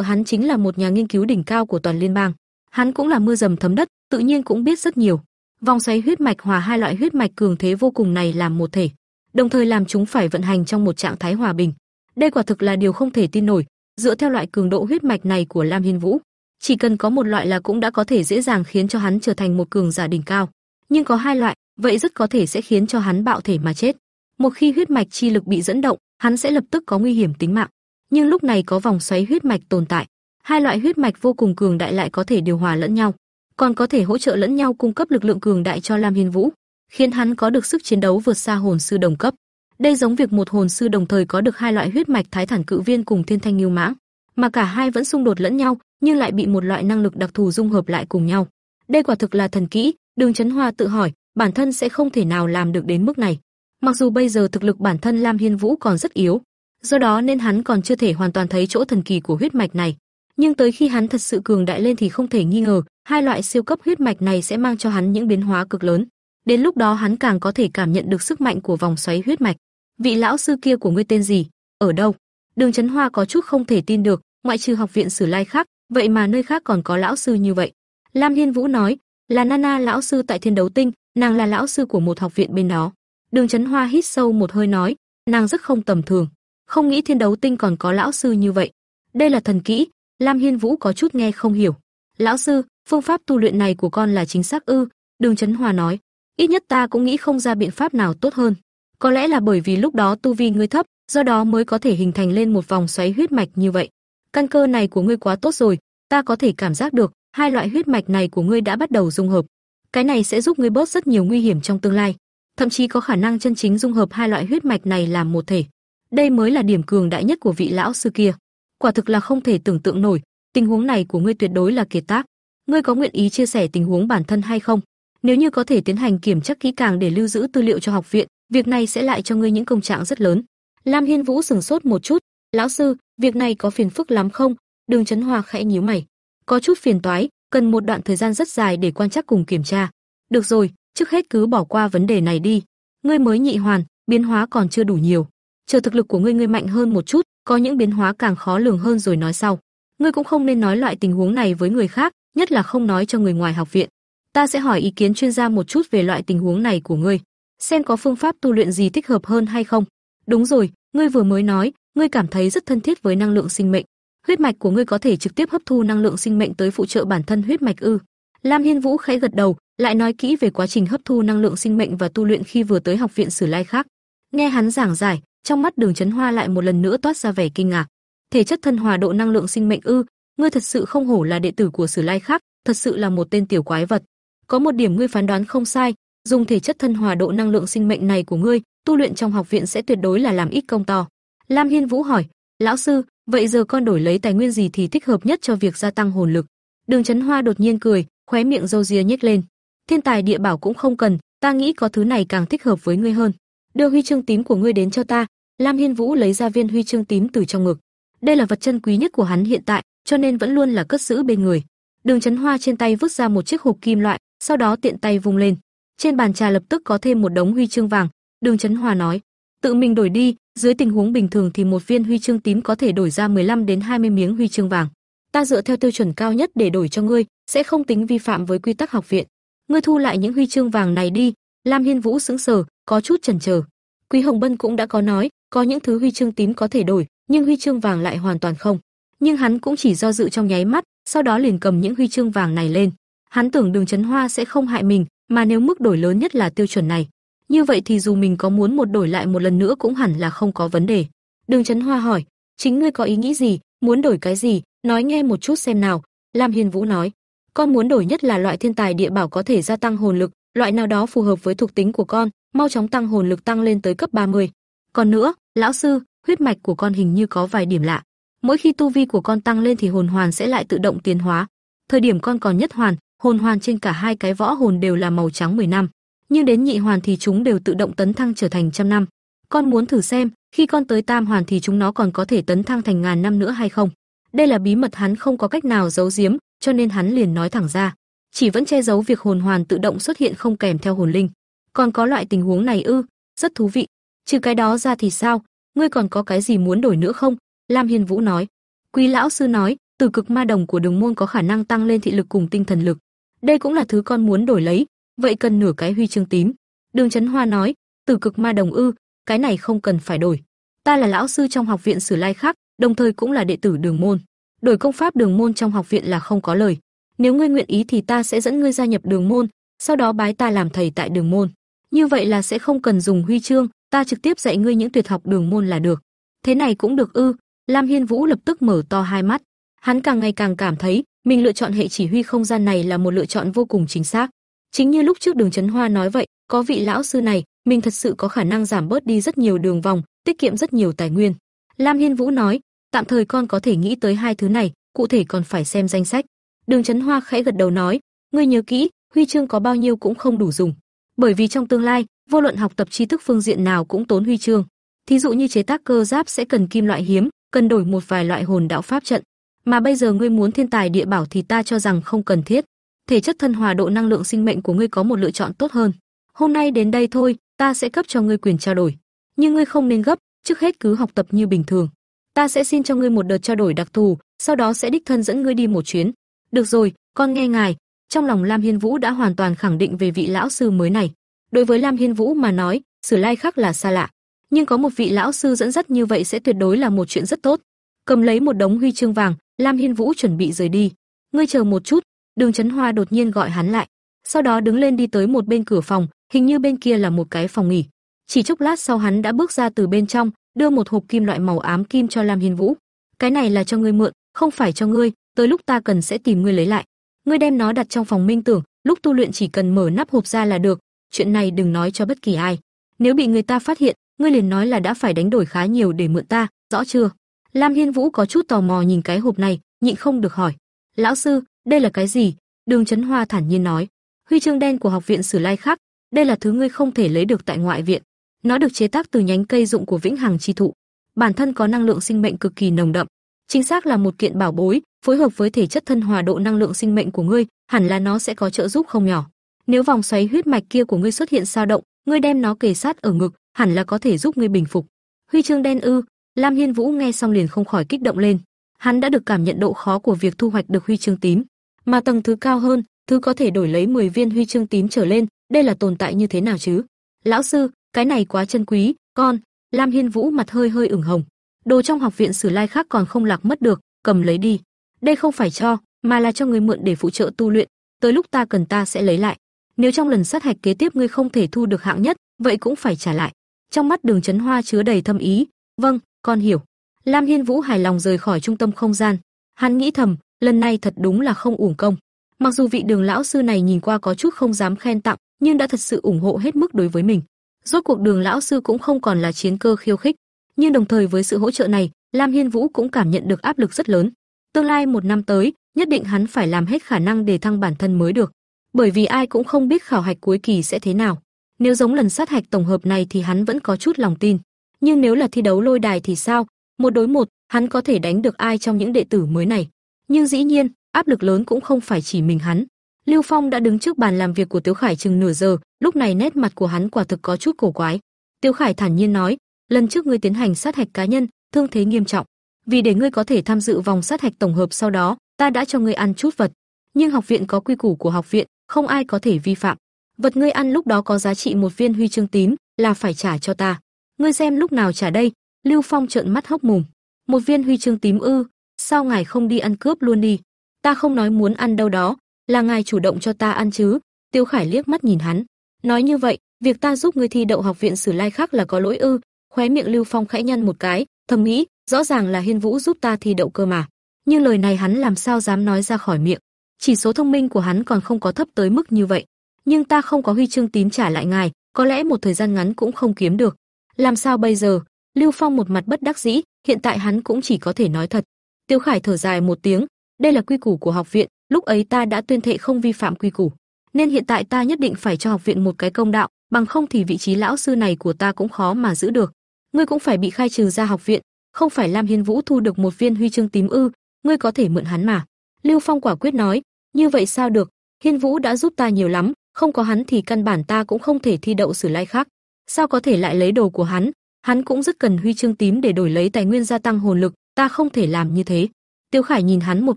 hắn chính là một nhà nghiên cứu đỉnh cao của toàn liên bang. Hắn cũng là mưa dầm thấm đất, tự nhiên cũng biết rất nhiều. Vòng xoáy huyết mạch hòa hai loại huyết mạch cường thế vô cùng này làm một thể, đồng thời làm chúng phải vận hành trong một trạng thái hòa bình. Đây quả thực là điều không thể tin nổi, dựa theo loại cường độ huyết mạch này của Lam Hiên Vũ, chỉ cần có một loại là cũng đã có thể dễ dàng khiến cho hắn trở thành một cường giả đỉnh cao, nhưng có hai loại, vậy rất có thể sẽ khiến cho hắn bạo thể mà chết. Một khi huyết mạch chi lực bị dẫn động, hắn sẽ lập tức có nguy hiểm tính mạng. Nhưng lúc này có vòng xoáy huyết mạch tồn tại, hai loại huyết mạch vô cùng cường đại lại có thể điều hòa lẫn nhau, còn có thể hỗ trợ lẫn nhau cung cấp lực lượng cường đại cho Lam Hiên Vũ, khiến hắn có được sức chiến đấu vượt xa hồn sư đồng cấp. Đây giống việc một hồn sư đồng thời có được hai loại huyết mạch Thái Thản Cự Viên cùng Thiên Thanh Lưu Mãng, mà cả hai vẫn xung đột lẫn nhau, nhưng lại bị một loại năng lực đặc thù dung hợp lại cùng nhau. Đây quả thực là thần kỹ, Đường Chấn Hoa tự hỏi, bản thân sẽ không thể nào làm được đến mức này. Mặc dù bây giờ thực lực bản thân Lam Hiên Vũ còn rất yếu, do đó nên hắn còn chưa thể hoàn toàn thấy chỗ thần kỳ của huyết mạch này. Nhưng tới khi hắn thật sự cường đại lên thì không thể nghi ngờ, hai loại siêu cấp huyết mạch này sẽ mang cho hắn những biến hóa cực lớn. Đến lúc đó hắn càng có thể cảm nhận được sức mạnh của vòng xoáy huyết mạch. Vị lão sư kia của ngươi tên gì? Ở đâu? Đường Chấn Hoa có chút không thể tin được, ngoại trừ học viện Sử Lai khác, vậy mà nơi khác còn có lão sư như vậy. Lam Hiên Vũ nói, là Nana lão sư tại Thiên Đấu Tinh, nàng là lão sư của một học viện bên đó. Đường Chấn Hoa hít sâu một hơi nói, nàng rất không tầm thường, không nghĩ Thiên Đấu Tinh còn có lão sư như vậy. Đây là thần kỹ, Lam Hiên Vũ có chút nghe không hiểu. Lão sư, phương pháp tu luyện này của con là chính xác ư? Đường Chấn hòa nói, ít nhất ta cũng nghĩ không ra biện pháp nào tốt hơn. Có lẽ là bởi vì lúc đó tu vi ngươi thấp, do đó mới có thể hình thành lên một vòng xoáy huyết mạch như vậy. Căn cơ này của ngươi quá tốt rồi, ta có thể cảm giác được, hai loại huyết mạch này của ngươi đã bắt đầu dung hợp. Cái này sẽ giúp ngươi bớt rất nhiều nguy hiểm trong tương lai, thậm chí có khả năng chân chính dung hợp hai loại huyết mạch này làm một thể. Đây mới là điểm cường đại nhất của vị lão sư kia. Quả thực là không thể tưởng tượng nổi, tình huống này của ngươi tuyệt đối là kiệt tác. Ngươi có nguyện ý chia sẻ tình huống bản thân hay không? Nếu như có thể tiến hành kiểm tra kỹ càng để lưu giữ tư liệu cho học viện, việc này sẽ lại cho ngươi những công trạng rất lớn. Lam Hiên Vũ sừng sốt một chút, "Lão sư, việc này có phiền phức lắm không?" Đường Chấn Hoa khẽ nhíu mày, "Có chút phiền toái, cần một đoạn thời gian rất dài để quan trắc cùng kiểm tra." "Được rồi, trước hết cứ bỏ qua vấn đề này đi. Ngươi mới nhị hoàn, biến hóa còn chưa đủ nhiều. Chờ thực lực của ngươi ngươi mạnh hơn một chút, có những biến hóa càng khó lường hơn rồi nói sau. Ngươi cũng không nên nói loại tình huống này với người khác, nhất là không nói cho người ngoài học viện. Ta sẽ hỏi ý kiến chuyên gia một chút về loại tình huống này của ngươi, xem có phương pháp tu luyện gì thích hợp hơn hay không. Đúng rồi, ngươi vừa mới nói, ngươi cảm thấy rất thân thiết với năng lượng sinh mệnh. Huyết mạch của ngươi có thể trực tiếp hấp thu năng lượng sinh mệnh tới phụ trợ bản thân huyết mạch ư? Lam Hiên Vũ khẽ gật đầu, lại nói kỹ về quá trình hấp thu năng lượng sinh mệnh và tu luyện khi vừa tới học viện Sử Lai khác. Nghe hắn giảng giải, trong mắt Đường Chấn Hoa lại một lần nữa toát ra vẻ kinh ngạc. Thể chất thân hòa độ năng lượng sinh mệnh ư? Ngươi thật sự không hổ là đệ tử của Sử Lai khác, thật sự là một tên tiểu quái vật. Có một điểm ngươi phán đoán không sai, dùng thể chất thân hòa độ năng lượng sinh mệnh này của ngươi, tu luyện trong học viện sẽ tuyệt đối là làm ít công to. Lam Hiên Vũ hỏi, lão sư, vậy giờ con đổi lấy tài nguyên gì thì thích hợp nhất cho việc gia tăng hồn lực? Đường Chấn Hoa đột nhiên cười, khóe miệng râu ria nhếch lên. Thiên tài địa bảo cũng không cần, ta nghĩ có thứ này càng thích hợp với ngươi hơn. Đưa huy chương tím của ngươi đến cho ta. Lam Hiên Vũ lấy ra viên huy chương tím từ trong ngực. Đây là vật chân quý nhất của hắn hiện tại, cho nên vẫn luôn là cất giữ bên người. Đường Chấn Hoa trên tay vứt ra một chiếc hộp kim loại, sau đó tiện tay vung lên. Trên bàn trà lập tức có thêm một đống huy chương vàng, Đường Chấn Hoa nói, tự mình đổi đi, dưới tình huống bình thường thì một viên huy chương tím có thể đổi ra 15 đến 20 miếng huy chương vàng. Ta dựa theo tiêu chuẩn cao nhất để đổi cho ngươi, sẽ không tính vi phạm với quy tắc học viện. Ngươi thu lại những huy chương vàng này đi." Lam Hiên Vũ sững sờ, có chút chần chờ. Quý Hồng Bân cũng đã có nói, có những thứ huy chương tím có thể đổi, nhưng huy chương vàng lại hoàn toàn không. Nhưng hắn cũng chỉ do dự trong nháy mắt, sau đó liền cầm những huy chương vàng này lên. Hắn tưởng Đường Chấn Hoa sẽ không hại mình, mà nếu mức đổi lớn nhất là tiêu chuẩn này, như vậy thì dù mình có muốn một đổi lại một lần nữa cũng hẳn là không có vấn đề. Đường Chấn Hoa hỏi, chính ngươi có ý nghĩ gì, muốn đổi cái gì, nói nghe một chút xem nào. Lam Hiên Vũ nói, con muốn đổi nhất là loại thiên tài địa bảo có thể gia tăng hồn lực, loại nào đó phù hợp với thuộc tính của con, mau chóng tăng hồn lực tăng lên tới cấp 30. Còn nữa, lão sư, huyết mạch của con hình như có vài điểm lạ. Mỗi khi tu vi của con tăng lên thì hồn hoàn sẽ lại tự động tiến hóa. Thời điểm con còn nhất hoàn, hồn hoàn trên cả hai cái võ hồn đều là màu trắng 10 năm nhưng đến nhị hoàn thì chúng đều tự động tấn thăng trở thành trăm năm. Con muốn thử xem, khi con tới tam hoàn thì chúng nó còn có thể tấn thăng thành ngàn năm nữa hay không? Đây là bí mật hắn không có cách nào giấu giếm, cho nên hắn liền nói thẳng ra. Chỉ vẫn che giấu việc hồn hoàn tự động xuất hiện không kèm theo hồn linh. Còn có loại tình huống này ư? Rất thú vị. Trừ cái đó ra thì sao? Ngươi còn có cái gì muốn đổi nữa không? Lam Hiên Vũ nói. Quý lão sư nói, từ cực ma đồng của Đường môn có khả năng tăng lên thị lực cùng tinh thần lực. Đây cũng là thứ con muốn đổi lấy, vậy cần nửa cái huy chương tím. Đường Chấn Hoa nói, từ cực ma đồng ư, cái này không cần phải đổi. Ta là lão sư trong học viện Sử Lai khác, đồng thời cũng là đệ tử Đường môn. Đổi công pháp Đường môn trong học viện là không có lời. Nếu ngươi nguyện ý thì ta sẽ dẫn ngươi gia nhập Đường môn, sau đó bái ta làm thầy tại Đường môn. Như vậy là sẽ không cần dùng huy chương, ta trực tiếp dạy ngươi những tuyệt học Đường môn là được. Thế này cũng được ư? Lam Hiên Vũ lập tức mở to hai mắt. Hắn càng ngày càng cảm thấy, mình lựa chọn hệ chỉ huy không gian này là một lựa chọn vô cùng chính xác. Chính như lúc trước Đường Chấn Hoa nói vậy, có vị lão sư này, mình thật sự có khả năng giảm bớt đi rất nhiều đường vòng, tiết kiệm rất nhiều tài nguyên. Lam Hiên Vũ nói, tạm thời con có thể nghĩ tới hai thứ này, cụ thể còn phải xem danh sách. Đường Chấn Hoa khẽ gật đầu nói, ngươi nhớ kỹ, huy chương có bao nhiêu cũng không đủ dùng, bởi vì trong tương lai, vô luận học tập tri thức phương diện nào cũng tốn huy chương. Thí dụ như chế tác cơ giáp sẽ cần kim loại hiếm, cần đổi một vài loại hồn đạo pháp trận, mà bây giờ ngươi muốn thiên tài địa bảo thì ta cho rằng không cần thiết thể chất thân hòa độ năng lượng sinh mệnh của ngươi có một lựa chọn tốt hơn. Hôm nay đến đây thôi, ta sẽ cấp cho ngươi quyền trao đổi. nhưng ngươi không nên gấp, trước hết cứ học tập như bình thường. Ta sẽ xin cho ngươi một đợt trao đổi đặc thù, sau đó sẽ đích thân dẫn ngươi đi một chuyến. Được rồi, con nghe ngài. Trong lòng Lam Hiên Vũ đã hoàn toàn khẳng định về vị lão sư mới này. Đối với Lam Hiên Vũ mà nói, Sử Lai Khắc là xa lạ, nhưng có một vị lão sư dẫn dắt như vậy sẽ tuyệt đối là một chuyện rất tốt. Cầm lấy một đống huy chương vàng, Lam Hiên Vũ chuẩn bị rời đi. Ngươi chờ một chút, Đường Chấn Hoa đột nhiên gọi hắn lại, sau đó đứng lên đi tới một bên cửa phòng, hình như bên kia là một cái phòng nghỉ. Chỉ chốc lát sau hắn đã bước ra từ bên trong, đưa một hộp kim loại màu ám kim cho Lam Hiên Vũ. Cái này là cho ngươi mượn, không phải cho ngươi, tới lúc ta cần sẽ tìm ngươi lấy lại. Ngươi đem nó đặt trong phòng minh tưởng, lúc tu luyện chỉ cần mở nắp hộp ra là được, chuyện này đừng nói cho bất kỳ ai. Nếu bị người ta phát hiện, ngươi liền nói là đã phải đánh đổi khá nhiều để mượn ta, rõ chưa? Lam Hiên Vũ có chút tò mò nhìn cái hộp này, nhịn không được hỏi. "Lão sư, đây là cái gì?" Đường Chấn Hoa thản nhiên nói. "Huy chương đen của học viện Sử Lai Khắc, đây là thứ ngươi không thể lấy được tại ngoại viện. Nó được chế tác từ nhánh cây dụng của Vĩnh Hằng chi thụ, bản thân có năng lượng sinh mệnh cực kỳ nồng đậm, chính xác là một kiện bảo bối, phối hợp với thể chất thân hòa độ năng lượng sinh mệnh của ngươi, hẳn là nó sẽ có trợ giúp không nhỏ. Nếu vòng xoáy huyết mạch kia của ngươi xuất hiện sao động, ngươi đem nó kề sát ở ngực, hẳn là có thể giúp ngươi bình phục. Huy chương đen ư? Lam Hiên Vũ nghe xong liền không khỏi kích động lên. Hắn đã được cảm nhận độ khó của việc thu hoạch được huy chương tím, mà tầng thứ cao hơn, thứ có thể đổi lấy 10 viên huy chương tím trở lên, đây là tồn tại như thế nào chứ? Lão sư, cái này quá chân quý, con. Lam Hiên Vũ mặt hơi hơi ửng hồng. Đồ trong học viện Sử Lai khác còn không lạc mất được, cầm lấy đi. Đây không phải cho, mà là cho người mượn để phụ trợ tu luyện, tới lúc ta cần ta sẽ lấy lại. Nếu trong lần sát hạch kế tiếp ngươi không thể thu được hạng nhất, vậy cũng phải trả lại. Trong mắt Đường Chấn Hoa chứa đầy thâm ý, "Vâng, con hiểu." Lam Hiên Vũ hài lòng rời khỏi trung tâm không gian. Hắn nghĩ thầm, lần này thật đúng là không uổng công. Mặc dù vị Đường lão sư này nhìn qua có chút không dám khen tặng, nhưng đã thật sự ủng hộ hết mức đối với mình. Rốt cuộc Đường lão sư cũng không còn là chiến cơ khiêu khích, nhưng đồng thời với sự hỗ trợ này, Lam Hiên Vũ cũng cảm nhận được áp lực rất lớn. Tương lai một năm tới, nhất định hắn phải làm hết khả năng để thăng bản thân mới được, bởi vì ai cũng không biết khảo hạch cuối kỳ sẽ thế nào. Nếu giống lần sát hạch tổng hợp này thì hắn vẫn có chút lòng tin, nhưng nếu là thi đấu lôi đài thì sao? Một đối một, hắn có thể đánh được ai trong những đệ tử mới này? Nhưng dĩ nhiên, áp lực lớn cũng không phải chỉ mình hắn. Lưu Phong đã đứng trước bàn làm việc của Tiếu Khải chừng nửa giờ, lúc này nét mặt của hắn quả thực có chút cổ quái. Tiếu Khải thản nhiên nói, lần trước ngươi tiến hành sát hạch cá nhân, thương thế nghiêm trọng, vì để ngươi có thể tham dự vòng sát hạch tổng hợp sau đó, ta đã cho ngươi ăn chút vật. Nhưng học viện có quy củ của học viện, không ai có thể vi phạm. Vật ngươi ăn lúc đó có giá trị một viên huy chương tím, là phải trả cho ta. Ngươi xem lúc nào trả đây? Lưu Phong trợn mắt hốc mồm. Một viên huy chương tím ư? Sao ngài không đi ăn cướp luôn đi? Ta không nói muốn ăn đâu đó, là ngài chủ động cho ta ăn chứ? Tiêu Khải liếc mắt nhìn hắn, nói như vậy, việc ta giúp ngươi thi đậu học viện Sử Lai khác là có lỗi ư? Khóe miệng Lưu Phong khẽ nhăn một cái, thầm nghĩ, rõ ràng là Hiên Vũ giúp ta thi đậu cơ mà. Nhưng lời này hắn làm sao dám nói ra khỏi miệng? Chỉ số thông minh của hắn còn không có thấp tới mức như vậy. Nhưng ta không có huy chương tím trả lại ngài, có lẽ một thời gian ngắn cũng không kiếm được. Làm sao bây giờ? Lưu Phong một mặt bất đắc dĩ, hiện tại hắn cũng chỉ có thể nói thật. Tiêu Khải thở dài một tiếng, đây là quy củ của học viện, lúc ấy ta đã tuyên thệ không vi phạm quy củ, nên hiện tại ta nhất định phải cho học viện một cái công đạo, bằng không thì vị trí lão sư này của ta cũng khó mà giữ được. Ngươi cũng phải bị khai trừ ra học viện, không phải Lam Hiên Vũ thu được một viên huy chương tím ư? Ngươi có thể mượn hắn mà. Lưu Phong quả quyết nói, như vậy sao được? Hiên Vũ đã giúp ta nhiều lắm, không có hắn thì căn bản ta cũng không thể thi đậu sử lai khác. Sao có thể lại lấy đồ của hắn? Hắn cũng rất cần huy chương tím để đổi lấy tài nguyên gia tăng hồn lực, ta không thể làm như thế. Tiêu Khải nhìn hắn một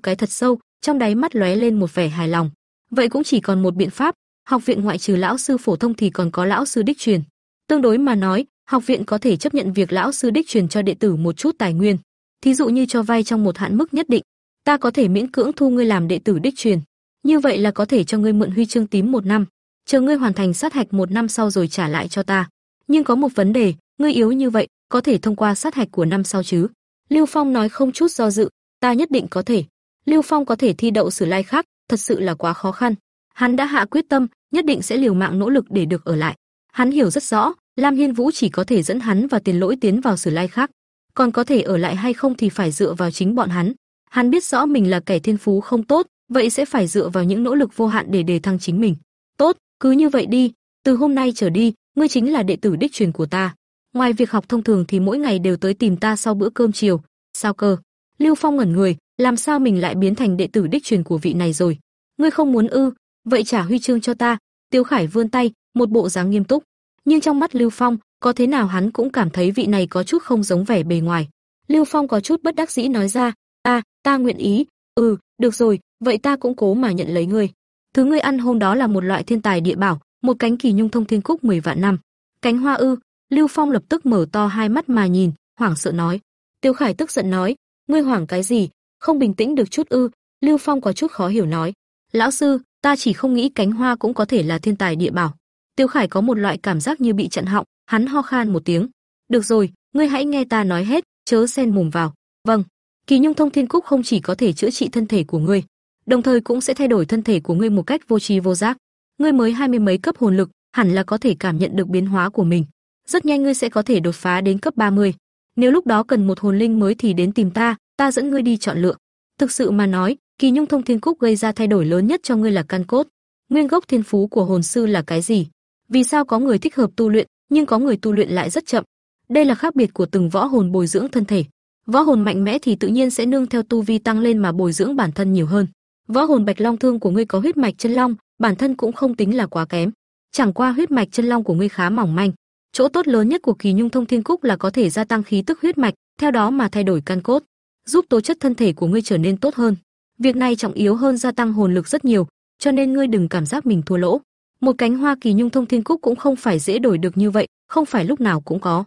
cái thật sâu, trong đáy mắt lóe lên một vẻ hài lòng. Vậy cũng chỉ còn một biện pháp, học viện ngoại trừ lão sư phổ thông thì còn có lão sư đích truyền. Tương đối mà nói, học viện có thể chấp nhận việc lão sư đích truyền cho đệ tử một chút tài nguyên, thí dụ như cho vay trong một hạn mức nhất định, ta có thể miễn cưỡng thu ngươi làm đệ tử đích truyền. Như vậy là có thể cho ngươi mượn huy chương tím một năm, chờ ngươi hoàn thành sát hạch một năm sau rồi trả lại cho ta. Nhưng có một vấn đề, ngươi yếu như vậy, có thể thông qua sát hạch của năm sau chứ? Lưu Phong nói không chút do dự, ta nhất định có thể. Lưu Phong có thể thi đậu sử lai khác, thật sự là quá khó khăn. Hắn đã hạ quyết tâm, nhất định sẽ liều mạng nỗ lực để được ở lại. Hắn hiểu rất rõ, Lam Hiên Vũ chỉ có thể dẫn hắn và Tiền Lỗi tiến vào sử lai khác, còn có thể ở lại hay không thì phải dựa vào chính bọn hắn. Hắn biết rõ mình là kẻ thiên phú không tốt, vậy sẽ phải dựa vào những nỗ lực vô hạn để đề thăng chính mình. Tốt, cứ như vậy đi, từ hôm nay trở đi, ngươi chính là đệ tử đích truyền của ta. Ngoài việc học thông thường thì mỗi ngày đều tới tìm ta sau bữa cơm chiều. Sao cơ? Lưu Phong ngẩn người, làm sao mình lại biến thành đệ tử đích truyền của vị này rồi? Ngươi không muốn ư? Vậy trả huy chương cho ta. Tiêu Khải vươn tay, một bộ dáng nghiêm túc. Nhưng trong mắt Lưu Phong, có thế nào hắn cũng cảm thấy vị này có chút không giống vẻ bề ngoài. Lưu Phong có chút bất đắc dĩ nói ra, "A, ta nguyện ý." "Ừ, được rồi, vậy ta cũng cố mà nhận lấy ngươi." Thứ ngươi ăn hôm đó là một loại thiên tài địa bảo, một cánh kỳ nhung thông thiên cúc 10 vạn năm. Cánh hoa ư? Lưu Phong lập tức mở to hai mắt mà nhìn, hoảng sợ nói. Tiêu Khải tức giận nói, ngươi hoảng cái gì, không bình tĩnh được chút ư? Lưu Phong có chút khó hiểu nói, lão sư, ta chỉ không nghĩ cánh hoa cũng có thể là thiên tài địa bảo. Tiêu Khải có một loại cảm giác như bị chặn họng, hắn ho khan một tiếng. Được rồi, ngươi hãy nghe ta nói hết, chớ xen mồm vào. Vâng. Kỳ Nhung Thông Thiên Cúc không chỉ có thể chữa trị thân thể của ngươi, đồng thời cũng sẽ thay đổi thân thể của ngươi một cách vô tri vô giác. Ngươi mới hai mươi mấy cấp hồn lực, hẳn là có thể cảm nhận được biến hóa của mình. Rất nhanh ngươi sẽ có thể đột phá đến cấp 30. Nếu lúc đó cần một hồn linh mới thì đến tìm ta, ta dẫn ngươi đi chọn lựa. Thực sự mà nói, Kỳ Nhung Thông Thiên Cúc gây ra thay đổi lớn nhất cho ngươi là căn cốt. Nguyên gốc thiên phú của hồn sư là cái gì? Vì sao có người thích hợp tu luyện, nhưng có người tu luyện lại rất chậm? Đây là khác biệt của từng võ hồn bồi dưỡng thân thể. Võ hồn mạnh mẽ thì tự nhiên sẽ nương theo tu vi tăng lên mà bồi dưỡng bản thân nhiều hơn. Võ hồn Bạch Long Thương của ngươi có huyết mạch chân long, bản thân cũng không tính là quá kém. Chẳng qua huyết mạch chân long của ngươi khá mỏng manh. Chỗ tốt lớn nhất của Kỳ Nhung Thông Thiên Cúc là có thể gia tăng khí tức huyết mạch, theo đó mà thay đổi căn cốt, giúp tố chất thân thể của ngươi trở nên tốt hơn. Việc này trọng yếu hơn gia tăng hồn lực rất nhiều, cho nên ngươi đừng cảm giác mình thua lỗ. Một cánh hoa Kỳ Nhung Thông Thiên Cúc cũng không phải dễ đổi được như vậy, không phải lúc nào cũng có.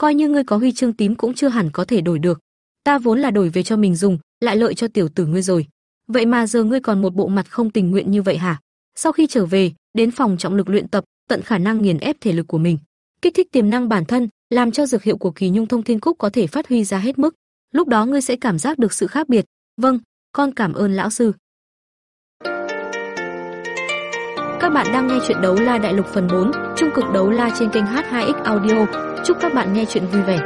Coi như ngươi có huy chương tím cũng chưa hẳn có thể đổi được. Ta vốn là đổi về cho mình dùng, lại lợi cho tiểu tử ngươi rồi. Vậy mà giờ ngươi còn một bộ mặt không tình nguyện như vậy hả? Sau khi trở về, đến phòng trọng lực luyện tập, tận khả năng nghiền ép thể lực của mình, kích thích tiềm năng bản thân, làm cho dược hiệu của Kỳ Nhung Thông Thiên Cúc có thể phát huy ra hết mức. Lúc đó ngươi sẽ cảm giác được sự khác biệt. Vâng, con cảm ơn lão sư. Các bạn đang nghe chuyện đấu la đại lục phần 4, trung cực đấu la trên kênh H2X Audio. Chúc các bạn nghe chuyện vui vẻ.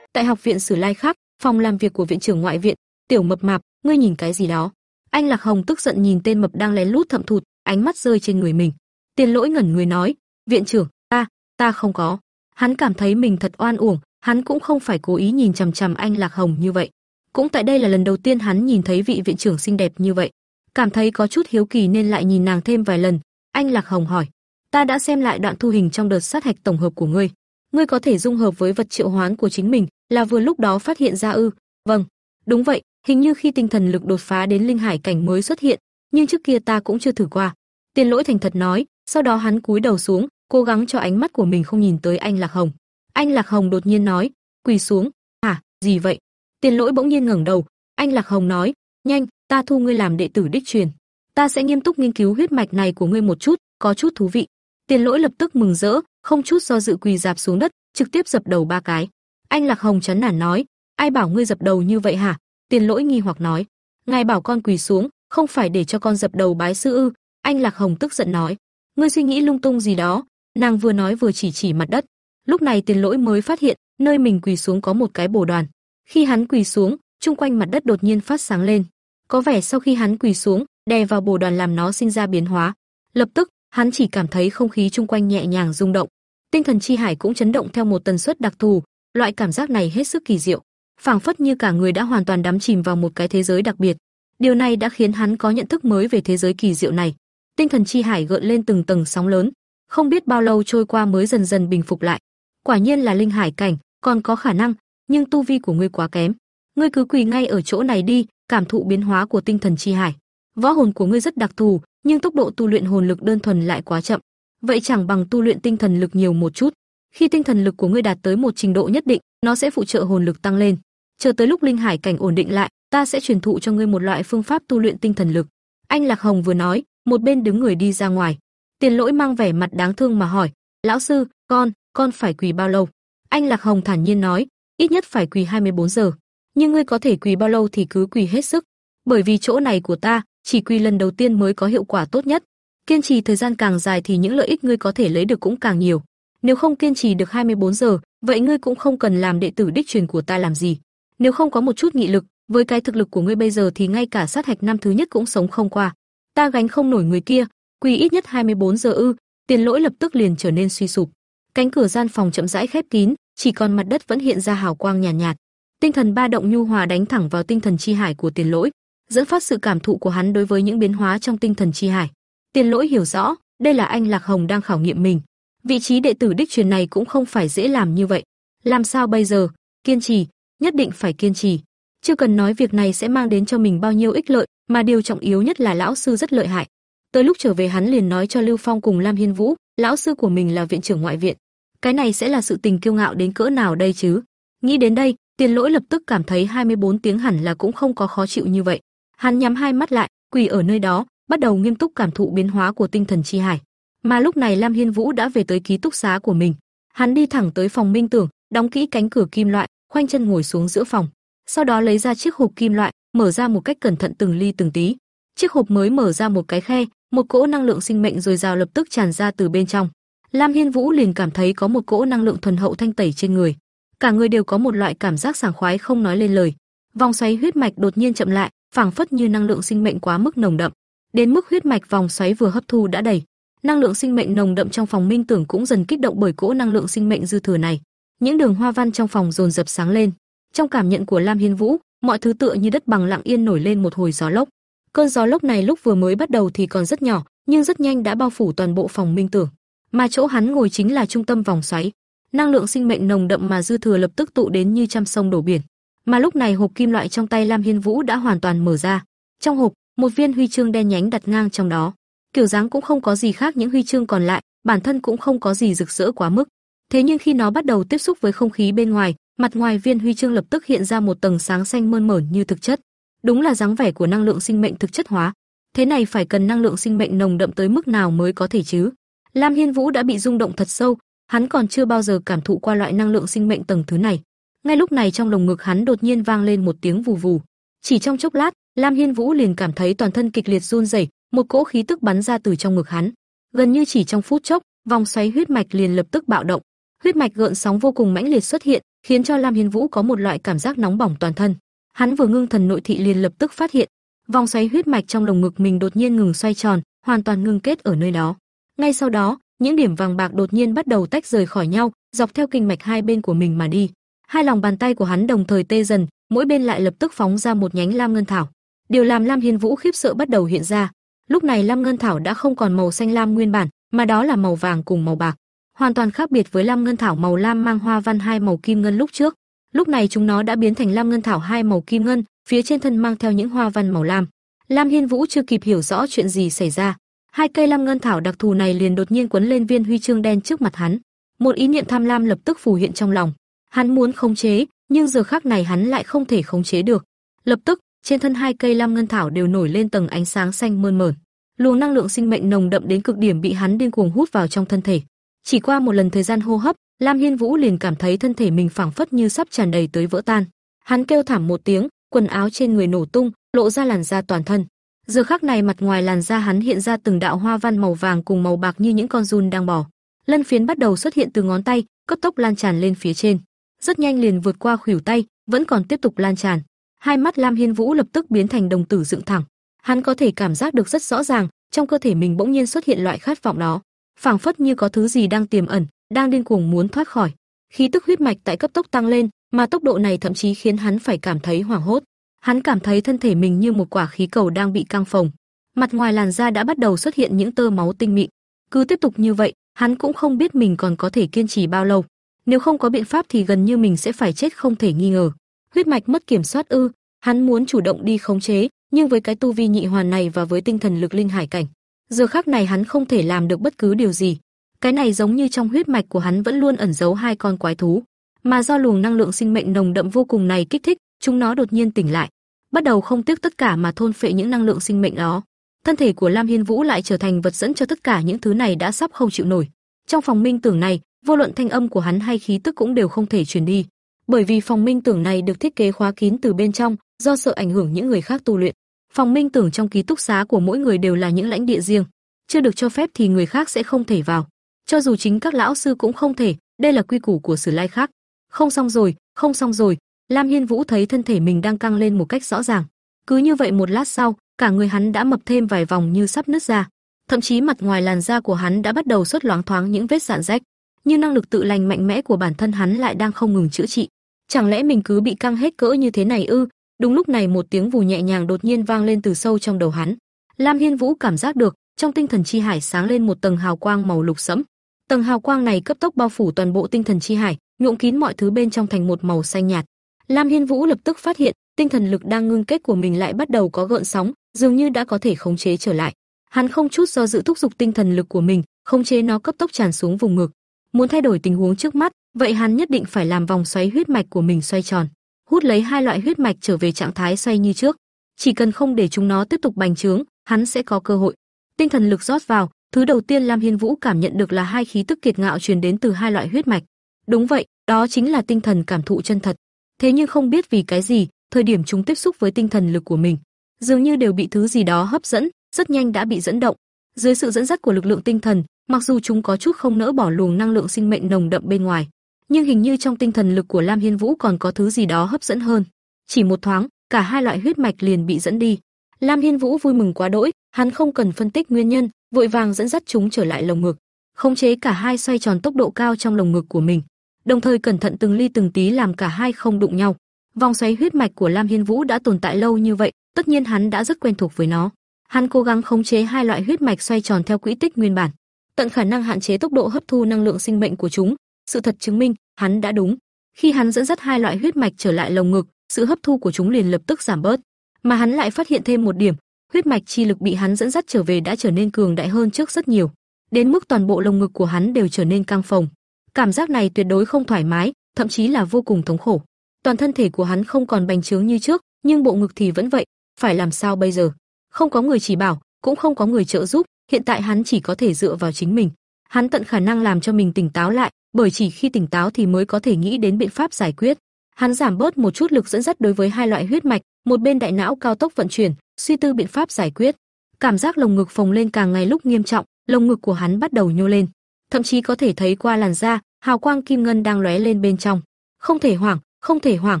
Tại học viện Sử Lai khác, phòng làm việc của viện trưởng ngoại viện, Tiểu Mập Mạp, ngươi nhìn cái gì đó? Anh Lạc Hồng tức giận nhìn tên mập đang lén lút thậm thụt, ánh mắt rơi trên người mình. Tiền Lỗi ngẩn người nói, "Viện trưởng, ta, ta không có." Hắn cảm thấy mình thật oan uổng, hắn cũng không phải cố ý nhìn chằm chằm anh Lạc Hồng như vậy. Cũng tại đây là lần đầu tiên hắn nhìn thấy vị viện trưởng xinh đẹp như vậy, cảm thấy có chút hiếu kỳ nên lại nhìn nàng thêm vài lần. Anh Lạc Hồng hỏi, "Ta đã xem lại đoạn thu hình trong đợt sát hạch tổng hợp của ngươi, ngươi có thể dung hợp với vật triệu hoán của chính mình, là vừa lúc đó phát hiện ra ư?" "Vâng, đúng vậy, hình như khi tinh thần lực đột phá đến linh hải cảnh mới xuất hiện, nhưng trước kia ta cũng chưa thử qua." Tiền Lỗi thành thật nói, sau đó hắn cúi đầu xuống, cố gắng cho ánh mắt của mình không nhìn tới anh Lạc Hồng. Anh Lạc Hồng đột nhiên nói, quỳ xuống. "Hả, gì vậy?" Tiền Lỗi bỗng nhiên ngẩng đầu, anh Lạc Hồng nói, "Nhanh, ta thu ngươi làm đệ tử đích truyền. Ta sẽ nghiêm túc nghiên cứu huyết mạch này của ngươi một chút, có chút thú vị." Tiền Lỗi lập tức mừng rỡ, không chút do dự quỳ dạp xuống đất, trực tiếp dập đầu ba cái. Anh Lạc Hồng chấn nản nói, "Ai bảo ngươi dập đầu như vậy hả?" Tiền Lỗi nghi hoặc nói, "Ngài bảo con quỳ xuống, không phải để cho con dập đầu bái sư ư?" Anh Lạc Hồng tức giận nói, "Ngươi suy nghĩ lung tung gì đó?" Nàng vừa nói vừa chỉ chỉ mặt đất. Lúc này Tiền Lỗi mới phát hiện, nơi mình quỳ xuống có một cái bồ đoàn. Khi hắn quỳ xuống, chung quanh mặt đất đột nhiên phát sáng lên. Có vẻ sau khi hắn quỳ xuống, đè vào bồ đoàn làm nó sinh ra biến hóa. Lập tức, hắn chỉ cảm thấy không khí chung quanh nhẹ nhàng rung động. Tinh thần chi hải cũng chấn động theo một tần suất đặc thù, loại cảm giác này hết sức kỳ diệu, phảng phất như cả người đã hoàn toàn đắm chìm vào một cái thế giới đặc biệt. Điều này đã khiến hắn có nhận thức mới về thế giới kỳ diệu này. Tinh thần chi hải gợn lên từng tầng sóng lớn, không biết bao lâu trôi qua mới dần dần bình phục lại. Quả nhiên là linh hải cảnh, còn có khả năng, nhưng tu vi của ngươi quá kém. Ngươi cứ quỳ ngay ở chỗ này đi, cảm thụ biến hóa của tinh thần chi hải. Võ hồn của ngươi rất đặc thù, nhưng tốc độ tu luyện hồn lực đơn thuần lại quá chậm. Vậy chẳng bằng tu luyện tinh thần lực nhiều một chút. Khi tinh thần lực của ngươi đạt tới một trình độ nhất định, nó sẽ phụ trợ hồn lực tăng lên. Chờ tới lúc linh hải cảnh ổn định lại, ta sẽ truyền thụ cho ngươi một loại phương pháp tu luyện tinh thần lực. Anh Lạc Hồng vừa nói, một bên đứng người đi ra ngoài. Tiền Lỗi mang vẻ mặt đáng thương mà hỏi, "Lão sư, con, con phải quỳ bao lâu?" Anh Lạc Hồng thản nhiên nói, "Ít nhất phải quỳ 24 giờ, nhưng ngươi có thể quỳ bao lâu thì cứ quỳ hết sức, bởi vì chỗ này của ta, chỉ quỳ lần đầu tiên mới có hiệu quả tốt nhất. Kiên trì thời gian càng dài thì những lợi ích ngươi có thể lấy được cũng càng nhiều. Nếu không kiên trì được 24 giờ, vậy ngươi cũng không cần làm đệ tử đích truyền của ta làm gì. Nếu không có một chút nghị lực, với cái thực lực của ngươi bây giờ thì ngay cả sát hạch năm thứ nhất cũng sống không qua. Ta gánh không nổi người kia, quỳ ít nhất 24 giờ ư? Tiền Lỗi lập tức liền trở nên suy sụp. Cánh cửa gian phòng chậm rãi khép kín, chỉ còn mặt đất vẫn hiện ra hào quang nhàn nhạt, nhạt. Tinh thần ba động nhu hòa đánh thẳng vào tinh thần chi hải của Tiền Lỗi, dẫn phát sự cảm thụ của hắn đối với những biến hóa trong tinh thần chi hải. Tiền Lỗi hiểu rõ, đây là anh Lạc Hồng đang khảo nghiệm mình. Vị trí đệ tử đích truyền này cũng không phải dễ làm như vậy. Làm sao bây giờ? Kiên trì, nhất định phải kiên trì. Chưa cần nói việc này sẽ mang đến cho mình bao nhiêu ích lợi, mà điều trọng yếu nhất là lão sư rất lợi hại. Tới lúc trở về hắn liền nói cho Lưu Phong cùng Lam Hiên Vũ, lão sư của mình là viện trưởng ngoại viện. Cái này sẽ là sự tình kiêu ngạo đến cỡ nào đây chứ? Nghĩ đến đây, Tiền Lỗi lập tức cảm thấy 24 tiếng hẳn là cũng không có khó chịu như vậy. Hắn nhắm hai mắt lại, quỳ ở nơi đó, bắt đầu nghiêm túc cảm thụ biến hóa của tinh thần chi hải. Mà lúc này Lam Hiên Vũ đã về tới ký túc xá của mình. Hắn đi thẳng tới phòng Minh Tưởng, đóng kỹ cánh cửa kim loại, khoanh chân ngồi xuống giữa phòng. Sau đó lấy ra chiếc hộp kim loại, mở ra một cách cẩn thận từng ly từng tí. Chiếc hộp mới mở ra một cái khe, một cỗ năng lượng sinh mệnh dồi dào lập tức tràn ra từ bên trong. Lam Hiên Vũ liền cảm thấy có một cỗ năng lượng thuần hậu thanh tẩy trên người. Cả người đều có một loại cảm giác sảng khoái không nói lên lời. Vòng xoáy huyết mạch đột nhiên chậm lại, phảng phất như năng lượng sinh mệnh quá mức nồng đậm. Đến mức huyết mạch vòng xoáy vừa hấp thu đã đầy, năng lượng sinh mệnh nồng đậm trong phòng minh tưởng cũng dần kích động bởi cỗ năng lượng sinh mệnh dư thừa này. Những đường hoa văn trong phòng dồn dập sáng lên. Trong cảm nhận của Lam Hiên Vũ, mọi thứ tựa như đất bằng lặng yên nổi lên một hồi gió lốc. Cơn gió lốc này lúc vừa mới bắt đầu thì còn rất nhỏ, nhưng rất nhanh đã bao phủ toàn bộ phòng minh tưởng. Mà chỗ hắn ngồi chính là trung tâm vòng xoáy. Năng lượng sinh mệnh nồng đậm mà dư thừa lập tức tụ đến như trăm sông đổ biển. Mà lúc này hộp kim loại trong tay Lam Hiên Vũ đã hoàn toàn mở ra. Trong hộp, một viên huy chương đen nhánh đặt ngang trong đó. Kiểu dáng cũng không có gì khác những huy chương còn lại, bản thân cũng không có gì rực rỡ quá mức. Thế nhưng khi nó bắt đầu tiếp xúc với không khí bên ngoài, mặt ngoài viên huy chương lập tức hiện ra một tầng sáng xanh mơn mởn như thực chất. Đúng là dáng vẻ của năng lượng sinh mệnh thực chất hóa. Thế này phải cần năng lượng sinh mệnh nồng đậm tới mức nào mới có thể chứ? Lam Hiên Vũ đã bị rung động thật sâu, hắn còn chưa bao giờ cảm thụ qua loại năng lượng sinh mệnh tầng thứ này. Ngay lúc này trong lồng ngực hắn đột nhiên vang lên một tiếng vù vù. Chỉ trong chốc lát, Lam Hiên Vũ liền cảm thấy toàn thân kịch liệt run rẩy, một cỗ khí tức bắn ra từ trong ngực hắn. Gần như chỉ trong phút chốc, vòng xoáy huyết mạch liền lập tức bạo động. Huyết mạch gợn sóng vô cùng mãnh liệt xuất hiện, khiến cho Lam Hiên Vũ có một loại cảm giác nóng bỏng toàn thân. Hắn vừa ngưng thần nội thị liền lập tức phát hiện, vòng xoáy huyết mạch trong lồng ngực mình đột nhiên ngừng xoay tròn, hoàn toàn ngưng kết ở nơi đó. Ngay sau đó, những điểm vàng bạc đột nhiên bắt đầu tách rời khỏi nhau, dọc theo kinh mạch hai bên của mình mà đi. Hai lòng bàn tay của hắn đồng thời tê dần, mỗi bên lại lập tức phóng ra một nhánh lam ngân thảo. Điều làm Lam Hiên Vũ khiếp sợ bắt đầu hiện ra. Lúc này lam ngân thảo đã không còn màu xanh lam nguyên bản, mà đó là màu vàng cùng màu bạc, hoàn toàn khác biệt với lam ngân thảo màu lam mang hoa văn hai màu kim ngân lúc trước. Lúc này chúng nó đã biến thành lam ngân thảo hai màu kim ngân, phía trên thân mang theo những hoa văn màu lam. Lam Hiên Vũ chưa kịp hiểu rõ chuyện gì xảy ra, hai cây lam ngân thảo đặc thù này liền đột nhiên quấn lên viên huy chương đen trước mặt hắn. Một ý niệm tham lam lập tức phù hiện trong lòng. Hắn muốn khống chế, nhưng giờ khắc này hắn lại không thể khống chế được. Lập tức, trên thân hai cây lam ngân thảo đều nổi lên tầng ánh sáng xanh mơn mởn. Luồng năng lượng sinh mệnh nồng đậm đến cực điểm bị hắn điên cuồng hút vào trong thân thể. Chỉ qua một lần thời gian hô hấp, Lam Hiên Vũ liền cảm thấy thân thể mình phảng phất như sắp tràn đầy tới vỡ tan. Hắn kêu thảm một tiếng, quần áo trên người nổ tung, lộ ra làn da toàn thân. Giờ khắc này mặt ngoài làn da hắn hiện ra từng đạo hoa văn màu vàng cùng màu bạc như những con giun đang bò. Lân phiến bắt đầu xuất hiện từ ngón tay, cấp tốc lan tràn lên phía trên. Rất nhanh liền vượt qua khuỷu tay, vẫn còn tiếp tục lan tràn. Hai mắt Lam Hiên Vũ lập tức biến thành đồng tử dựng thẳng. Hắn có thể cảm giác được rất rõ ràng, trong cơ thể mình bỗng nhiên xuất hiện loại khát vọng đó, phảng phất như có thứ gì đang tiềm ẩn, đang điên cuồng muốn thoát khỏi. Khí tức huyết mạch tại cấp tốc tăng lên, mà tốc độ này thậm chí khiến hắn phải cảm thấy hoảng hốt. Hắn cảm thấy thân thể mình như một quả khí cầu đang bị căng phồng. Mặt ngoài làn da đã bắt đầu xuất hiện những tơ máu tinh mịn. Cứ tiếp tục như vậy, hắn cũng không biết mình còn có thể kiên trì bao lâu. Nếu không có biện pháp thì gần như mình sẽ phải chết không thể nghi ngờ. Huyết mạch mất kiểm soát ư? Hắn muốn chủ động đi khống chế, nhưng với cái tu vi nhị hoàn này và với tinh thần lực linh hải cảnh, giờ khắc này hắn không thể làm được bất cứ điều gì. Cái này giống như trong huyết mạch của hắn vẫn luôn ẩn giấu hai con quái thú, mà do luồng năng lượng sinh mệnh nồng đậm vô cùng này kích thích, chúng nó đột nhiên tỉnh lại, bắt đầu không tiếc tất cả mà thôn phệ những năng lượng sinh mệnh đó. Thân thể của Lam Hiên Vũ lại trở thành vật dẫn cho tất cả những thứ này đã sắp không chịu nổi. Trong phòng minh tưởng này, vô luận thanh âm của hắn hay khí tức cũng đều không thể truyền đi, bởi vì phòng minh tưởng này được thiết kế khóa kín từ bên trong, do sợ ảnh hưởng những người khác tu luyện. Phòng minh tưởng trong ký túc xá của mỗi người đều là những lãnh địa riêng, chưa được cho phép thì người khác sẽ không thể vào. Cho dù chính các lão sư cũng không thể, đây là quy củ của Sử Lai khác. Không xong rồi, không xong rồi, Lam Hiên Vũ thấy thân thể mình đang căng lên một cách rõ ràng. Cứ như vậy một lát sau, cả người hắn đã mập thêm vài vòng như sắp nứt ra. Thậm chí mặt ngoài làn da của hắn đã bắt đầu xuất loáng thoáng những vết rạn rách, như năng lực tự lành mạnh mẽ của bản thân hắn lại đang không ngừng chữa trị. Chẳng lẽ mình cứ bị căng hết cỡ như thế này ư? Đúng lúc này một tiếng vù nhẹ nhàng đột nhiên vang lên từ sâu trong đầu hắn. Lam Hiên Vũ cảm giác được, trong tinh thần chi hải sáng lên một tầng hào quang màu lục sẫm. Tầng hào quang này cấp tốc bao phủ toàn bộ tinh thần chi hải, nhuộm kín mọi thứ bên trong thành một màu xanh nhạt. Lam Hiên Vũ lập tức phát hiện, tinh thần lực đang ngưng kết của mình lại bắt đầu có gợn sóng, dường như đã có thể khống chế trở lại. Hắn không chút do dự thúc giục tinh thần lực của mình, khống chế nó cấp tốc tràn xuống vùng ngực. Muốn thay đổi tình huống trước mắt, vậy hắn nhất định phải làm vòng xoáy huyết mạch của mình xoay tròn, hút lấy hai loại huyết mạch trở về trạng thái xoay như trước. Chỉ cần không để chúng nó tiếp tục bành trướng, hắn sẽ có cơ hội. Tinh thần lực rót vào, thứ đầu tiên Lam Hiên Vũ cảm nhận được là hai khí tức kiệt ngạo truyền đến từ hai loại huyết mạch. Đúng vậy, đó chính là tinh thần cảm thụ chân thật. Thế nhưng không biết vì cái gì, thời điểm chúng tiếp xúc với tinh thần lực của mình, dường như đều bị thứ gì đó hấp dẫn, rất nhanh đã bị dẫn động. Dưới sự dẫn dắt của lực lượng tinh thần, mặc dù chúng có chút không nỡ bỏ luồng năng lượng sinh mệnh nồng đậm bên ngoài, nhưng hình như trong tinh thần lực của Lam Hiên Vũ còn có thứ gì đó hấp dẫn hơn. Chỉ một thoáng, cả hai loại huyết mạch liền bị dẫn đi. Lam Hiên Vũ vui mừng quá đỗi, hắn không cần phân tích nguyên nhân, vội vàng dẫn dắt chúng trở lại lồng ngực, khống chế cả hai xoay tròn tốc độ cao trong lồng ngực của mình, đồng thời cẩn thận từng ly từng tí làm cả hai không đụng nhau. Vòng xoáy huyết mạch của Lam Hiên Vũ đã tồn tại lâu như vậy, tất nhiên hắn đã rất quen thuộc với nó. Hắn cố gắng khống chế hai loại huyết mạch xoay tròn theo quỹ tích nguyên bản, tận khả năng hạn chế tốc độ hấp thu năng lượng sinh mệnh của chúng. Sự thật chứng minh, hắn đã đúng. Khi hắn dẫn dắt hai loại huyết mạch trở lại lồng ngực, sự hấp thu của chúng liền lập tức giảm bớt. Mà hắn lại phát hiện thêm một điểm, huyết mạch chi lực bị hắn dẫn dắt trở về đã trở nên cường đại hơn trước rất nhiều, đến mức toàn bộ lồng ngực của hắn đều trở nên căng phồng. Cảm giác này tuyệt đối không thoải mái, thậm chí là vô cùng thống khổ. Toàn thân thể của hắn không còn bành trướng như trước, nhưng bộ ngực thì vẫn vậy, phải làm sao bây giờ? Không có người chỉ bảo, cũng không có người trợ giúp, hiện tại hắn chỉ có thể dựa vào chính mình. Hắn tận khả năng làm cho mình tỉnh táo lại, bởi chỉ khi tỉnh táo thì mới có thể nghĩ đến biện pháp giải quyết. Hắn giảm bớt một chút lực dẫn dắt đối với hai loại huyết mạch, một bên đại não cao tốc vận chuyển, suy tư biện pháp giải quyết. Cảm giác lồng ngực phồng lên càng ngày lúc nghiêm trọng, lồng ngực của hắn bắt đầu nhô lên, thậm chí có thể thấy qua làn da, hào quang kim ngân đang lóe lên bên trong. Không thể hoảng, không thể hoảng,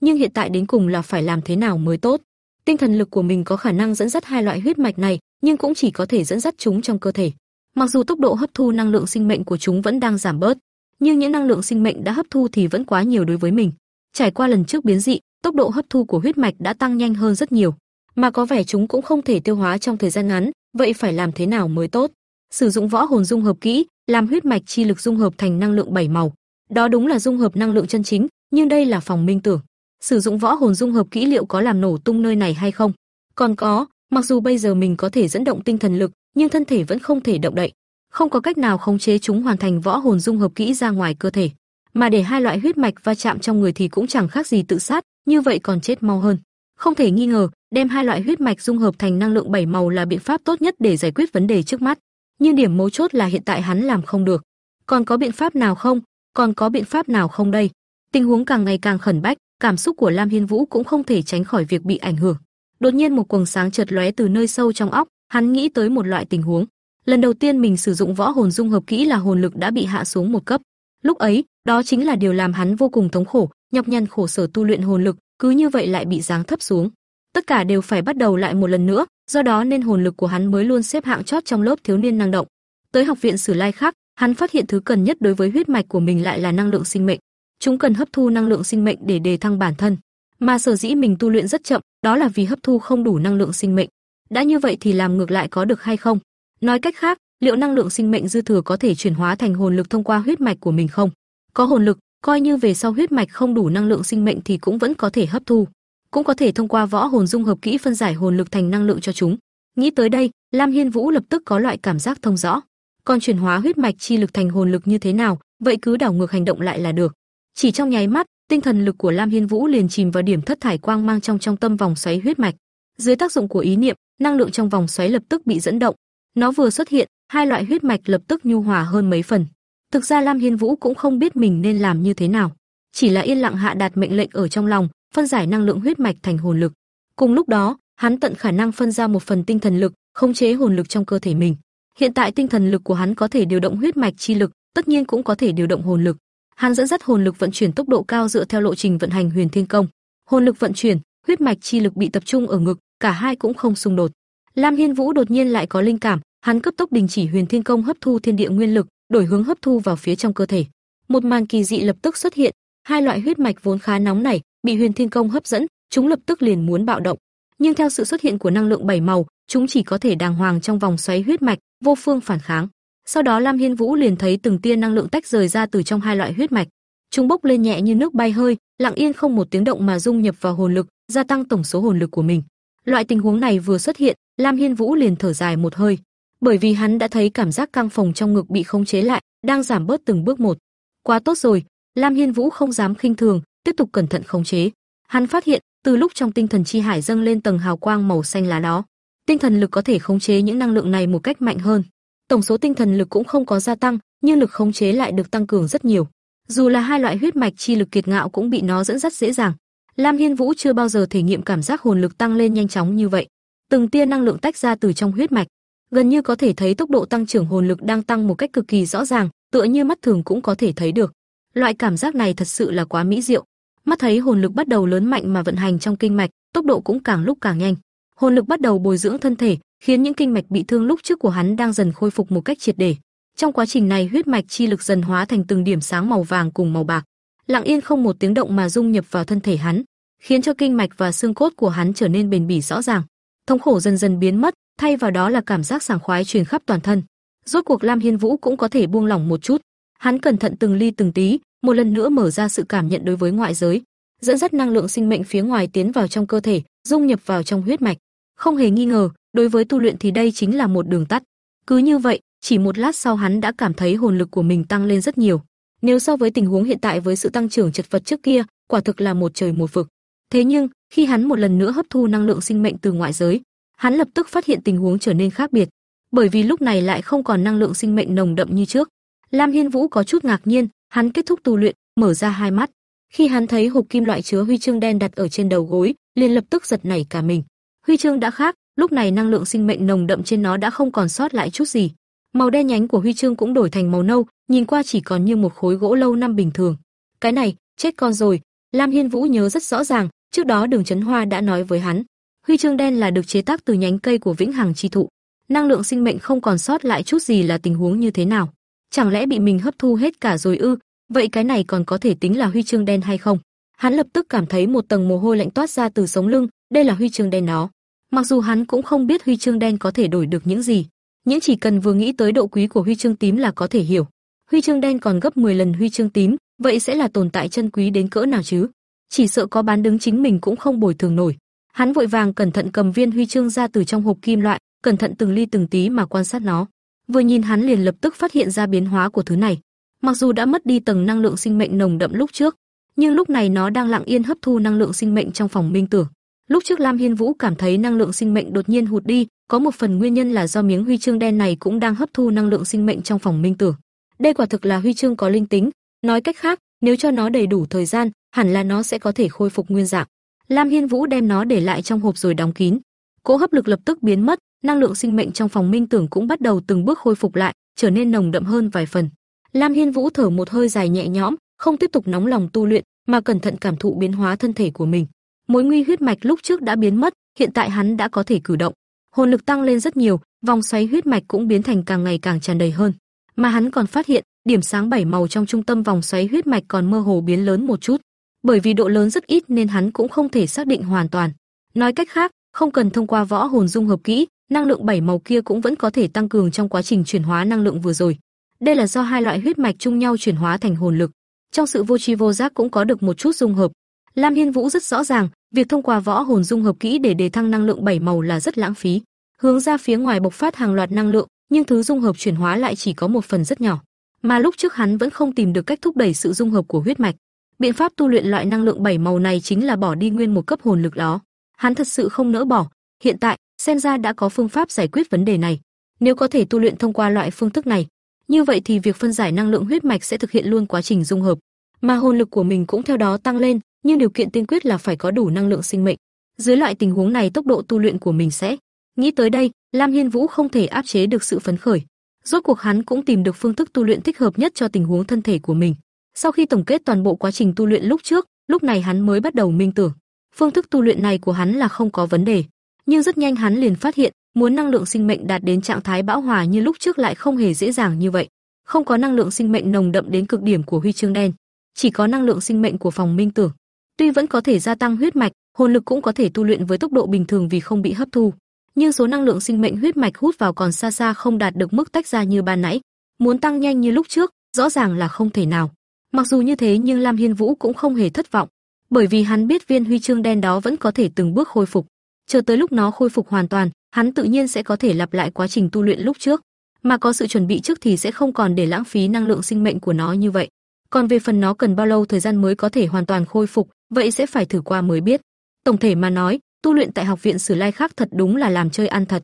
nhưng hiện tại đến cùng là phải làm thế nào mới tốt. Tinh thần lực của mình có khả năng dẫn dắt hai loại huyết mạch này, nhưng cũng chỉ có thể dẫn dắt chúng trong cơ thể. Mặc dù tốc độ hấp thu năng lượng sinh mệnh của chúng vẫn đang giảm bớt, nhưng những năng lượng sinh mệnh đã hấp thu thì vẫn quá nhiều đối với mình. Trải qua lần trước biến dị, tốc độ hấp thu của huyết mạch đã tăng nhanh hơn rất nhiều, mà có vẻ chúng cũng không thể tiêu hóa trong thời gian ngắn, vậy phải làm thế nào mới tốt? Sử dụng võ hồn dung hợp kỹ, làm huyết mạch chi lực dung hợp thành năng lượng bảy màu. Đó đúng là dung hợp năng lượng chân chính, nhưng đây là phòng minh tưởng. Sử dụng võ hồn dung hợp kỹ liệu có làm nổ tung nơi này hay không? Còn có, mặc dù bây giờ mình có thể dẫn động tinh thần lực, nhưng thân thể vẫn không thể động đậy, không có cách nào khống chế chúng hoàn thành võ hồn dung hợp kỹ ra ngoài cơ thể, mà để hai loại huyết mạch va chạm trong người thì cũng chẳng khác gì tự sát, như vậy còn chết mau hơn. Không thể nghi ngờ, đem hai loại huyết mạch dung hợp thành năng lượng bảy màu là biện pháp tốt nhất để giải quyết vấn đề trước mắt. Nhưng điểm mấu chốt là hiện tại hắn làm không được. Còn có biện pháp nào không? Còn có biện pháp nào không đây? Tình huống càng ngày càng khẩn bách, cảm xúc của Lam Hiên Vũ cũng không thể tránh khỏi việc bị ảnh hưởng. Đột nhiên một quầng sáng chợt lóe từ nơi sâu trong óc, hắn nghĩ tới một loại tình huống. Lần đầu tiên mình sử dụng võ hồn dung hợp kỹ là hồn lực đã bị hạ xuống một cấp. Lúc ấy, đó chính là điều làm hắn vô cùng thống khổ, nhọc nhằn khổ sở tu luyện hồn lực, cứ như vậy lại bị giáng thấp xuống. Tất cả đều phải bắt đầu lại một lần nữa, do đó nên hồn lực của hắn mới luôn xếp hạng chót trong lớp thiếu niên năng động. Tới học viện Sử Lai khác, hắn phát hiện thứ cần nhất đối với huyết mạch của mình lại là năng lượng sinh mệnh. Chúng cần hấp thu năng lượng sinh mệnh để đề thăng bản thân, mà sở dĩ mình tu luyện rất chậm, đó là vì hấp thu không đủ năng lượng sinh mệnh. Đã như vậy thì làm ngược lại có được hay không? Nói cách khác, liệu năng lượng sinh mệnh dư thừa có thể chuyển hóa thành hồn lực thông qua huyết mạch của mình không? Có hồn lực, coi như về sau huyết mạch không đủ năng lượng sinh mệnh thì cũng vẫn có thể hấp thu, cũng có thể thông qua võ hồn dung hợp kỹ phân giải hồn lực thành năng lượng cho chúng. Nghĩ tới đây, Lam Hiên Vũ lập tức có loại cảm giác thông rõ. Còn chuyển hóa huyết mạch chi lực thành hồn lực như thế nào, vậy cứ đảo ngược hành động lại là được. Chỉ trong nháy mắt, tinh thần lực của Lam Hiên Vũ liền chìm vào điểm thất thải quang mang trong trong tâm vòng xoáy huyết mạch. Dưới tác dụng của ý niệm, năng lượng trong vòng xoáy lập tức bị dẫn động. Nó vừa xuất hiện, hai loại huyết mạch lập tức nhu hòa hơn mấy phần. Thực ra Lam Hiên Vũ cũng không biết mình nên làm như thế nào, chỉ là yên lặng hạ đạt mệnh lệnh ở trong lòng, phân giải năng lượng huyết mạch thành hồn lực. Cùng lúc đó, hắn tận khả năng phân ra một phần tinh thần lực, khống chế hồn lực trong cơ thể mình. Hiện tại tinh thần lực của hắn có thể điều động huyết mạch chi lực, tất nhiên cũng có thể điều động hồn lực. Hắn dẫn dắt hồn lực vận chuyển tốc độ cao dựa theo lộ trình vận hành Huyền Thiên Công. Hồn lực vận chuyển, huyết mạch chi lực bị tập trung ở ngực, cả hai cũng không xung đột. Lam Hiên Vũ đột nhiên lại có linh cảm, hắn cấp tốc đình chỉ Huyền Thiên Công hấp thu thiên địa nguyên lực, đổi hướng hấp thu vào phía trong cơ thể. Một màn kỳ dị lập tức xuất hiện, hai loại huyết mạch vốn khá nóng này bị Huyền Thiên Công hấp dẫn, chúng lập tức liền muốn bạo động. Nhưng theo sự xuất hiện của năng lượng bảy màu, chúng chỉ có thể đàng hoàng trong vòng xoáy huyết mạch, vô phương phản kháng. Sau đó Lam Hiên Vũ liền thấy từng tia năng lượng tách rời ra từ trong hai loại huyết mạch. Chúng bốc lên nhẹ như nước bay hơi, lặng yên không một tiếng động mà dung nhập vào hồn lực, gia tăng tổng số hồn lực của mình. Loại tình huống này vừa xuất hiện, Lam Hiên Vũ liền thở dài một hơi, bởi vì hắn đã thấy cảm giác căng phòng trong ngực bị khống chế lại, đang giảm bớt từng bước một. Quá tốt rồi, Lam Hiên Vũ không dám khinh thường, tiếp tục cẩn thận khống chế. Hắn phát hiện, từ lúc trong tinh thần chi hải dâng lên tầng hào quang màu xanh lá đó, tinh thần lực có thể khống chế những năng lượng này một cách mạnh hơn. Tổng số tinh thần lực cũng không có gia tăng, nhưng lực khống chế lại được tăng cường rất nhiều. Dù là hai loại huyết mạch chi lực kiệt ngạo cũng bị nó dẫn dắt dễ dàng. Lam Hiên Vũ chưa bao giờ thể nghiệm cảm giác hồn lực tăng lên nhanh chóng như vậy. Từng tia năng lượng tách ra từ trong huyết mạch, gần như có thể thấy tốc độ tăng trưởng hồn lực đang tăng một cách cực kỳ rõ ràng, tựa như mắt thường cũng có thể thấy được. Loại cảm giác này thật sự là quá mỹ diệu. Mắt thấy hồn lực bắt đầu lớn mạnh mà vận hành trong kinh mạch, tốc độ cũng càng lúc càng nhanh. Hồn lực bắt đầu bồi dưỡng thân thể, khiến những kinh mạch bị thương lúc trước của hắn đang dần khôi phục một cách triệt để. Trong quá trình này, huyết mạch chi lực dần hóa thành từng điểm sáng màu vàng cùng màu bạc, lặng yên không một tiếng động mà dung nhập vào thân thể hắn, khiến cho kinh mạch và xương cốt của hắn trở nên bền bỉ rõ ràng. Thống khổ dần dần biến mất, thay vào đó là cảm giác sảng khoái truyền khắp toàn thân. Rốt cuộc Lam Hiên Vũ cũng có thể buông lỏng một chút. Hắn cẩn thận từng ly từng tí, một lần nữa mở ra sự cảm nhận đối với ngoại giới, dẫn dắt năng lượng sinh mệnh phía ngoài tiến vào trong cơ thể, dung nhập vào trong huyết mạch. Không hề nghi ngờ, đối với tu luyện thì đây chính là một đường tắt. Cứ như vậy, chỉ một lát sau hắn đã cảm thấy hồn lực của mình tăng lên rất nhiều. Nếu so với tình huống hiện tại với sự tăng trưởng chật vật trước kia, quả thực là một trời một vực. Thế nhưng, khi hắn một lần nữa hấp thu năng lượng sinh mệnh từ ngoại giới, hắn lập tức phát hiện tình huống trở nên khác biệt, bởi vì lúc này lại không còn năng lượng sinh mệnh nồng đậm như trước. Lam Hiên Vũ có chút ngạc nhiên, hắn kết thúc tu luyện, mở ra hai mắt. Khi hắn thấy hộp kim loại chứa huy chương đen đặt ở trên đầu gối, liền lập tức giật nảy cả mình. Huy chương đã khác, lúc này năng lượng sinh mệnh nồng đậm trên nó đã không còn sót lại chút gì. Màu đen nhánh của huy chương cũng đổi thành màu nâu, nhìn qua chỉ còn như một khối gỗ lâu năm bình thường. Cái này, chết con rồi. Lam Hiên Vũ nhớ rất rõ ràng, trước đó Đường Chấn Hoa đã nói với hắn, huy chương đen là được chế tác từ nhánh cây của Vĩnh Hằng chi thụ. Năng lượng sinh mệnh không còn sót lại chút gì là tình huống như thế nào? Chẳng lẽ bị mình hấp thu hết cả rồi ư? Vậy cái này còn có thể tính là huy chương đen hay không? Hắn lập tức cảm thấy một tầng mồ hôi lạnh toát ra từ sống lưng, đây là huy chương đen đó. Mặc dù hắn cũng không biết huy chương đen có thể đổi được những gì, nhưng chỉ cần vừa nghĩ tới độ quý của huy chương tím là có thể hiểu. Huy chương đen còn gấp 10 lần huy chương tím, vậy sẽ là tồn tại chân quý đến cỡ nào chứ? Chỉ sợ có bán đứng chính mình cũng không bồi thường nổi. Hắn vội vàng cẩn thận cầm viên huy chương ra từ trong hộp kim loại, cẩn thận từng ly từng tí mà quan sát nó. Vừa nhìn hắn liền lập tức phát hiện ra biến hóa của thứ này. Mặc dù đã mất đi tầng năng lượng sinh mệnh nồng đậm lúc trước, nhưng lúc này nó đang lặng yên hấp thu năng lượng sinh mệnh trong phòng minh tưởng. Lúc trước Lam Hiên Vũ cảm thấy năng lượng sinh mệnh đột nhiên hụt đi, có một phần nguyên nhân là do miếng huy chương đen này cũng đang hấp thu năng lượng sinh mệnh trong phòng minh tưởng. Đây quả thực là huy chương có linh tính, nói cách khác, nếu cho nó đầy đủ thời gian, hẳn là nó sẽ có thể khôi phục nguyên dạng. Lam Hiên Vũ đem nó để lại trong hộp rồi đóng kín. Cỗ hấp lực lập tức biến mất, năng lượng sinh mệnh trong phòng minh tưởng cũng bắt đầu từng bước khôi phục lại, trở nên nồng đậm hơn vài phần. Lam Hiên Vũ thở một hơi dài nhẹ nhõm, không tiếp tục nóng lòng tu luyện, mà cẩn thận cảm thụ biến hóa thân thể của mình. Mối nguy huyết mạch lúc trước đã biến mất, hiện tại hắn đã có thể cử động. Hồn lực tăng lên rất nhiều, vòng xoáy huyết mạch cũng biến thành càng ngày càng tràn đầy hơn. Mà hắn còn phát hiện, điểm sáng bảy màu trong trung tâm vòng xoáy huyết mạch còn mơ hồ biến lớn một chút. Bởi vì độ lớn rất ít nên hắn cũng không thể xác định hoàn toàn. Nói cách khác, không cần thông qua võ hồn dung hợp kỹ, năng lượng bảy màu kia cũng vẫn có thể tăng cường trong quá trình chuyển hóa năng lượng vừa rồi. Đây là do hai loại huyết mạch chung nhau chuyển hóa thành hồn lực. Trong sự vô tri vô giác cũng có được một chút dung hợp. Lam Hiên Vũ rất rõ ràng, việc thông qua võ hồn dung hợp kỹ để đề thăng năng lượng bảy màu là rất lãng phí. Hướng ra phía ngoài bộc phát hàng loạt năng lượng, nhưng thứ dung hợp chuyển hóa lại chỉ có một phần rất nhỏ. Mà lúc trước hắn vẫn không tìm được cách thúc đẩy sự dung hợp của huyết mạch. Biện pháp tu luyện loại năng lượng bảy màu này chính là bỏ đi nguyên một cấp hồn lực đó. Hắn thật sự không nỡ bỏ, hiện tại, xem ra đã có phương pháp giải quyết vấn đề này. Nếu có thể tu luyện thông qua loại phương thức này, như vậy thì việc phân giải năng lượng huyết mạch sẽ thực hiện luôn quá trình dung hợp, mà hồn lực của mình cũng theo đó tăng lên, nhưng điều kiện tiên quyết là phải có đủ năng lượng sinh mệnh. Dưới loại tình huống này tốc độ tu luyện của mình sẽ Nghĩ tới đây, Lam Hiên Vũ không thể áp chế được sự phấn khởi. Rốt cuộc hắn cũng tìm được phương thức tu luyện thích hợp nhất cho tình huống thân thể của mình. Sau khi tổng kết toàn bộ quá trình tu luyện lúc trước, lúc này hắn mới bắt đầu minh tưởng. Phương thức tu luyện này của hắn là không có vấn đề, nhưng rất nhanh hắn liền phát hiện, muốn năng lượng sinh mệnh đạt đến trạng thái bão hòa như lúc trước lại không hề dễ dàng như vậy. Không có năng lượng sinh mệnh nồng đậm đến cực điểm của huy chương đen, chỉ có năng lượng sinh mệnh của phòng minh tưởng. Tuy vẫn có thể gia tăng huyết mạch, hồn lực cũng có thể tu luyện với tốc độ bình thường vì không bị hấp thu, nhưng số năng lượng sinh mệnh huyết mạch hút vào còn xa xa không đạt được mức tách ra như ban nãy. Muốn tăng nhanh như lúc trước, rõ ràng là không thể nào. Mặc dù như thế nhưng Lam Hiên Vũ cũng không hề thất vọng, bởi vì hắn biết viên huy chương đen đó vẫn có thể từng bước khôi phục. Chờ tới lúc nó khôi phục hoàn toàn, hắn tự nhiên sẽ có thể lặp lại quá trình tu luyện lúc trước, mà có sự chuẩn bị trước thì sẽ không còn để lãng phí năng lượng sinh mệnh của nó như vậy. Còn về phần nó cần bao lâu thời gian mới có thể hoàn toàn khôi phục, vậy sẽ phải thử qua mới biết. Tổng thể mà nói, tu luyện tại học viện Sử Lai khác thật đúng là làm chơi ăn thật.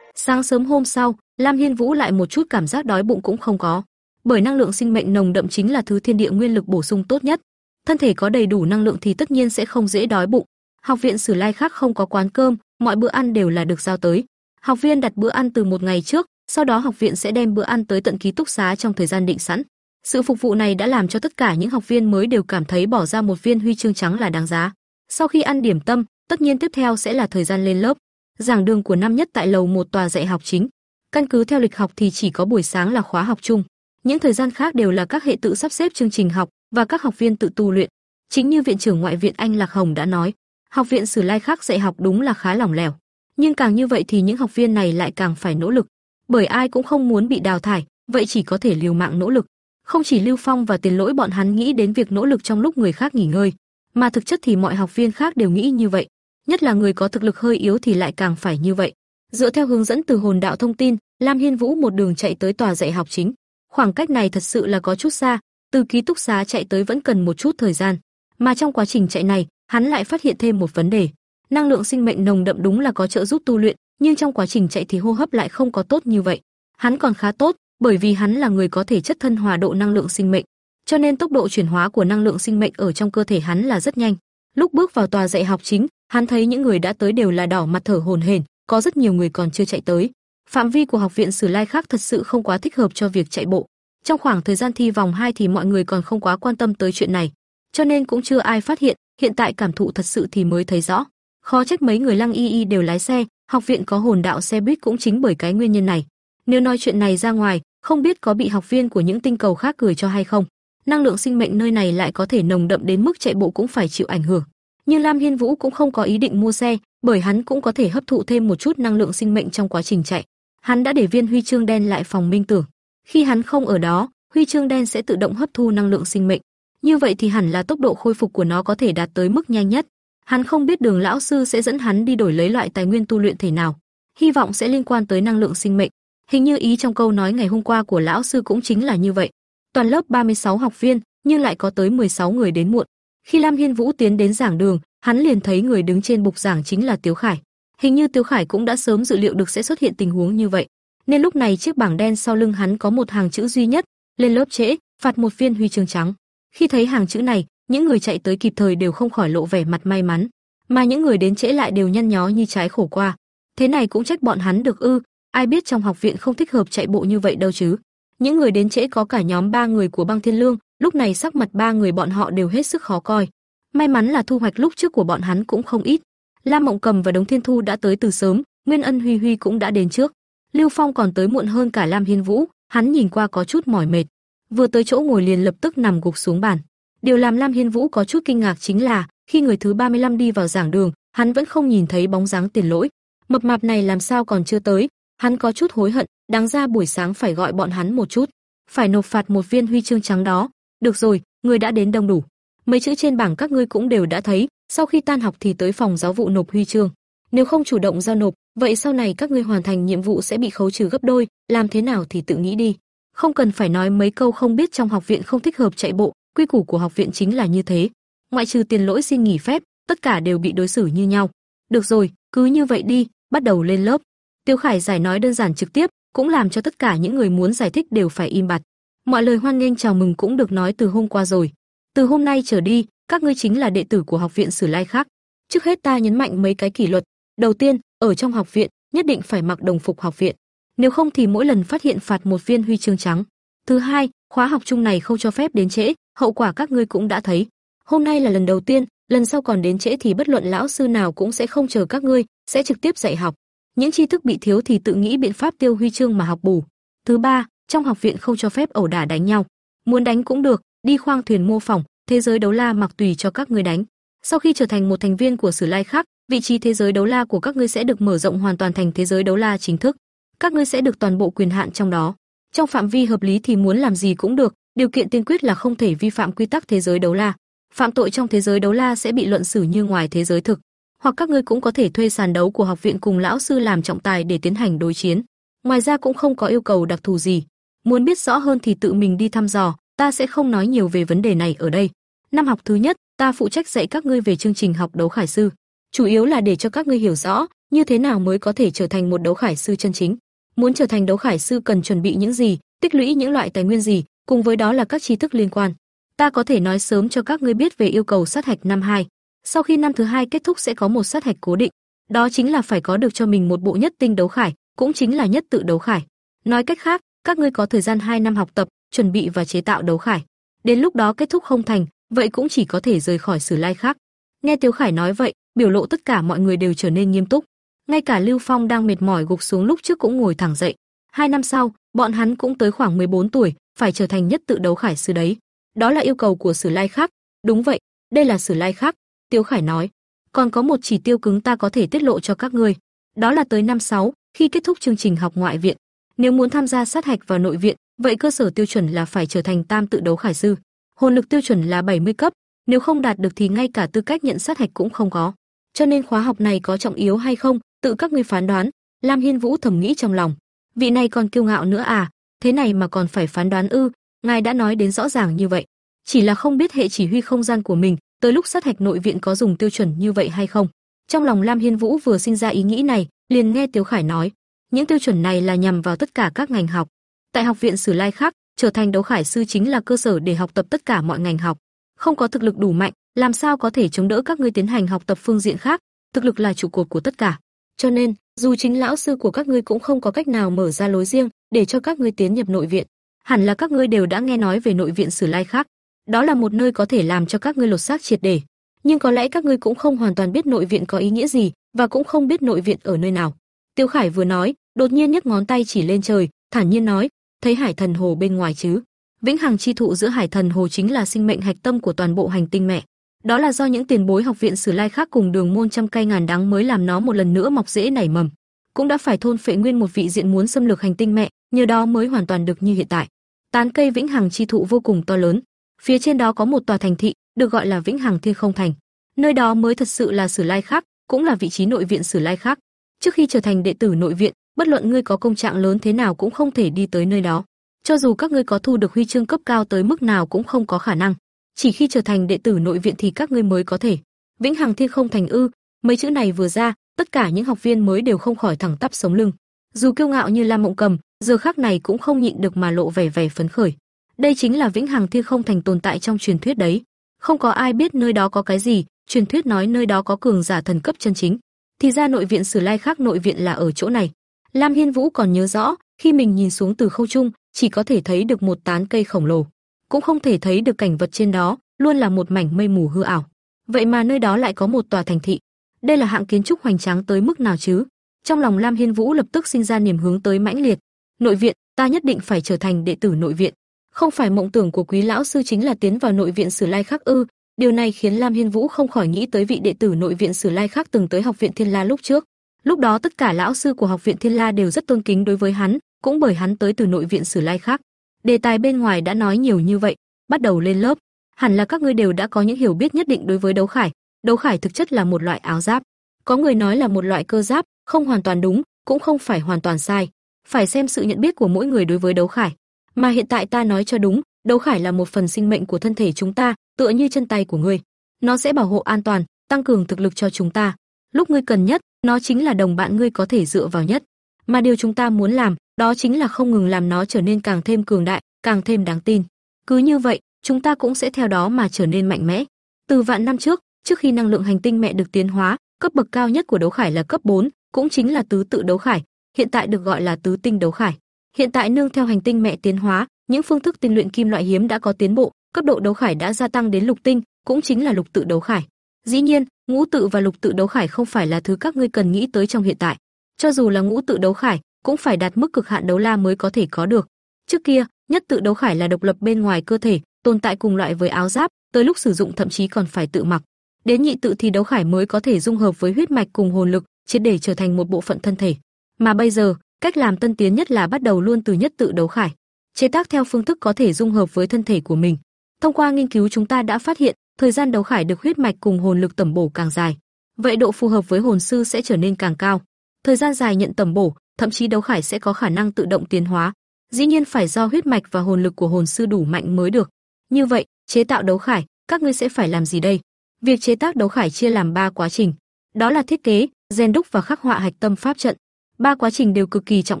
Sáng sớm hôm sau, Lam Hiên Vũ lại một chút cảm giác đói bụng cũng không có, bởi năng lượng sinh mệnh nồng đậm chính là thứ thiên địa nguyên lực bổ sung tốt nhất. Thân thể có đầy đủ năng lượng thì tất nhiên sẽ không dễ đói bụng. Học viện Sử Lai khác không có quán cơm, mọi bữa ăn đều là được giao tới. Học viên đặt bữa ăn từ một ngày trước, sau đó học viện sẽ đem bữa ăn tới tận ký túc xá trong thời gian định sẵn. Sự phục vụ này đã làm cho tất cả những học viên mới đều cảm thấy bỏ ra một viên huy chương trắng là đáng giá. Sau khi ăn điểm tâm, tất nhiên tiếp theo sẽ là thời gian lên lớp. Giảng đường của năm nhất tại lầu một tòa dạy học chính. Căn cứ theo lịch học thì chỉ có buổi sáng là khóa học chung, những thời gian khác đều là các hệ tự sắp xếp chương trình học và các học viên tự tu luyện. Chính như viện trưởng ngoại viện Anh Lạc Hồng đã nói, học viện Sử Lai khác dạy học đúng là khá lỏng lẻo, nhưng càng như vậy thì những học viên này lại càng phải nỗ lực, bởi ai cũng không muốn bị đào thải, vậy chỉ có thể liều mạng nỗ lực. Không chỉ Lưu Phong và Tiền Lỗi bọn hắn nghĩ đến việc nỗ lực trong lúc người khác nghỉ ngơi, mà thực chất thì mọi học viên khác đều nghĩ như vậy, nhất là người có thực lực hơi yếu thì lại càng phải như vậy. Dựa theo hướng dẫn từ hồn đạo thông tin, Lam Hiên Vũ một đường chạy tới tòa dạy học chính. Khoảng cách này thật sự là có chút xa, từ ký túc xá chạy tới vẫn cần một chút thời gian, mà trong quá trình chạy này, hắn lại phát hiện thêm một vấn đề. Năng lượng sinh mệnh nồng đậm đúng là có trợ giúp tu luyện, nhưng trong quá trình chạy thì hô hấp lại không có tốt như vậy. Hắn còn khá tốt, bởi vì hắn là người có thể chất thân hòa độ năng lượng sinh mệnh, cho nên tốc độ chuyển hóa của năng lượng sinh mệnh ở trong cơ thể hắn là rất nhanh. Lúc bước vào tòa dạy học chính, hắn thấy những người đã tới đều là đỏ mặt thở hổn hển, có rất nhiều người còn chưa chạy tới. Phạm vi của học viện Sử Lai khác thật sự không quá thích hợp cho việc chạy bộ. Trong khoảng thời gian thi vòng 2 thì mọi người còn không quá quan tâm tới chuyện này, cho nên cũng chưa ai phát hiện, hiện tại cảm thụ thật sự thì mới thấy rõ. Khó trách mấy người Lăng Y Y đều lái xe, học viện có hồn đạo xe buýt cũng chính bởi cái nguyên nhân này. Nếu nói chuyện này ra ngoài, không biết có bị học viên của những tinh cầu khác cười cho hay không. Năng lượng sinh mệnh nơi này lại có thể nồng đậm đến mức chạy bộ cũng phải chịu ảnh hưởng. Nhưng Lam Hiên Vũ cũng không có ý định mua xe, bởi hắn cũng có thể hấp thụ thêm một chút năng lượng sinh mệnh trong quá trình chạy. Hắn đã để viên huy chương đen lại phòng minh tưởng. Khi hắn không ở đó, huy chương đen sẽ tự động hấp thu năng lượng sinh mệnh. Như vậy thì hẳn là tốc độ khôi phục của nó có thể đạt tới mức nhanh nhất. Hắn không biết Đường lão sư sẽ dẫn hắn đi đổi lấy loại tài nguyên tu luyện thể nào, hy vọng sẽ liên quan tới năng lượng sinh mệnh. Hình như ý trong câu nói ngày hôm qua của lão sư cũng chính là như vậy. Toàn lớp 36 học viên, nhưng lại có tới 16 người đến muộn. Khi Lam Hiên Vũ tiến đến giảng đường, hắn liền thấy người đứng trên bục giảng chính là Tiếu Khải. Hình như tiêu Khải cũng đã sớm dự liệu được sẽ xuất hiện tình huống như vậy, nên lúc này chiếc bảng đen sau lưng hắn có một hàng chữ duy nhất, lên lớp trễ, phạt một viên huy chương trắng. Khi thấy hàng chữ này, những người chạy tới kịp thời đều không khỏi lộ vẻ mặt may mắn, mà những người đến trễ lại đều nhăn nhó như trái khổ qua. Thế này cũng trách bọn hắn được ư, ai biết trong học viện không thích hợp chạy bộ như vậy đâu chứ. Những người đến trễ có cả nhóm ba người của Băng Thiên Lương, lúc này sắc mặt ba người bọn họ đều hết sức khó coi. May mắn là thu hoạch lúc trước của bọn hắn cũng không ít. Lam Mộng Cầm và Đống Thiên Thu đã tới từ sớm, Nguyên Ân Huy Huy cũng đã đến trước. Lưu Phong còn tới muộn hơn cả Lam Hiên Vũ, hắn nhìn qua có chút mỏi mệt, vừa tới chỗ ngồi liền lập tức nằm gục xuống bàn. Điều làm Lam Hiên Vũ có chút kinh ngạc chính là, khi người thứ 35 đi vào giảng đường, hắn vẫn không nhìn thấy bóng dáng Tiền Lỗi. Mập mạp này làm sao còn chưa tới? Hắn có chút hối hận, đáng ra buổi sáng phải gọi bọn hắn một chút, phải nộp phạt một viên huy chương trắng đó. Được rồi, người đã đến đông đủ. Mấy chữ trên bảng các ngươi cũng đều đã thấy, sau khi tan học thì tới phòng giáo vụ nộp huy chương. Nếu không chủ động giao nộp, vậy sau này các ngươi hoàn thành nhiệm vụ sẽ bị khấu trừ gấp đôi, làm thế nào thì tự nghĩ đi. Không cần phải nói mấy câu không biết trong học viện không thích hợp chạy bộ, quy củ của học viện chính là như thế. Ngoại trừ tiền lỗi xin nghỉ phép, tất cả đều bị đối xử như nhau. Được rồi, cứ như vậy đi, bắt đầu lên lớp. Tiêu Khải giải nói đơn giản trực tiếp, cũng làm cho tất cả những người muốn giải thích đều phải im bặt. Mọi lời hoan nghênh chào mừng cũng được nói từ hôm qua rồi. Từ hôm nay trở đi, các ngươi chính là đệ tử của học viện Sử Lai khác. Trước hết ta nhấn mạnh mấy cái kỷ luật. Đầu tiên, ở trong học viện, nhất định phải mặc đồng phục học viện. Nếu không thì mỗi lần phát hiện phạt một viên huy chương trắng. Thứ hai, khóa học chung này không cho phép đến trễ, hậu quả các ngươi cũng đã thấy. Hôm nay là lần đầu tiên, lần sau còn đến trễ thì bất luận lão sư nào cũng sẽ không chờ các ngươi, sẽ trực tiếp dạy học. Những tri thức bị thiếu thì tự nghĩ biện pháp tiêu huy chương mà học bù. Thứ ba, trong học viện không cho phép ẩu đả đánh nhau. Muốn đánh cũng được, đi khoang thuyền mô phỏng, thế giới đấu la mặc tùy cho các ngươi đánh. Sau khi trở thành một thành viên của Sử Lai khác, vị trí thế giới đấu la của các ngươi sẽ được mở rộng hoàn toàn thành thế giới đấu la chính thức. Các ngươi sẽ được toàn bộ quyền hạn trong đó. Trong phạm vi hợp lý thì muốn làm gì cũng được, điều kiện tiên quyết là không thể vi phạm quy tắc thế giới đấu la. Phạm tội trong thế giới đấu la sẽ bị luận xử như ngoài thế giới thực, hoặc các ngươi cũng có thể thuê sàn đấu của học viện cùng lão sư làm trọng tài để tiến hành đối chiến. Ngoài ra cũng không có yêu cầu đặc thù gì. Muốn biết rõ hơn thì tự mình đi thăm dò, ta sẽ không nói nhiều về vấn đề này ở đây. Năm học thứ nhất, ta phụ trách dạy các ngươi về chương trình học đấu khải sư, chủ yếu là để cho các ngươi hiểu rõ như thế nào mới có thể trở thành một đấu khải sư chân chính. Muốn trở thành đấu khải sư cần chuẩn bị những gì, tích lũy những loại tài nguyên gì, cùng với đó là các tri thức liên quan. Ta có thể nói sớm cho các ngươi biết về yêu cầu sát hạch năm 2. Sau khi năm thứ hai kết thúc sẽ có một sát hạch cố định, đó chính là phải có được cho mình một bộ nhất tinh đấu khải, cũng chính là nhất tự đấu khải. Nói cách khác, các ngươi có thời gian 2 năm học tập, chuẩn bị và chế tạo đấu khải. Đến lúc đó kết thúc không thành, vậy cũng chỉ có thể rời khỏi Sử Lai khác. Nghe Tiếu Khải nói vậy, biểu lộ tất cả mọi người đều trở nên nghiêm túc. Ngay cả Lưu Phong đang mệt mỏi gục xuống lúc trước cũng ngồi thẳng dậy. Hai năm sau, bọn hắn cũng tới khoảng 14 tuổi, phải trở thành nhất tự đấu khải sư đấy. Đó là yêu cầu của Sử Lai khác. Đúng vậy, đây là Sử Lai khác. Tiêu Khải nói. Còn có một chỉ tiêu cứng ta có thể tiết lộ cho các ngươi. Đó là tới năm 6, khi kết thúc chương trình học ngoại viện. Nếu muốn tham gia sát hạch vào nội viện, vậy cơ sở tiêu chuẩn là phải trở thành tam tự đấu khải sư. Hồn lực tiêu chuẩn là 70 cấp, nếu không đạt được thì ngay cả tư cách nhận sát hạch cũng không có. Cho nên khóa học này có trọng yếu hay không, tự các ngươi phán đoán. Lam Hiên Vũ thầm nghĩ trong lòng, vị này còn kiêu ngạo nữa à, thế này mà còn phải phán đoán ư? Ngài đã nói đến rõ ràng như vậy, chỉ là không biết hệ chỉ huy không gian của mình, tới lúc sát hạch nội viện có dùng tiêu chuẩn như vậy hay không. Trong lòng Lam Hiên Vũ vừa sinh ra ý nghĩ này, liền nghe Tiếu Khải nói, những tiêu chuẩn này là nhằm vào tất cả các ngành học. Tại học viện Sử Lai khác, trở thành đấu khải sư chính là cơ sở để học tập tất cả mọi ngành học. Không có thực lực đủ mạnh, làm sao có thể chống đỡ các ngươi tiến hành học tập phương diện khác, thực lực là trụ cột của tất cả. Cho nên, dù chính lão sư của các ngươi cũng không có cách nào mở ra lối riêng để cho các ngươi tiến nhập nội viện. Hẳn là các ngươi đều đã nghe nói về nội viện Sử Lai khác, đó là một nơi có thể làm cho các ngươi lột xác triệt để. Nhưng có lẽ các ngươi cũng không hoàn toàn biết nội viện có ý nghĩa gì và cũng không biết nội viện ở nơi nào. Tiêu Khải vừa nói, đột nhiên nhấc ngón tay chỉ lên trời, thản nhiên nói, thấy Hải Thần Hồ bên ngoài chứ? Vĩnh hằng chi thụ giữa Hải Thần Hồ chính là sinh mệnh hạch tâm của toàn bộ hành tinh mẹ. Đó là do những tiền bối học viện Sử Lai khác cùng Đường môn trăm cây ngàn đắng mới làm nó một lần nữa mọc rễ nảy mầm. Cũng đã phải thôn phệ nguyên một vị diện muốn xâm lược hành tinh mẹ, nhờ đó mới hoàn toàn được như hiện tại. Tán cây Vĩnh hằng chi thụ vô cùng to lớn, phía trên đó có một tòa thành thị, được gọi là Vĩnh hằng Thiên Không Thành. Nơi đó mới thật sự là Sử Lai khác, cũng là vị trí nội viện Sử Lai khác. Trước khi trở thành đệ tử nội viện, bất luận ngươi có công trạng lớn thế nào cũng không thể đi tới nơi đó. Cho dù các ngươi có thu được huy chương cấp cao tới mức nào cũng không có khả năng. Chỉ khi trở thành đệ tử nội viện thì các ngươi mới có thể. Vĩnh Hằng Thiên không thành ư? Mấy chữ này vừa ra, tất cả những học viên mới đều không khỏi thẳng tắp sống lưng. Dù kiêu ngạo như Lam Mộng Cầm, giờ khắc này cũng không nhịn được mà lộ vẻ vẻ phấn khởi. Đây chính là Vĩnh Hằng Thiên không thành tồn tại trong truyền thuyết đấy. Không có ai biết nơi đó có cái gì, truyền thuyết nói nơi đó có cường giả thần cấp chân chính. Thì ra nội viện Sử Lai khác nội viện là ở chỗ này. Lam Hiên Vũ còn nhớ rõ, khi mình nhìn xuống từ khâu trung, chỉ có thể thấy được một tán cây khổng lồ, cũng không thể thấy được cảnh vật trên đó, luôn là một mảnh mây mù hư ảo. Vậy mà nơi đó lại có một tòa thành thị. Đây là hạng kiến trúc hoành tráng tới mức nào chứ? Trong lòng Lam Hiên Vũ lập tức sinh ra niềm hướng tới mãnh liệt. Nội viện, ta nhất định phải trở thành đệ tử nội viện. Không phải mộng tưởng của quý lão sư chính là tiến vào nội viện Sử Lai Khắc ư? Điều này khiến Lam Hiên Vũ không khỏi nghĩ tới vị đệ tử nội viện Sử Lai Khắc từng tới học viện Thiên La lúc trước. Lúc đó tất cả lão sư của học viện Thiên La đều rất tôn kính đối với hắn, cũng bởi hắn tới từ nội viện Sử Lai khác. Đề tài bên ngoài đã nói nhiều như vậy, bắt đầu lên lớp, hẳn là các ngươi đều đã có những hiểu biết nhất định đối với đấu khải. Đấu khải thực chất là một loại áo giáp. Có người nói là một loại cơ giáp, không hoàn toàn đúng, cũng không phải hoàn toàn sai. Phải xem sự nhận biết của mỗi người đối với đấu khải. Mà hiện tại ta nói cho đúng, đấu khải là một phần sinh mệnh của thân thể chúng ta, tựa như chân tay của ngươi. Nó sẽ bảo hộ an toàn, tăng cường thực lực cho chúng ta. Lúc ngươi cần nhất, nó chính là đồng bạn ngươi có thể dựa vào nhất. Mà điều chúng ta muốn làm, đó chính là không ngừng làm nó trở nên càng thêm cường đại, càng thêm đáng tin. Cứ như vậy, chúng ta cũng sẽ theo đó mà trở nên mạnh mẽ. Từ vạn năm trước, trước khi năng lượng hành tinh mẹ được tiến hóa, cấp bậc cao nhất của đấu khải là cấp 4, cũng chính là tứ tự đấu khải, hiện tại được gọi là tứ tinh đấu khải. Hiện tại nương theo hành tinh mẹ tiến hóa, những phương thức tinh luyện kim loại hiếm đã có tiến bộ, cấp độ đấu khải đã gia tăng đến lục tinh, cũng chính là lục tự đấu khải. Dĩ nhiên, ngũ tự và lục tự đấu khải không phải là thứ các ngươi cần nghĩ tới trong hiện tại. Cho dù là ngũ tự đấu khải, cũng phải đạt mức cực hạn đấu la mới có thể có được. Trước kia, nhất tự đấu khải là độc lập bên ngoài cơ thể, tồn tại cùng loại với áo giáp, tới lúc sử dụng thậm chí còn phải tự mặc. Đến nhị tự thì đấu khải mới có thể dung hợp với huyết mạch cùng hồn lực, triệt để trở thành một bộ phận thân thể. Mà bây giờ, cách làm tân tiến nhất là bắt đầu luôn từ nhất tự đấu khải, chế tác theo phương thức có thể dung hợp với thân thể của mình. Thông qua nghiên cứu chúng ta đã phát hiện, thời gian đấu khải được huyết mạch cùng hồn lực tẩm bổ càng dài, vậy độ phù hợp với hồn sư sẽ trở nên càng cao. Thời gian dài nhận tẩm bổ, thậm chí đấu khải sẽ có khả năng tự động tiến hóa. Dĩ nhiên phải do huyết mạch và hồn lực của hồn sư đủ mạnh mới được. Như vậy, chế tạo đấu khải, các ngươi sẽ phải làm gì đây? Việc chế tác đấu khải chia làm 3 quá trình. Đó là thiết kế, rèn đúc và khắc họa hạch tâm pháp trận. Ba quá trình đều cực kỳ trọng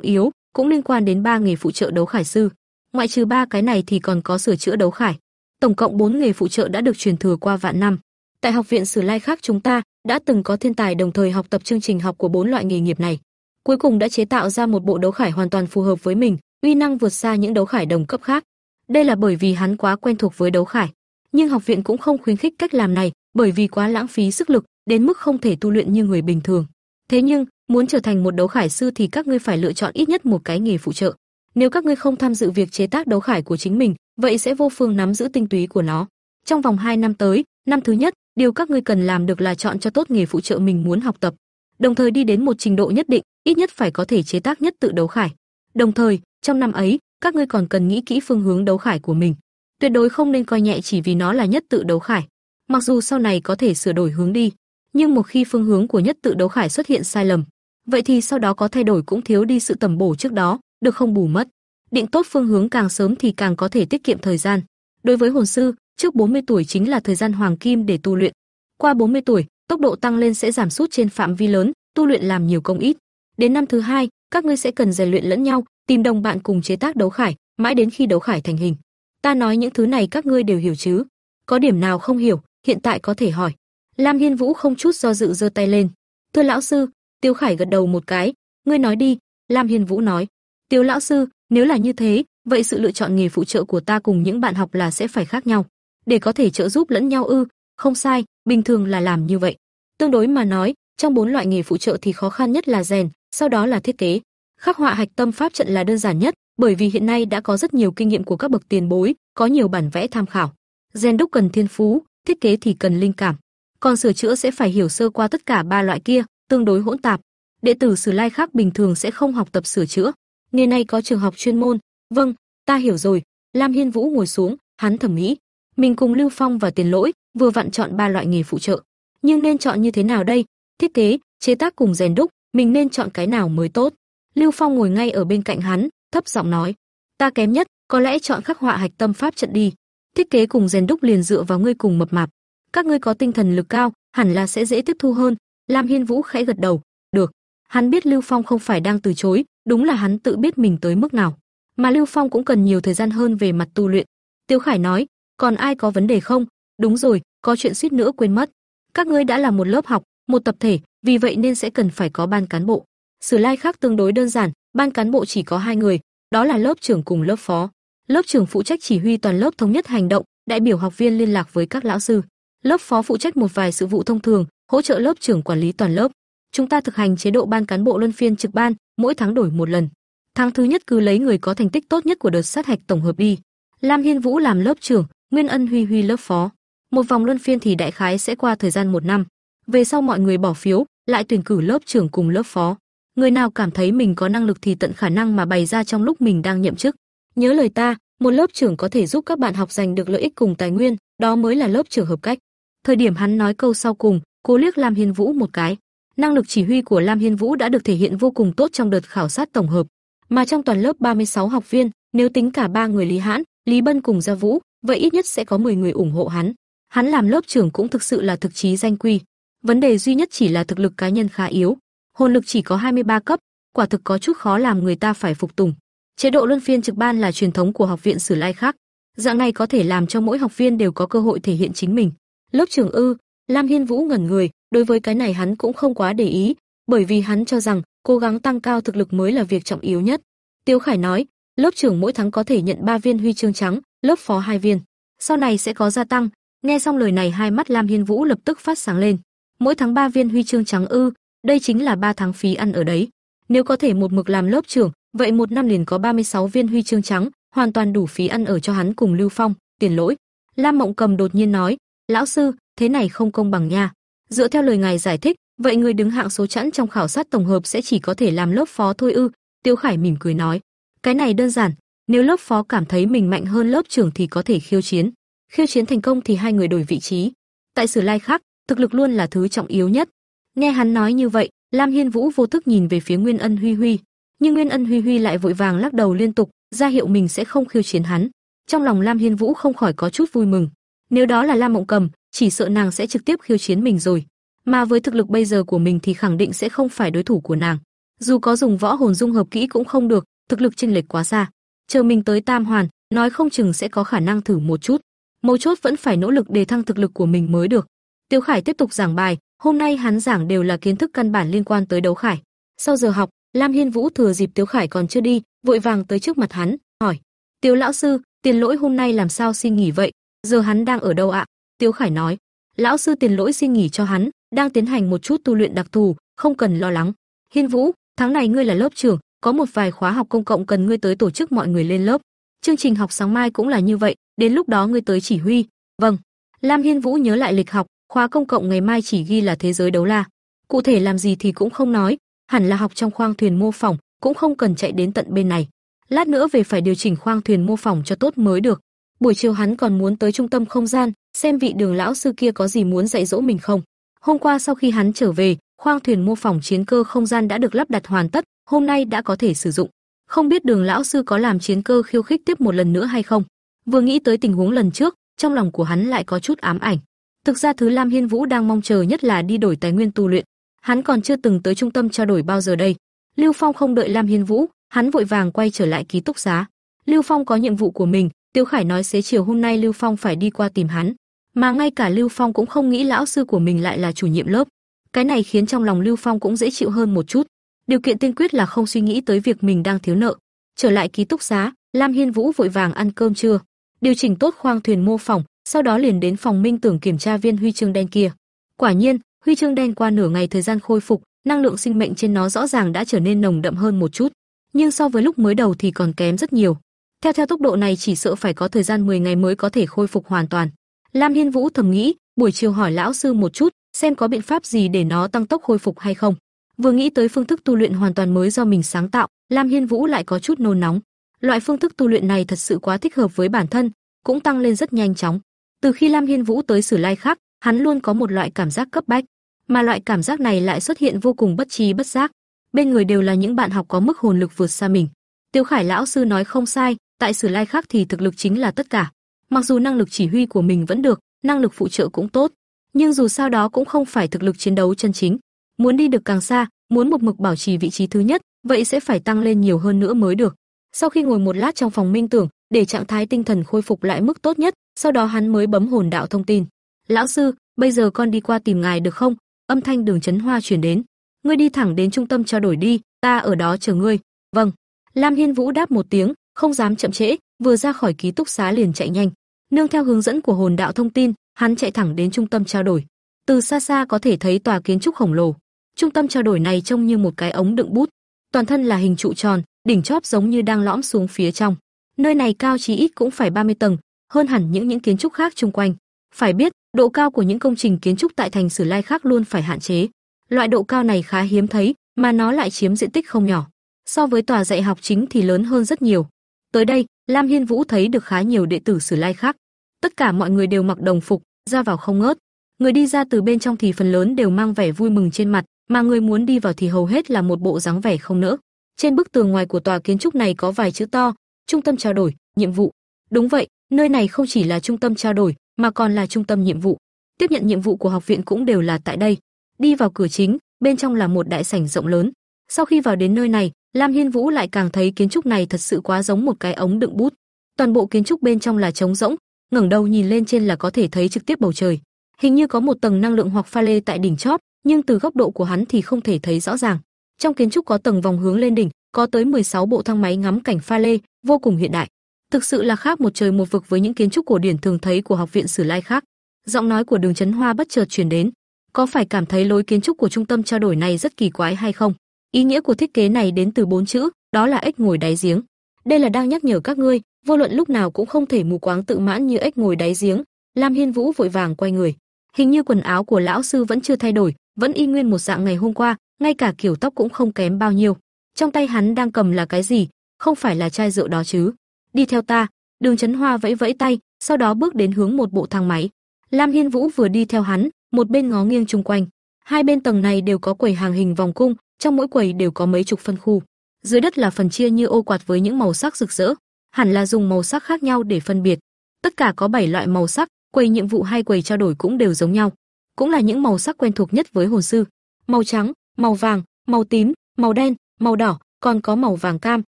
yếu, cũng liên quan đến ba nghề phụ trợ đấu khải sư. Ngoại trừ ba cái này thì còn có sửa chữa đấu khải. Tổng cộng 4 nghề phụ trợ đã được truyền thừa qua vạn năm. Tại học viện Sử Lai khác chúng ta đã từng có thiên tài đồng thời học tập chương trình học của bốn loại nghề nghiệp này. Cuối cùng đã chế tạo ra một bộ đấu khải hoàn toàn phù hợp với mình, uy năng vượt xa những đấu khải đồng cấp khác. Đây là bởi vì hắn quá quen thuộc với đấu khải, nhưng học viện cũng không khuyến khích cách làm này, bởi vì quá lãng phí sức lực, đến mức không thể tu luyện như người bình thường. Thế nhưng, muốn trở thành một đấu khải sư thì các ngươi phải lựa chọn ít nhất một cái nghề phụ trợ. Nếu các ngươi không tham dự việc chế tác đấu khải của chính mình, vậy sẽ vô phương nắm giữ tinh túy của nó. Trong vòng 2 năm tới, năm thứ nhất, điều các ngươi cần làm được là chọn cho tốt nghề phụ trợ mình muốn học tập, đồng thời đi đến một trình độ nhất định, ít nhất phải có thể chế tác nhất tự đấu khải. Đồng thời, trong năm ấy, các ngươi còn cần nghĩ kỹ phương hướng đấu khải của mình. Tuyệt đối không nên coi nhẹ chỉ vì nó là nhất tự đấu khải. Mặc dù sau này có thể sửa đổi hướng đi, nhưng một khi phương hướng của nhất tự đấu khải xuất hiện sai lầm, vậy thì sau đó có thay đổi cũng thiếu đi sự tầm bổ trước đó, được không bù mất. Định tốt phương hướng càng sớm thì càng có thể tiết kiệm thời gian. Đối với hồn sư, trước 40 tuổi chính là thời gian hoàng kim để tu luyện. Qua 40 tuổi, tốc độ tăng lên sẽ giảm sút trên phạm vi lớn, tu luyện làm nhiều công ít. Đến năm thứ hai, các ngươi sẽ cần rèn luyện lẫn nhau, tìm đồng bạn cùng chế tác đấu khải, mãi đến khi đấu khải thành hình. Ta nói những thứ này các ngươi đều hiểu chứ? Có điểm nào không hiểu, hiện tại có thể hỏi. Lam Hiên Vũ không chút do dự giơ tay lên. "Thưa lão sư." Tiêu Khải gật đầu một cái, "Ngươi nói đi." Lam Hiên Vũ nói. "Tiêu lão sư, nếu là như thế, vậy sự lựa chọn nghề phụ trợ của ta cùng những bạn học là sẽ phải khác nhau, để có thể trợ giúp lẫn nhau ư?" Không sai, bình thường là làm như vậy. Tương đối mà nói, trong bốn loại nghề phụ trợ thì khó khăn nhất là rèn, sau đó là thiết kế. Khắc họa hạch tâm pháp trận là đơn giản nhất, bởi vì hiện nay đã có rất nhiều kinh nghiệm của các bậc tiền bối, có nhiều bản vẽ tham khảo. Rèn đúc cần thiên phú, thiết kế thì cần linh cảm. Còn sửa chữa sẽ phải hiểu sơ qua tất cả ba loại kia, tương đối hỗn tạp. Đệ tử Sử Lai khác bình thường sẽ không học tập sửa chữa. Nghề này có trường học chuyên môn. Vâng, ta hiểu rồi. Lam Hiên Vũ ngồi xuống, hắn thẩm nghĩ, mình cùng Lưu Phong và Tiền Lỗi vừa vặn chọn ba loại nghề phụ trợ, nhưng nên chọn như thế nào đây? Thiết kế, chế tác cùng rèn đúc, mình nên chọn cái nào mới tốt? Lưu Phong ngồi ngay ở bên cạnh hắn, thấp giọng nói, ta kém nhất, có lẽ chọn khắc họa hạch tâm pháp trận đi. Thiết kế cùng rèn đúc liền dựa vào ngươi cùng mập mạp. Các ngươi có tinh thần lực cao, hẳn là sẽ dễ tiếp thu hơn. Lam Hiên Vũ khẽ gật đầu, được. Hắn biết Lưu Phong không phải đang từ chối, đúng là hắn tự biết mình tới mức nào. Mà Lưu Phong cũng cần nhiều thời gian hơn về mặt tu luyện. Tiêu Khải nói, còn ai có vấn đề không? Đúng rồi, có chuyện suýt nữa quên mất. Các ngươi đã là một lớp học, một tập thể, vì vậy nên sẽ cần phải có ban cán bộ. Sử lai khác tương đối đơn giản, ban cán bộ chỉ có hai người, đó là lớp trưởng cùng lớp phó. Lớp trưởng phụ trách chỉ huy toàn lớp thống nhất hành động, đại biểu học viên liên lạc với các lão sư. Lớp phó phụ trách một vài sự vụ thông thường, hỗ trợ lớp trưởng quản lý toàn lớp. Chúng ta thực hành chế độ ban cán bộ luân phiên trực ban, mỗi tháng đổi một lần. Tháng thứ nhất cứ lấy người có thành tích tốt nhất của đợt sát hạch tổng hợp đi. Lam Hiên Vũ làm lớp trưởng, Nguyên Ân Huy Huy lớp phó. Một vòng luân phiên thì đại khái sẽ qua thời gian một năm. Về sau mọi người bỏ phiếu, lại tuyển cử lớp trưởng cùng lớp phó. Người nào cảm thấy mình có năng lực thì tận khả năng mà bày ra trong lúc mình đang nhậm chức. Nhớ lời ta, một lớp trưởng có thể giúp các bạn học giành được lợi ích cùng tài nguyên, đó mới là lớp trưởng hợp cách. Thời điểm hắn nói câu sau cùng, cô liếc Lam Hiên Vũ một cái. Năng lực chỉ huy của Lam Hiên Vũ đã được thể hiện vô cùng tốt trong đợt khảo sát tổng hợp, mà trong toàn lớp 36 học viên, nếu tính cả ba người Lý Hãn, Lý Bân cùng Gia Vũ, vậy ít nhất sẽ có 10 người ủng hộ hắn. Hắn làm lớp trưởng cũng thực sự là thực chí danh quy. Vấn đề duy nhất chỉ là thực lực cá nhân khá yếu, hồn lực chỉ có 23 cấp, quả thực có chút khó làm người ta phải phục tùng. Chế độ luân phiên trực ban là truyền thống của học viện Sử Lai khác, dạng này có thể làm cho mỗi học viên đều có cơ hội thể hiện chính mình. Lớp trưởng ư? Lam Hiên Vũ ngẩn người, đối với cái này hắn cũng không quá để ý, bởi vì hắn cho rằng cố gắng tăng cao thực lực mới là việc trọng yếu nhất. Tiêu Khải nói, lớp trưởng mỗi tháng có thể nhận 3 viên huy chương trắng, lớp phó 2 viên. Sau này sẽ có gia tăng. Nghe xong lời này hai mắt Lam Hiên Vũ lập tức phát sáng lên. Mỗi tháng 3 viên huy chương trắng ư, đây chính là 3 tháng phí ăn ở đấy. Nếu có thể một mực làm lớp trưởng, vậy một năm liền có 36 viên huy chương trắng, hoàn toàn đủ phí ăn ở cho hắn cùng Lưu Phong. tiền lỗi. Lam Mộng Cầm đột nhiên nói, "Lão sư, thế này không công bằng nha. Dựa theo lời ngài giải thích, vậy người đứng hạng số chẵn trong khảo sát tổng hợp sẽ chỉ có thể làm lớp phó thôi ư?" Tiêu Khải mỉm cười nói, "Cái này đơn giản, nếu lớp phó cảm thấy mình mạnh hơn lớp trưởng thì có thể khiêu chiến. Khiêu chiến thành công thì hai người đổi vị trí. Tại Sử Lai khác, thực lực luôn là thứ trọng yếu nhất." Nghe hắn nói như vậy, Lam Hiên Vũ vô thức nhìn về phía Nguyên Ân Huy Huy, nhưng Nguyên Ân Huy Huy lại vội vàng lắc đầu liên tục, ra hiệu mình sẽ không khiêu chiến hắn. Trong lòng Lam Hiên Vũ không khỏi có chút vui mừng. Nếu đó là Lam Mộng Cầm, chỉ sợ nàng sẽ trực tiếp khiêu chiến mình rồi. Mà với thực lực bây giờ của mình thì khẳng định sẽ không phải đối thủ của nàng. Dù có dùng võ hồn dung hợp kỹ cũng không được, thực lực chênh lệch quá xa. Chờ mình tới Tam Hoàn, nói không chừng sẽ có khả năng thử một chút. Mấu chốt vẫn phải nỗ lực để thăng thực lực của mình mới được. Tiêu Khải tiếp tục giảng bài, hôm nay hắn giảng đều là kiến thức căn bản liên quan tới đấu khải. Sau giờ học, Lam Hiên Vũ thừa dịp Tiêu Khải còn chưa đi, vội vàng tới trước mặt hắn, hỏi: "Tiêu lão sư, Tiền Lỗi hôm nay làm sao xin nghỉ vậy? Giờ hắn đang ở đâu ạ?" Tiêu Khải nói: "Lão sư Tiền Lỗi xin nghỉ cho hắn, đang tiến hành một chút tu luyện đặc thù, không cần lo lắng. Hiên Vũ, tháng này ngươi là lớp trưởng, có một vài khóa học công cộng cần ngươi tới tổ chức mọi người lên lớp. Chương trình học sáng mai cũng là như vậy, đến lúc đó ngươi tới chỉ huy." "Vâng." Lam Hiên Vũ nhớ lại lịch học, khóa công cộng ngày mai chỉ ghi là thế giới đấu la. Cụ thể làm gì thì cũng không nói, hẳn là học trong khoang thuyền mô phỏng, cũng không cần chạy đến tận bên này. Lát nữa về phải điều chỉnh khoang thuyền mô phỏng cho tốt mới được. Buổi chiều hắn còn muốn tới trung tâm không gian, xem vị đường lão sư kia có gì muốn dạy dỗ mình không. Hôm qua sau khi hắn trở về, khoang thuyền mô phỏng chiến cơ không gian đã được lắp đặt hoàn tất, hôm nay đã có thể sử dụng. Không biết đường lão sư có làm chiến cơ khiêu khích tiếp một lần nữa hay không. Vừa nghĩ tới tình huống lần trước, trong lòng của hắn lại có chút ám ảnh. Thực ra thứ Lam Hiên Vũ đang mong chờ nhất là đi đổi tài nguyên tu luyện. Hắn còn chưa từng tới trung tâm trao đổi bao giờ đây. Lưu Phong không đợi Lam Hiên Vũ, hắn vội vàng quay trở lại ký túc xá. Lưu Phong có nhiệm vụ của mình, Tiêu Khải nói xế chiều hôm nay Lưu Phong phải đi qua tìm hắn, mà ngay cả Lưu Phong cũng không nghĩ lão sư của mình lại là chủ nhiệm lớp. Cái này khiến trong lòng Lưu Phong cũng dễ chịu hơn một chút. Điều kiện tiên quyết là không suy nghĩ tới việc mình đang thiếu nợ. Trở lại ký túc xá, Lam Hiên Vũ vội vàng ăn cơm trưa, điều chỉnh tốt khoang thuyền mô phỏng, sau đó liền đến phòng Minh Tưởng kiểm tra viên huy chương đen kia. Quả nhiên, huy chương đen qua nửa ngày thời gian khôi phục, năng lượng sinh mệnh trên nó rõ ràng đã trở nên nồng đậm hơn một chút, nhưng so với lúc mới đầu thì còn kém rất nhiều. Theo theo tốc độ này chỉ sợ phải có thời gian 10 ngày mới có thể khôi phục hoàn toàn. Lam Hiên Vũ thầm nghĩ, buổi chiều hỏi lão sư một chút, xem có biện pháp gì để nó tăng tốc khôi phục hay không. Vừa nghĩ tới phương thức tu luyện hoàn toàn mới do mình sáng tạo, Lam Hiên Vũ lại có chút nôn nóng. Loại phương thức tu luyện này thật sự quá thích hợp với bản thân, cũng tăng lên rất nhanh chóng. Từ khi Lam Hiên Vũ tới Sử Lai khác, hắn luôn có một loại cảm giác cấp bách, mà loại cảm giác này lại xuất hiện vô cùng bất trí bất giác. Bên người đều là những bạn học có mức hồn lực vượt xa mình. Tiêu Khải lão sư nói không sai, tại Sử Lai khác thì thực lực chính là tất cả. Mặc dù năng lực chỉ huy của mình vẫn được, năng lực phụ trợ cũng tốt, nhưng dù sao đó cũng không phải thực lực chiến đấu chân chính. Muốn đi được càng xa, muốn một mực bảo trì vị trí thứ nhất, vậy sẽ phải tăng lên nhiều hơn nữa mới được. Sau khi ngồi một lát trong phòng minh tưởng, để trạng thái tinh thần khôi phục lại mức tốt nhất, sau đó hắn mới bấm hồn đạo thông tin. "Lão sư, bây giờ con đi qua tìm ngài được không?" Âm thanh Đường Chấn Hoa truyền đến. "Ngươi đi thẳng đến trung tâm trao đổi đi, ta ở đó chờ ngươi." "Vâng." Lam Hiên Vũ đáp một tiếng, không dám chậm trễ, vừa ra khỏi ký túc xá liền chạy nhanh. Nương theo hướng dẫn của hồn đạo thông tin, hắn chạy thẳng đến trung tâm trao đổi. Từ xa xa có thể thấy tòa kiến trúc khổng lồ. Trung tâm trao đổi này trông như một cái ống đựng bút, toàn thân là hình trụ tròn, đỉnh chóp giống như đang lõm xuống phía trong. Nơi này cao chí ít cũng phải 30 tầng, hơn hẳn những những kiến trúc khác xung quanh. Phải biết, độ cao của những công trình kiến trúc tại thành Sử Lai khác luôn phải hạn chế. Loại độ cao này khá hiếm thấy, mà nó lại chiếm diện tích không nhỏ. So với tòa dạy học chính thì lớn hơn rất nhiều. Tới đây, Lam Hiên Vũ thấy được khá nhiều đệ tử Sử Lai khác. Tất cả mọi người đều mặc đồng phục, ra vào không ngớt. Người đi ra từ bên trong thì phần lớn đều mang vẻ vui mừng trên mặt, mà người muốn đi vào thì hầu hết là một bộ dáng vẻ không nỡ. Trên bức tường ngoài của tòa kiến trúc này có vài chữ to, trung tâm trao đổi, nhiệm vụ. Đúng vậy, nơi này không chỉ là trung tâm trao đổi, mà còn là trung tâm nhiệm vụ. Tiếp nhận nhiệm vụ của học viện cũng đều là tại đây. Đi vào cửa chính, bên trong là một đại sảnh rộng lớn. Sau khi vào đến nơi này, Lam Hiên Vũ lại càng thấy kiến trúc này thật sự quá giống một cái ống đựng bút. Toàn bộ kiến trúc bên trong là trống rỗng, ngẩng đầu nhìn lên trên là có thể thấy trực tiếp bầu trời. Hình như có một tầng năng lượng hoặc pha lê tại đỉnh chóp, nhưng từ góc độ của hắn thì không thể thấy rõ ràng. Trong kiến trúc có tầng vòng hướng lên đỉnh, có tới 16 bộ thang máy ngắm cảnh pha lê, vô cùng hiện đại. Thực sự là khác một trời một vực với những kiến trúc cổ điển thường thấy của học viện Sử Lai khác. Giọng nói của Đường Chấn Hoa bất chợt truyền đến, có phải cảm thấy lối kiến trúc của trung tâm trao đổi này rất kỳ quái hay không? Ý nghĩa của thiết kế này đến từ bốn chữ, đó là ếch ngồi đáy giếng. Đây là đang nhắc nhở các ngươi, vô luận lúc nào cũng không thể mù quáng tự mãn như ếch ngồi đáy giếng. Lam Hiên Vũ vội vàng quay người. Hình như quần áo của lão sư vẫn chưa thay đổi, vẫn y nguyên một dạng ngày hôm qua, ngay cả kiểu tóc cũng không kém bao nhiêu. Trong tay hắn đang cầm là cái gì? Không phải là chai rượu đó chứ? Đi theo ta. Đường Chấn Hoa vẫy vẫy tay, sau đó bước đến hướng một bộ thang máy. Lam Hiên Vũ vừa đi theo hắn, một bên ngó nghiêng chung quanh. Hai bên tầng này đều có quầy hàng hình vòng cung, trong mỗi quầy đều có mấy chục phân khu. Dưới đất là phần chia như ô quạt với những màu sắc rực rỡ, hẳn là dùng màu sắc khác nhau để phân biệt. Tất cả có 7 loại màu sắc, quầy nhiệm vụ hay quầy trao đổi cũng đều giống nhau, cũng là những màu sắc quen thuộc nhất với hồn sư. Màu trắng, màu vàng, màu tím, màu đen, màu đỏ, còn có màu vàng cam,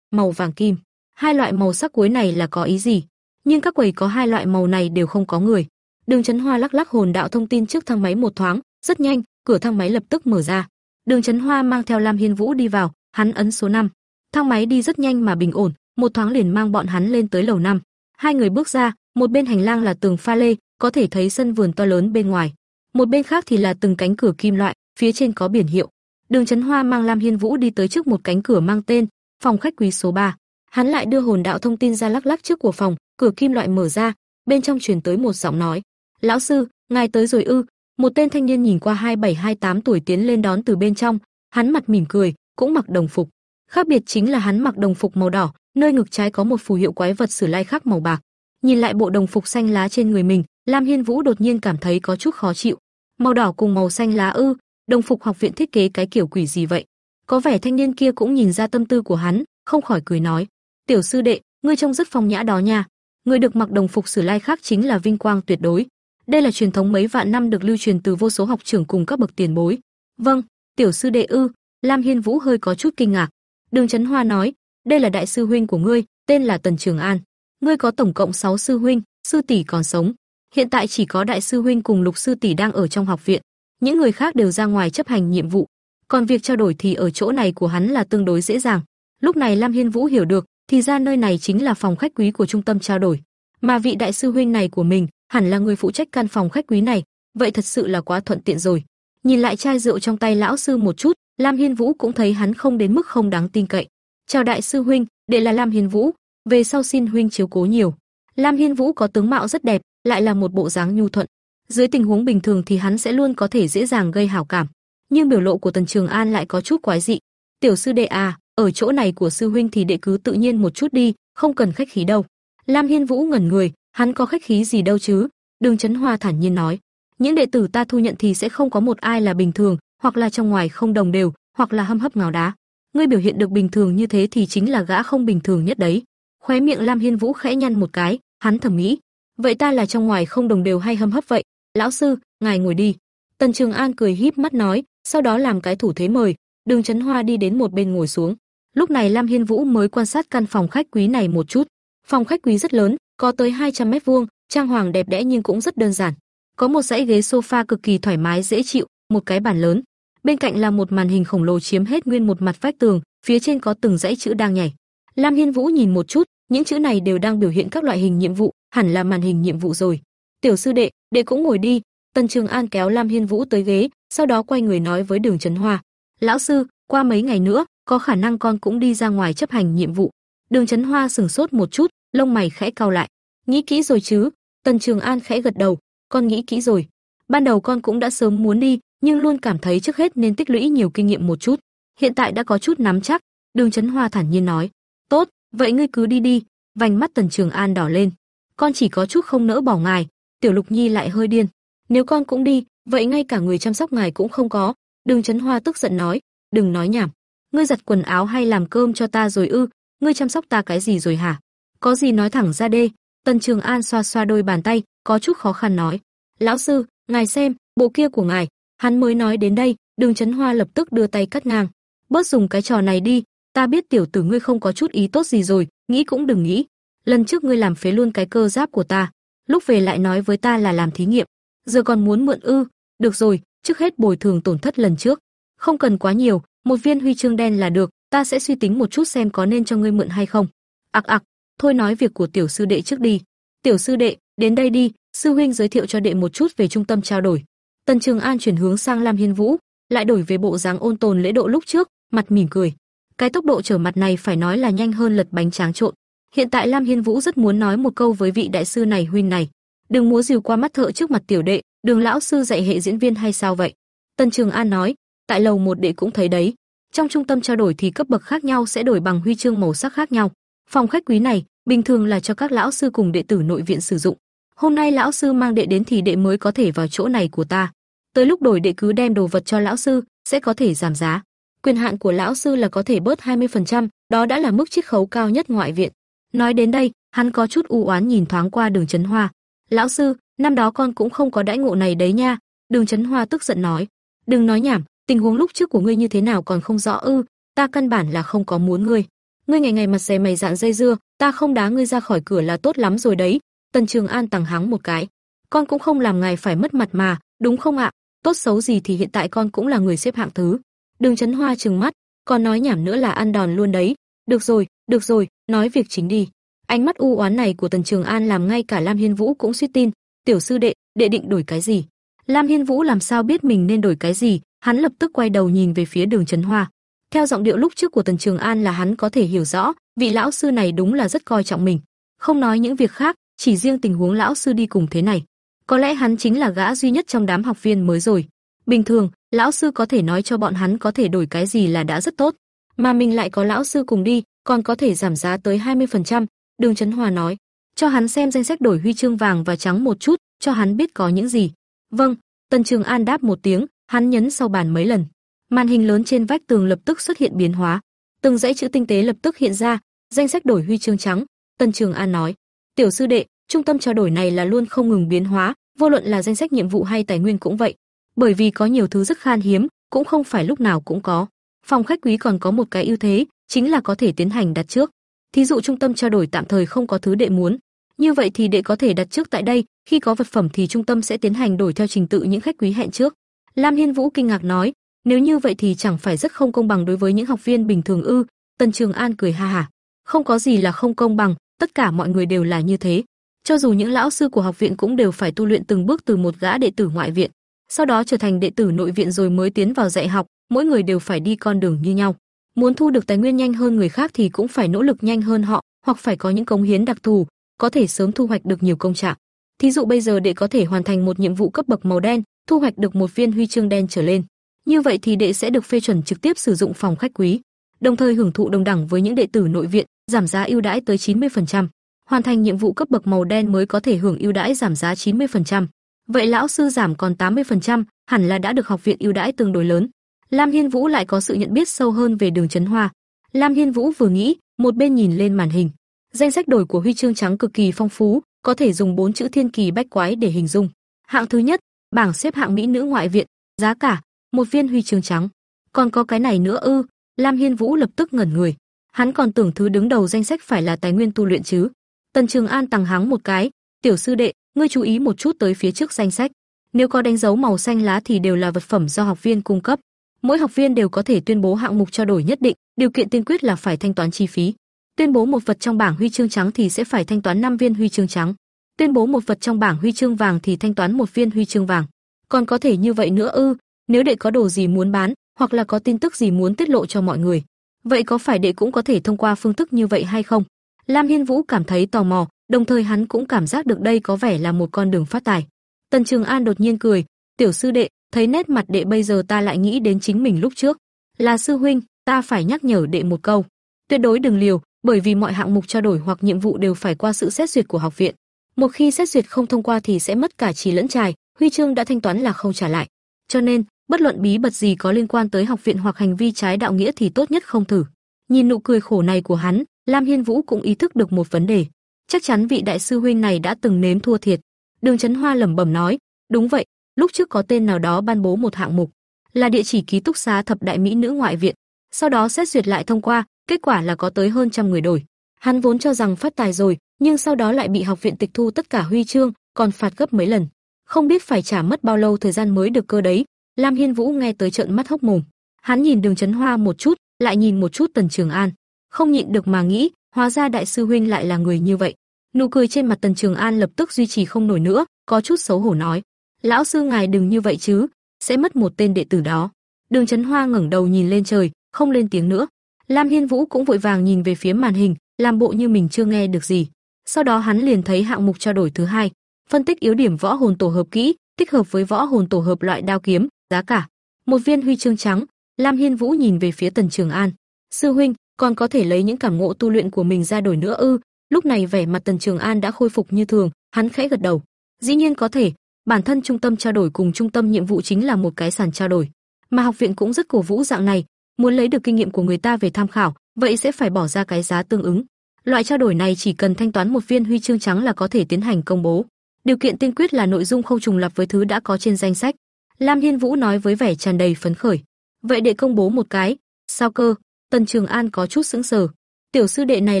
màu vàng kim. Hai loại màu sắc cuối này là có ý gì? Nhưng các quầy có hai loại màu này đều không có người. Đường Chấn Hoa lắc lắc hồn đạo thông tin trước thang máy một thoáng, rất nhanh, cửa thang máy lập tức mở ra. Đường Chấn Hoa mang theo Lam Hiên Vũ đi vào, hắn ấn số 5. Thang máy đi rất nhanh mà bình ổn, một thoáng liền mang bọn hắn lên tới lầu 5. Hai người bước ra, một bên hành lang là tường pha lê, có thể thấy sân vườn to lớn bên ngoài. Một bên khác thì là từng cánh cửa kim loại, phía trên có biển hiệu. Đường Chấn Hoa mang Lam Hiên Vũ đi tới trước một cánh cửa mang tên phòng khách quý số 3. Hắn lại đưa hồn đạo thông tin ra lắc lắc trước của phòng, cửa kim loại mở ra, bên trong truyền tới một giọng nói: "Lão sư, ngài tới rồi ư?" Một tên thanh niên nhìn qua 27-28 tuổi tiến lên đón từ bên trong, hắn mặt mỉm cười, cũng mặc đồng phục. Khác biệt chính là hắn mặc đồng phục màu đỏ, nơi ngực trái có một phù hiệu quái vật sử lai khắc màu bạc. Nhìn lại bộ đồng phục xanh lá trên người mình, Lam Hiên Vũ đột nhiên cảm thấy có chút khó chịu. Màu đỏ cùng màu xanh lá ư? Đồng phục học viện thiết kế cái kiểu quỷ gì vậy? Có vẻ thanh niên kia cũng nhìn ra tâm tư của hắn, không khỏi cười nói: "Tiểu sư đệ, ngươi trông rất phong nhã đó nha. Ngươi được mặc đồng phục sử lai khác chính là vinh quang tuyệt đối. Đây là truyền thống mấy vạn năm được lưu truyền từ vô số học trưởng cùng các bậc tiền bối." "Vâng, tiểu sư đệ ư?" Lam Hiên Vũ hơi có chút kinh ngạc. Đường Chấn Hoa nói: "Đây là đại sư huynh của ngươi, tên là Tần Trường An. Ngươi có tổng cộng 6 sư huynh, sư tỷ còn sống. Hiện tại chỉ có đại sư huynh cùng lục sư tỷ đang ở trong học viện, những người khác đều ra ngoài chấp hành nhiệm vụ, còn việc trao đổi thì ở chỗ này của hắn là tương đối dễ dàng. Lúc này Lam Hiên Vũ hiểu được, thì ra nơi này chính là phòng khách quý của trung tâm trao đổi, mà vị đại sư huynh này của mình hẳn là người phụ trách căn phòng khách quý này, vậy thật sự là quá thuận tiện rồi. Nhìn lại chai rượu trong tay lão sư một chút, Lam Hiên Vũ cũng thấy hắn không đến mức không đáng tin cậy. "Chào đại sư huynh, đệ là Lam Hiên Vũ, về sau xin huynh chiếu cố nhiều." Lam Hiên Vũ có tướng mạo rất đẹp, lại là một bộ dáng nhu thuận. Dưới tình huống bình thường thì hắn sẽ luôn có thể dễ dàng gây hảo cảm, nhưng biểu lộ của Tần Trường An lại có chút quái dị. "Tiểu sư đệ à, ở chỗ này của sư huynh thì đệ cứ tự nhiên một chút đi, không cần khách khí đâu." Lam Hiên Vũ ngẩn người, hắn có khách khí gì đâu chứ? Đường Chấn Hoa thản nhiên nói, "Những đệ tử ta thu nhận thì sẽ không có một ai là bình thường, hoặc là trong ngoài không đồng đều, hoặc là hâm hấp ngào đá. Ngươi biểu hiện được bình thường như thế thì chính là gã không bình thường nhất đấy." Khóe miệng Lam Hiên Vũ khẽ nhăn một cái, hắn thầm nghĩ, vậy ta là trong ngoài không đồng đều hay hâm hấp vậy? Lão sư, ngài ngồi đi. Tần Trường An cười híp mắt nói, sau đó làm cái thủ thế mời, Đường Chấn Hoa đi đến một bên ngồi xuống. Lúc này Lam Hiên Vũ mới quan sát căn phòng khách quý này một chút. Phòng khách quý rất lớn, có tới 200 mét vuông, trang hoàng đẹp đẽ nhưng cũng rất đơn giản. Có một dãy ghế sofa cực kỳ thoải mái dễ chịu, một cái bàn lớn. Bên cạnh là một màn hình khổng lồ chiếm hết nguyên một mặt vách tường, phía trên có từng dãy chữ đang nhảy. Lam Hiên Vũ nhìn một chút, những chữ này đều đang biểu hiện các loại hình nhiệm vụ, hẳn là màn hình nhiệm vụ rồi. "Tiểu sư đệ, đệ cũng ngồi đi." Tần Trường An kéo Lam Hiên Vũ tới ghế, sau đó quay người nói với Đường Chấn Hoa, "Lão sư, qua mấy ngày nữa, có khả năng con cũng đi ra ngoài chấp hành nhiệm vụ." Đường Chấn Hoa sững sốt một chút, lông mày khẽ cau lại. "Nghĩ kỹ rồi chứ?" Tần Trường An khẽ gật đầu, "Con nghĩ kỹ rồi. Ban đầu con cũng đã sớm muốn đi, nhưng luôn cảm thấy trước hết nên tích lũy nhiều kinh nghiệm một chút. Hiện tại đã có chút nắm chắc." Đường Chấn Hoa thản nhiên nói, "Tốt, vậy ngươi cứ đi đi." Vành mắt Tần Trường An đỏ lên. "Con chỉ có chút không nỡ bỏ ngài." Tiểu Lục Nhi lại hơi điên. "Nếu con cũng đi, vậy ngay cả người chăm sóc ngài cũng không có." Đường Chấn Hoa tức giận nói, "Đừng nói nhảm. Ngươi giặt quần áo hay làm cơm cho ta rồi ư? Ngươi chăm sóc ta cái gì rồi hả? Có gì nói thẳng ra đê." Tần Trường An xoa xoa đôi bàn tay, có chút khó khăn nói, "Lão sư, ngài xem, bộ kia của ngài." Hắn mới nói đến đây, Đường Chấn Hoa lập tức đưa tay cắt ngang. "Bớt dùng cái trò này đi, ta biết tiểu tử ngươi không có chút ý tốt gì rồi, nghĩ cũng đừng nghĩ. Lần trước ngươi làm phế luôn cái cơ giáp của ta, lúc về lại nói với ta là làm thí nghiệm, giờ còn muốn mượn ư? Được rồi, trước hết bồi thường tổn thất lần trước, không cần quá nhiều, một viên huy chương đen là được, ta sẽ suy tính một chút xem có nên cho ngươi mượn hay không." Ặc ặc, thôi nói việc của tiểu sư đệ trước đi. "Tiểu sư đệ, đến đây đi, sư huynh giới thiệu cho đệ một chút về trung tâm trao đổi." Tần Trường An chuyển hướng sang Lam Hiên Vũ, lại đổi về bộ dáng ôn tồn lễ độ lúc trước, mặt mỉm cười. Cái tốc độ trở mặt này phải nói là nhanh hơn lật bánh tráng trộn. Hiện tại Lam Hiên Vũ rất muốn nói một câu với vị đại sư này huynh này. Đừng múa rìu qua mắt thợ trước mặt tiểu đệ, Đường lão sư dạy hệ diễn viên hay sao vậy? Tân Trường An nói, tại lầu một đệ cũng thấy đấy. Trong trung tâm trao đổi thì cấp bậc khác nhau sẽ đổi bằng huy chương màu sắc khác nhau. Phòng khách quý này bình thường là cho các lão sư cùng đệ tử nội viện sử dụng. Hôm nay lão sư mang đệ đến thì đệ mới có thể vào chỗ này của ta. Tới lúc đổi đệ cứ đem đồ vật cho lão sư, sẽ có thể giảm giá. Quyền hạn của lão sư là có thể bớt 20%, đó đã là mức chiết khấu cao nhất ngoại viện. Nói đến đây, hắn có chút u oán nhìn thoáng qua Đường Chấn Hoa. "Lão sư, năm đó con cũng không có đãi ngộ này đấy nha." Đường Chấn Hoa tức giận nói. "Đừng nói nhảm, tình huống lúc trước của ngươi như thế nào còn không rõ ư? Ta căn bản là không có muốn ngươi. Ngươi ngày ngày mặt dày mày dạn dây dưa, ta không đá ngươi ra khỏi cửa là tốt lắm rồi đấy." Tần Trường An tằng hắng một cái. "Con cũng không làm ngài phải mất mặt mà, đúng không ạ? Tốt xấu gì thì hiện tại con cũng là người xếp hạng thứ." Đường Chấn Hoa trừng mắt, còn nói nhảm nữa là ăn đòn luôn đấy. "Được rồi, được rồi, nói việc chính đi." Ánh mắt u oán này của Tần Trường An làm ngay cả Lam Hiên Vũ cũng suýt tin, "Tiểu sư đệ, đệ định đổi cái gì?" Lam Hiên Vũ làm sao biết mình nên đổi cái gì, hắn lập tức quay đầu nhìn về phía Đường Chấn Hoa. Theo giọng điệu lúc trước của Tần Trường An là hắn có thể hiểu rõ, vị lão sư này đúng là rất coi trọng mình. Không nói những việc khác, chỉ riêng tình huống lão sư đi cùng thế này, có lẽ hắn chính là gã duy nhất trong đám học viên mới rồi. Bình thường, lão sư có thể nói cho bọn hắn có thể đổi cái gì là đã rất tốt, mà mình lại có lão sư cùng đi, còn có thể giảm giá tới 20%, Đường Chấn Hòa nói, cho hắn xem danh sách đổi huy chương vàng và trắng một chút, cho hắn biết có những gì. Vâng, Tần Trường An đáp một tiếng, hắn nhấn sau bàn mấy lần. Màn hình lớn trên vách tường lập tức xuất hiện biến hóa, từng dãy chữ tinh tế lập tức hiện ra, danh sách đổi huy chương trắng. Tần Trường An nói, "Tiểu sư đệ, trung tâm trao đổi này là luôn không ngừng biến hóa, vô luận là danh sách nhiệm vụ hay tài nguyên cũng vậy, bởi vì có nhiều thứ rất khan hiếm, cũng không phải lúc nào cũng có. Phòng khách quý còn có một cái ưu thế, chính là có thể tiến hành đặt trước. Thí dụ trung tâm trao đổi tạm thời không có thứ đệ muốn, như vậy thì đệ có thể đặt trước tại đây, khi có vật phẩm thì trung tâm sẽ tiến hành đổi theo trình tự những khách quý hẹn trước. Lam Hiên Vũ kinh ngạc nói, nếu như vậy thì chẳng phải rất không công bằng đối với những học viên bình thường ư? Tần Trường An cười ha hả, không có gì là không công bằng, tất cả mọi người đều là như thế. Cho dù những lão sư của học viện cũng đều phải tu luyện từng bước từ một gã đệ tử ngoại viện, sau đó trở thành đệ tử nội viện rồi mới tiến vào dạy học, mỗi người đều phải đi con đường như nhau. Muốn thu được tài nguyên nhanh hơn người khác thì cũng phải nỗ lực nhanh hơn họ, hoặc phải có những cống hiến đặc thù, có thể sớm thu hoạch được nhiều công trạng. Thí dụ bây giờ đệ có thể hoàn thành một nhiệm vụ cấp bậc màu đen, thu hoạch được một viên huy chương đen trở lên. Như vậy thì đệ sẽ được phê chuẩn trực tiếp sử dụng phòng khách quý, đồng thời hưởng thụ đồng đẳng với những đệ tử nội viện, giảm giá ưu đãi tới 90%. Hoàn thành nhiệm vụ cấp bậc màu đen mới có thể hưởng ưu đãi giảm giá 90%. Vậy lão sư giảm còn 80%, hẳn là đã được học viện ưu đãi tương đối lớn. Lam Hiên Vũ lại có sự nhận biết sâu hơn về Đường Chấn Hoa. Lam Hiên Vũ vừa nghĩ, một bên nhìn lên màn hình. Danh sách đổi của huy chương trắng cực kỳ phong phú, có thể dùng bốn chữ thiên kỳ bách quái để hình dung. Hạng thứ nhất, bảng xếp hạng mỹ nữ ngoại viện, giá cả một viên huy chương trắng. Còn có cái này nữa ư? Lam Hiên Vũ lập tức ngẩn người. Hắn còn tưởng thứ đứng đầu danh sách phải là tài nguyên tu luyện chứ. Tần Trường An tằng hắng một cái, "Tiểu sư đệ, ngươi chú ý một chút tới phía trước danh sách. Nếu có đánh dấu màu xanh lá thì đều là vật phẩm do học viên cung cấp. Mỗi học viên đều có thể tuyên bố hạng mục trao đổi nhất định, điều kiện tiên quyết là phải thanh toán chi phí. Tuyên bố một vật trong bảng huy chương trắng thì sẽ phải thanh toán 5 viên huy chương trắng. Tuyên bố một vật trong bảng huy chương vàng thì thanh toán một viên huy chương vàng. Còn có thể như vậy nữa ư? Nếu đệ có đồ gì muốn bán, hoặc là có tin tức gì muốn tiết lộ cho mọi người, vậy có phải đệ cũng có thể thông qua phương thức như vậy hay không? Lam Hiên Vũ cảm thấy tò mò, đồng thời hắn cũng cảm giác được đây có vẻ là một con đường phát tài. Tần Trường An đột nhiên cười, "Tiểu sư đệ, thấy nét mặt đệ bây giờ ta lại nghĩ đến chính mình lúc trước. Là sư huynh, ta phải nhắc nhở đệ một câu, tuyệt đối đừng liều, bởi vì mọi hạng mục trao đổi hoặc nhiệm vụ đều phải qua sự xét duyệt của học viện. Một khi xét duyệt không thông qua thì sẽ mất cả trí lẫn trài, huy chương đã thanh toán là không trả lại. Cho nên, bất luận bí mật gì có liên quan tới học viện hoặc hành vi trái đạo nghĩa thì tốt nhất không thử." Nhìn nụ cười khổ này của hắn, Lam Hiên Vũ cũng ý thức được một vấn đề. Chắc chắn vị đại sư huynh này đã từng nếm thua thiệt. Đường Chấn Hoa lẩm bẩm nói, đúng vậy, lúc trước có tên nào đó ban bố một hạng mục, là địa chỉ ký túc xá thập đại mỹ nữ ngoại viện, sau đó xét duyệt lại thông qua, kết quả là có tới hơn trăm người đổi. Hắn vốn cho rằng phát tài rồi, nhưng sau đó lại bị học viện tịch thu tất cả huy chương, còn phạt gấp mấy lần. Không biết phải trả mất bao lâu thời gian mới được cơ đấy. Lam Hiên Vũ nghe tới trợn mắt hốc mồm. Hắn nhìn Đường Chấn Hoa một chút, lại nhìn một chút Tần Trường An, không nhịn được mà nghĩ, hóa ra đại sư huynh lại là người như vậy. Nụ cười trên mặt Tần Trường An lập tức duy trì không nổi nữa, có chút xấu hổ nói: "Lão sư ngài đừng như vậy chứ, sẽ mất một tên đệ tử đó." Đường Chấn Hoa ngẩng đầu nhìn lên trời, không lên tiếng nữa. Lam Hiên Vũ cũng vội vàng nhìn về phía màn hình, làm bộ như mình chưa nghe được gì. Sau đó hắn liền thấy hạng mục trao đổi thứ hai, phân tích yếu điểm võ hồn tổ hợp kỹ, tích hợp với võ hồn tổ hợp loại đao kiếm, giá cả một viên huy chương trắng. Lam Hiên Vũ nhìn về phía Tần Trường An, sư huynh, còn có thể lấy những cảm ngộ tu luyện của mình ra đổi nữa ư? Lúc này vẻ mặt Tần Trường An đã khôi phục như thường, hắn khẽ gật đầu. Dĩ nhiên có thể, bản thân trung tâm trao đổi cùng trung tâm nhiệm vụ chính là một cái sàn trao đổi, mà học viện cũng rất cổ vũ dạng này, muốn lấy được kinh nghiệm của người ta về tham khảo, vậy sẽ phải bỏ ra cái giá tương ứng. Loại trao đổi này chỉ cần thanh toán một viên huy chương trắng là có thể tiến hành công bố. Điều kiện tiên quyết là nội dung không trùng lặp với thứ đã có trên danh sách. Lam Hiên Vũ nói với vẻ tràn đầy phấn khởi. Vậy để công bố một cái, sao cơ? Tần Trường An có chút sững sờ. Tiểu sư đệ này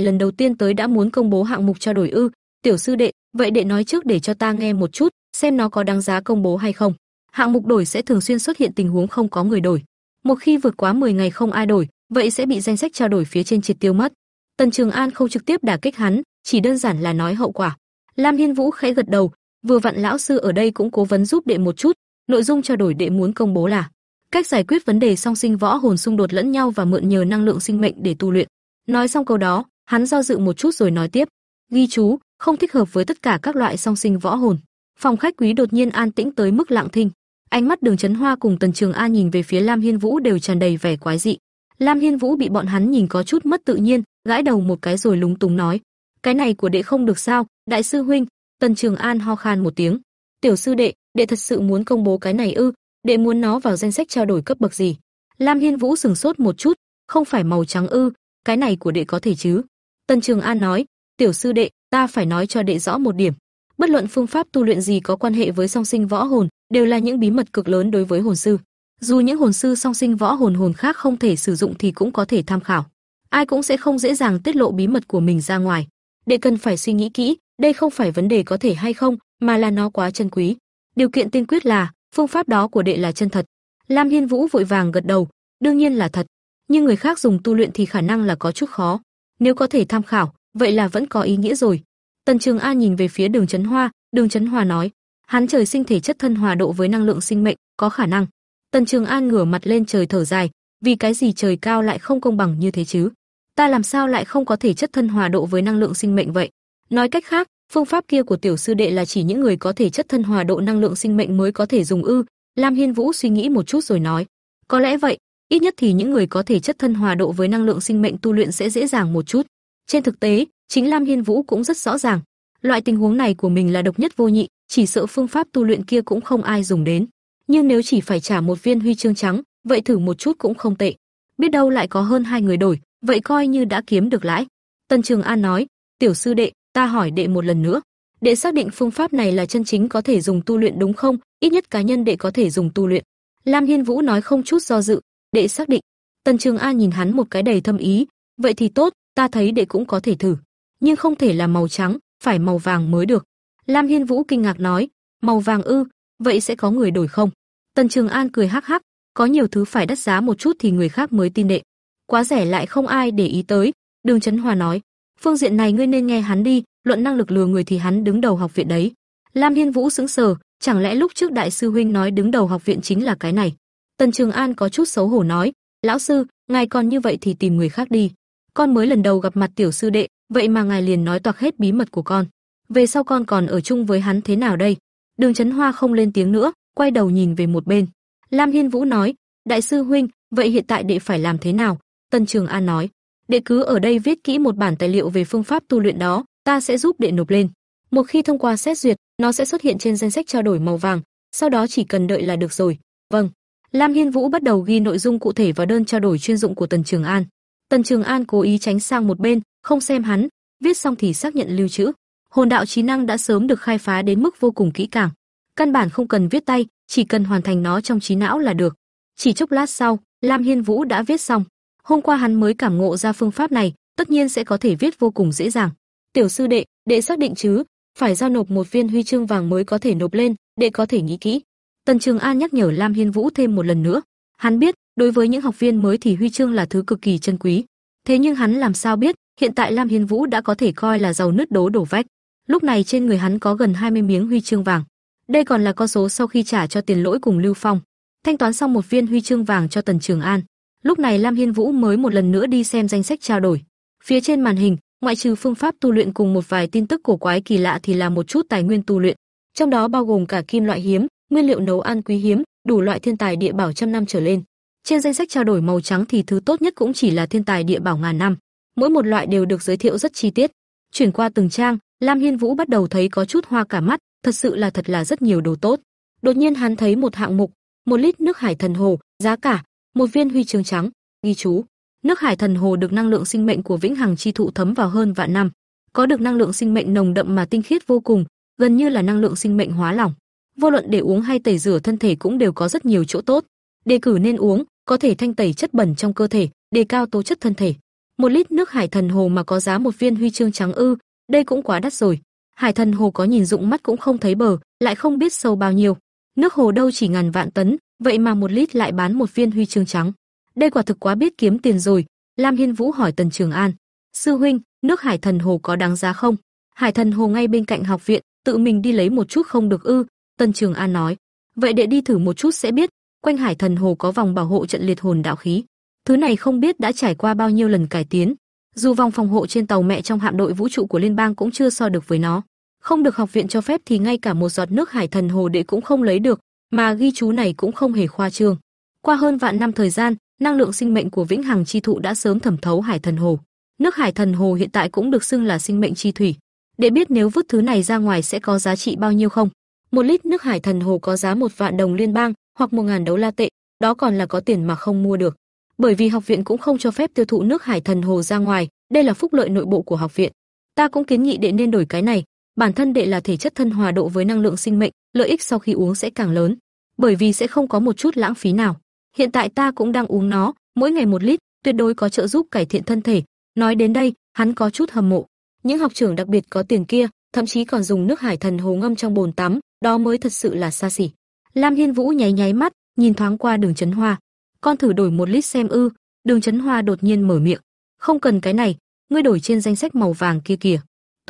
lần đầu tiên tới đã muốn công bố hạng mục trao đổi ư? Tiểu sư đệ, vậy đệ nói trước để cho ta nghe một chút, xem nó có đáng giá công bố hay không. Hạng mục đổi sẽ thường xuyên xuất hiện tình huống không có người đổi. Một khi vượt quá 10 ngày không ai đổi, vậy sẽ bị danh sách trao đổi phía trên triệt tiêu mất. Tần Trường An không trực tiếp đả kích hắn, chỉ đơn giản là nói hậu quả. Lam Hiên Vũ khẽ gật đầu, vừa vặn lão sư ở đây cũng cố vấn giúp đệ một chút, nội dung trao đổi đệ muốn công bố là cách giải quyết vấn đề song sinh võ hồn xung đột lẫn nhau và mượn nhờ năng lượng sinh mệnh để tu luyện. Nói xong câu đó, hắn do dự một chút rồi nói tiếp, ghi chú, không thích hợp với tất cả các loại song sinh võ hồn. Phòng khách quý đột nhiên an tĩnh tới mức lặng thinh. Ánh mắt Đường Chấn Hoa cùng Tần Trường An nhìn về phía Lam Hiên Vũ đều tràn đầy vẻ quái dị. Lam Hiên Vũ bị bọn hắn nhìn có chút mất tự nhiên, gãi đầu một cái rồi lúng túng nói: "Cái này của đệ không được sao, đại sư huynh?" Tần Trường An ho khan một tiếng. "Tiểu sư đệ, đệ thật sự muốn công bố cái này ư? Để muốn nó vào danh sách trao đổi cấp bậc gì?" Lam Hiên Vũ sừng sốt một chút, "Không phải màu trắng ư? Cái này của đệ có thể chứ?" Tần Trường An nói: "Tiểu sư đệ, ta phải nói cho đệ rõ một điểm, bất luận phương pháp tu luyện gì có quan hệ với song sinh võ hồn, đều là những bí mật cực lớn đối với hồn sư. Dù những hồn sư song sinh võ hồn hồn khác không thể sử dụng thì cũng có thể tham khảo. Ai cũng sẽ không dễ dàng tiết lộ bí mật của mình ra ngoài. Đệ cần phải suy nghĩ kỹ, đây không phải vấn đề có thể hay không, mà là nó quá chân quý. Điều kiện tiên quyết là phương pháp đó của đệ là chân thật. Lam Hiên Vũ vội vàng gật đầu, đương nhiên là thật, nhưng người khác dùng tu luyện thì khả năng là có chút khó. Nếu có thể tham khảo, vậy là vẫn có ý nghĩa rồi. Tần Trường An nhìn về phía Đường Chấn Hoa, Đường Chấn Hoa nói, hắn trời sinh thể chất thân hòa độ với năng lượng sinh mệnh, có khả năng. Tần Trường An ngửa mặt lên trời thở dài, vì cái gì trời cao lại không công bằng như thế chứ? Ta làm sao lại không có thể chất thân hòa độ với năng lượng sinh mệnh vậy? Nói cách khác, phương pháp kia của tiểu sư đệ là chỉ những người có thể chất thân hòa độ năng lượng sinh mệnh mới có thể dùng ư? Lam Hiên Vũ suy nghĩ một chút rồi nói, có lẽ vậy, ít nhất thì những người có thể chất thân hòa độ với năng lượng sinh mệnh tu luyện sẽ dễ dàng một chút. Trên thực tế, chính Lam Hiên Vũ cũng rất rõ ràng, loại tình huống này của mình là độc nhất vô nhị, chỉ sợ phương pháp tu luyện kia cũng không ai dùng đến. Nhưng nếu chỉ phải trả một viên huy chương trắng, vậy thử một chút cũng không tệ. Biết đâu lại có hơn hai người đổi, vậy coi như đã kiếm được lãi. Tân Trường An nói, tiểu sư đệ, ta hỏi đệ một lần nữa. Đệ xác định phương pháp này là chân chính có thể dùng tu luyện đúng không? Ít nhất cá nhân đệ có thể dùng tu luyện. Lam Hiên Vũ nói không chút do dự, đệ xác định. Tần Trường An nhìn hắn một cái đầy thâm ý, vậy thì tốt, ta thấy đệ cũng có thể thử, nhưng không thể là màu trắng, phải màu vàng mới được. Lam Hiên Vũ kinh ngạc nói, màu vàng ư, vậy sẽ có người đổi không? Tần Trường An cười hắc hắc, có nhiều thứ phải đắt giá một chút thì người khác mới tin đệ. Quá rẻ lại không ai để ý tới. Đường Chấn Hòa nói, phương diện này ngươi nên nghe hắn đi, luận năng lực lừa người thì hắn đứng đầu học viện đấy. Lam Hiên Vũ sững sờ, chẳng lẽ lúc trước đại sư huynh nói đứng đầu học viện chính là cái này? Tần Trường An có chút xấu hổ nói, lão sư, ngài còn như vậy thì tìm người khác đi. Con mới lần đầu gặp mặt tiểu sư đệ, vậy mà ngài liền nói toạc hết bí mật của con. Về sau con còn ở chung với hắn thế nào đây? Đường Chấn Hoa không lên tiếng nữa, quay đầu nhìn về một bên. Lam Hiên Vũ nói, đại sư huynh, vậy hiện tại đệ phải làm thế nào? tần Trường An nói, đệ cứ ở đây viết kỹ một bản tài liệu về phương pháp tu luyện đó, ta sẽ giúp đệ nộp lên. Một khi thông qua xét duyệt, nó sẽ xuất hiện trên danh sách trao đổi màu vàng, sau đó chỉ cần đợi là được rồi. Vâng. Lam Hiên Vũ bắt đầu ghi nội dung cụ thể vào đơn trao đổi chuyên dụng của Tần Trường An. Tần Trường An cố ý tránh sang một bên, không xem hắn, viết xong thì xác nhận lưu trữ. Hồn đạo trí năng đã sớm được khai phá đến mức vô cùng kỹ càng. Căn bản không cần viết tay, chỉ cần hoàn thành nó trong trí não là được. Chỉ chốc lát sau, Lam Hiên Vũ đã viết xong. Hôm qua hắn mới cảm ngộ ra phương pháp này, tất nhiên sẽ có thể viết vô cùng dễ dàng. Tiểu sư đệ, đệ xác định chứ, phải giao nộp một viên huy chương vàng mới có thể nộp lên, đệ có thể nghĩ kỹ. Tần Trường An nhắc nhở Lam Hiên Vũ thêm một lần nữa. Hắn biết, đối với những học viên mới thì huy chương là thứ cực kỳ chân quý. Thế nhưng hắn làm sao biết, hiện tại Lam Hiên Vũ đã có thể coi là giàu nứt đố đổ vách. Lúc này trên người hắn có gần 20 miếng huy chương vàng. Đây còn là con số sau khi trả cho tiền lỗi cùng Lưu Phong. Thanh toán xong một viên huy chương vàng cho Tần Trường An. Lúc này Lam Hiên Vũ mới một lần nữa đi xem danh sách trao đổi. Phía trên màn hình, ngoại trừ phương pháp tu luyện cùng một vài tin tức cổ quái kỳ lạ thì là một chút tài nguyên tu luyện, trong đó bao gồm cả kim loại hiếm, nguyên liệu nấu ăn quý hiếm, đủ loại thiên tài địa bảo trăm năm trở lên. Trên danh sách trao đổi màu trắng thì thứ tốt nhất cũng chỉ là thiên tài địa bảo ngàn năm, mỗi một loại đều được giới thiệu rất chi tiết. Chuyển qua từng trang, Lam Hiên Vũ bắt đầu thấy có chút hoa cả mắt, thật sự là thật là rất nhiều đồ tốt. Đột nhiên hắn thấy một hạng mục, một lít nước hải thần hồ, giá cả một viên huy chương trắng, ghi chú: Nước hải thần hồ được năng lượng sinh mệnh của vĩnh hằng chi thụ thấm vào hơn vạn năm, có được năng lượng sinh mệnh nồng đậm mà tinh khiết vô cùng, gần như là năng lượng sinh mệnh hóa lỏng. Vô luận để uống hay tẩy rửa thân thể cũng đều có rất nhiều chỗ tốt. Đề cử nên uống, có thể thanh tẩy chất bẩn trong cơ thể, đề cao tố chất thân thể. Một lít nước hải thần hồ mà có giá một viên huy chương trắng ư, đây cũng quá đắt rồi. Hải thần hồ có nhìn dụng mắt cũng không thấy bờ, lại không biết sâu bao nhiêu. Nước hồ đâu chỉ ngàn vạn tấn, vậy mà một lít lại bán một viên huy chương trắng. Đây quả thực quá biết kiếm tiền rồi. Lam Hiên Vũ hỏi Tần Trường An, sư huynh, nước Hải Thần Hồ có đáng giá không? Hải Thần Hồ ngay bên cạnh học viện, tự mình đi lấy một chút không được ư? Tần Trường An nói, vậy để đi thử một chút sẽ biết. Quanh Hải Thần Hồ có vòng bảo hộ trận liệt hồn đạo khí, thứ này không biết đã trải qua bao nhiêu lần cải tiến. Dù vòng phòng hộ trên tàu mẹ trong hạm đội vũ trụ của liên bang cũng chưa so được với nó. Không được học viện cho phép thì ngay cả một giọt nước Hải Thần Hồ đệ cũng không lấy được, mà ghi chú này cũng không hề khoa trương. Qua hơn vạn năm thời gian, năng lượng sinh mệnh của vĩnh hằng chi thụ đã sớm thẩm thấu Hải Thần Hồ. Nước Hải Thần Hồ hiện tại cũng được xưng là sinh mệnh chi thủy. Để biết nếu vứt thứ này ra ngoài sẽ có giá trị bao nhiêu không? Một lít nước Hải Thần Hồ có giá một vạn đồng liên bang hoặc một ngàn đấu la tệ, đó còn là có tiền mà không mua được. Bởi vì học viện cũng không cho phép tiêu thụ nước Hải Thần Hồ ra ngoài, đây là phúc lợi nội bộ của học viện. Ta cũng kiến nghị đệ nên đổi cái này, bản thân đệ là thể chất thân hòa độ với năng lượng sinh mệnh, lợi ích sau khi uống sẽ càng lớn, bởi vì sẽ không có một chút lãng phí nào. Hiện tại ta cũng đang uống nó, mỗi ngày một lít, tuyệt đối có trợ giúp cải thiện thân thể. Nói đến đây, hắn có chút hâm mộ. Những học trưởng đặc biệt có tiền kia, thậm chí còn dùng nước hải thần hồ ngâm trong bồn tắm, đó mới thật sự là xa xỉ. Lam Hiên Vũ nháy nháy mắt, nhìn thoáng qua Đường Chấn Hoa. Con thử đổi một lít xem ư? Đường Chấn Hoa đột nhiên mở miệng. Không cần cái này, ngươi đổi trên danh sách màu vàng kia kìa.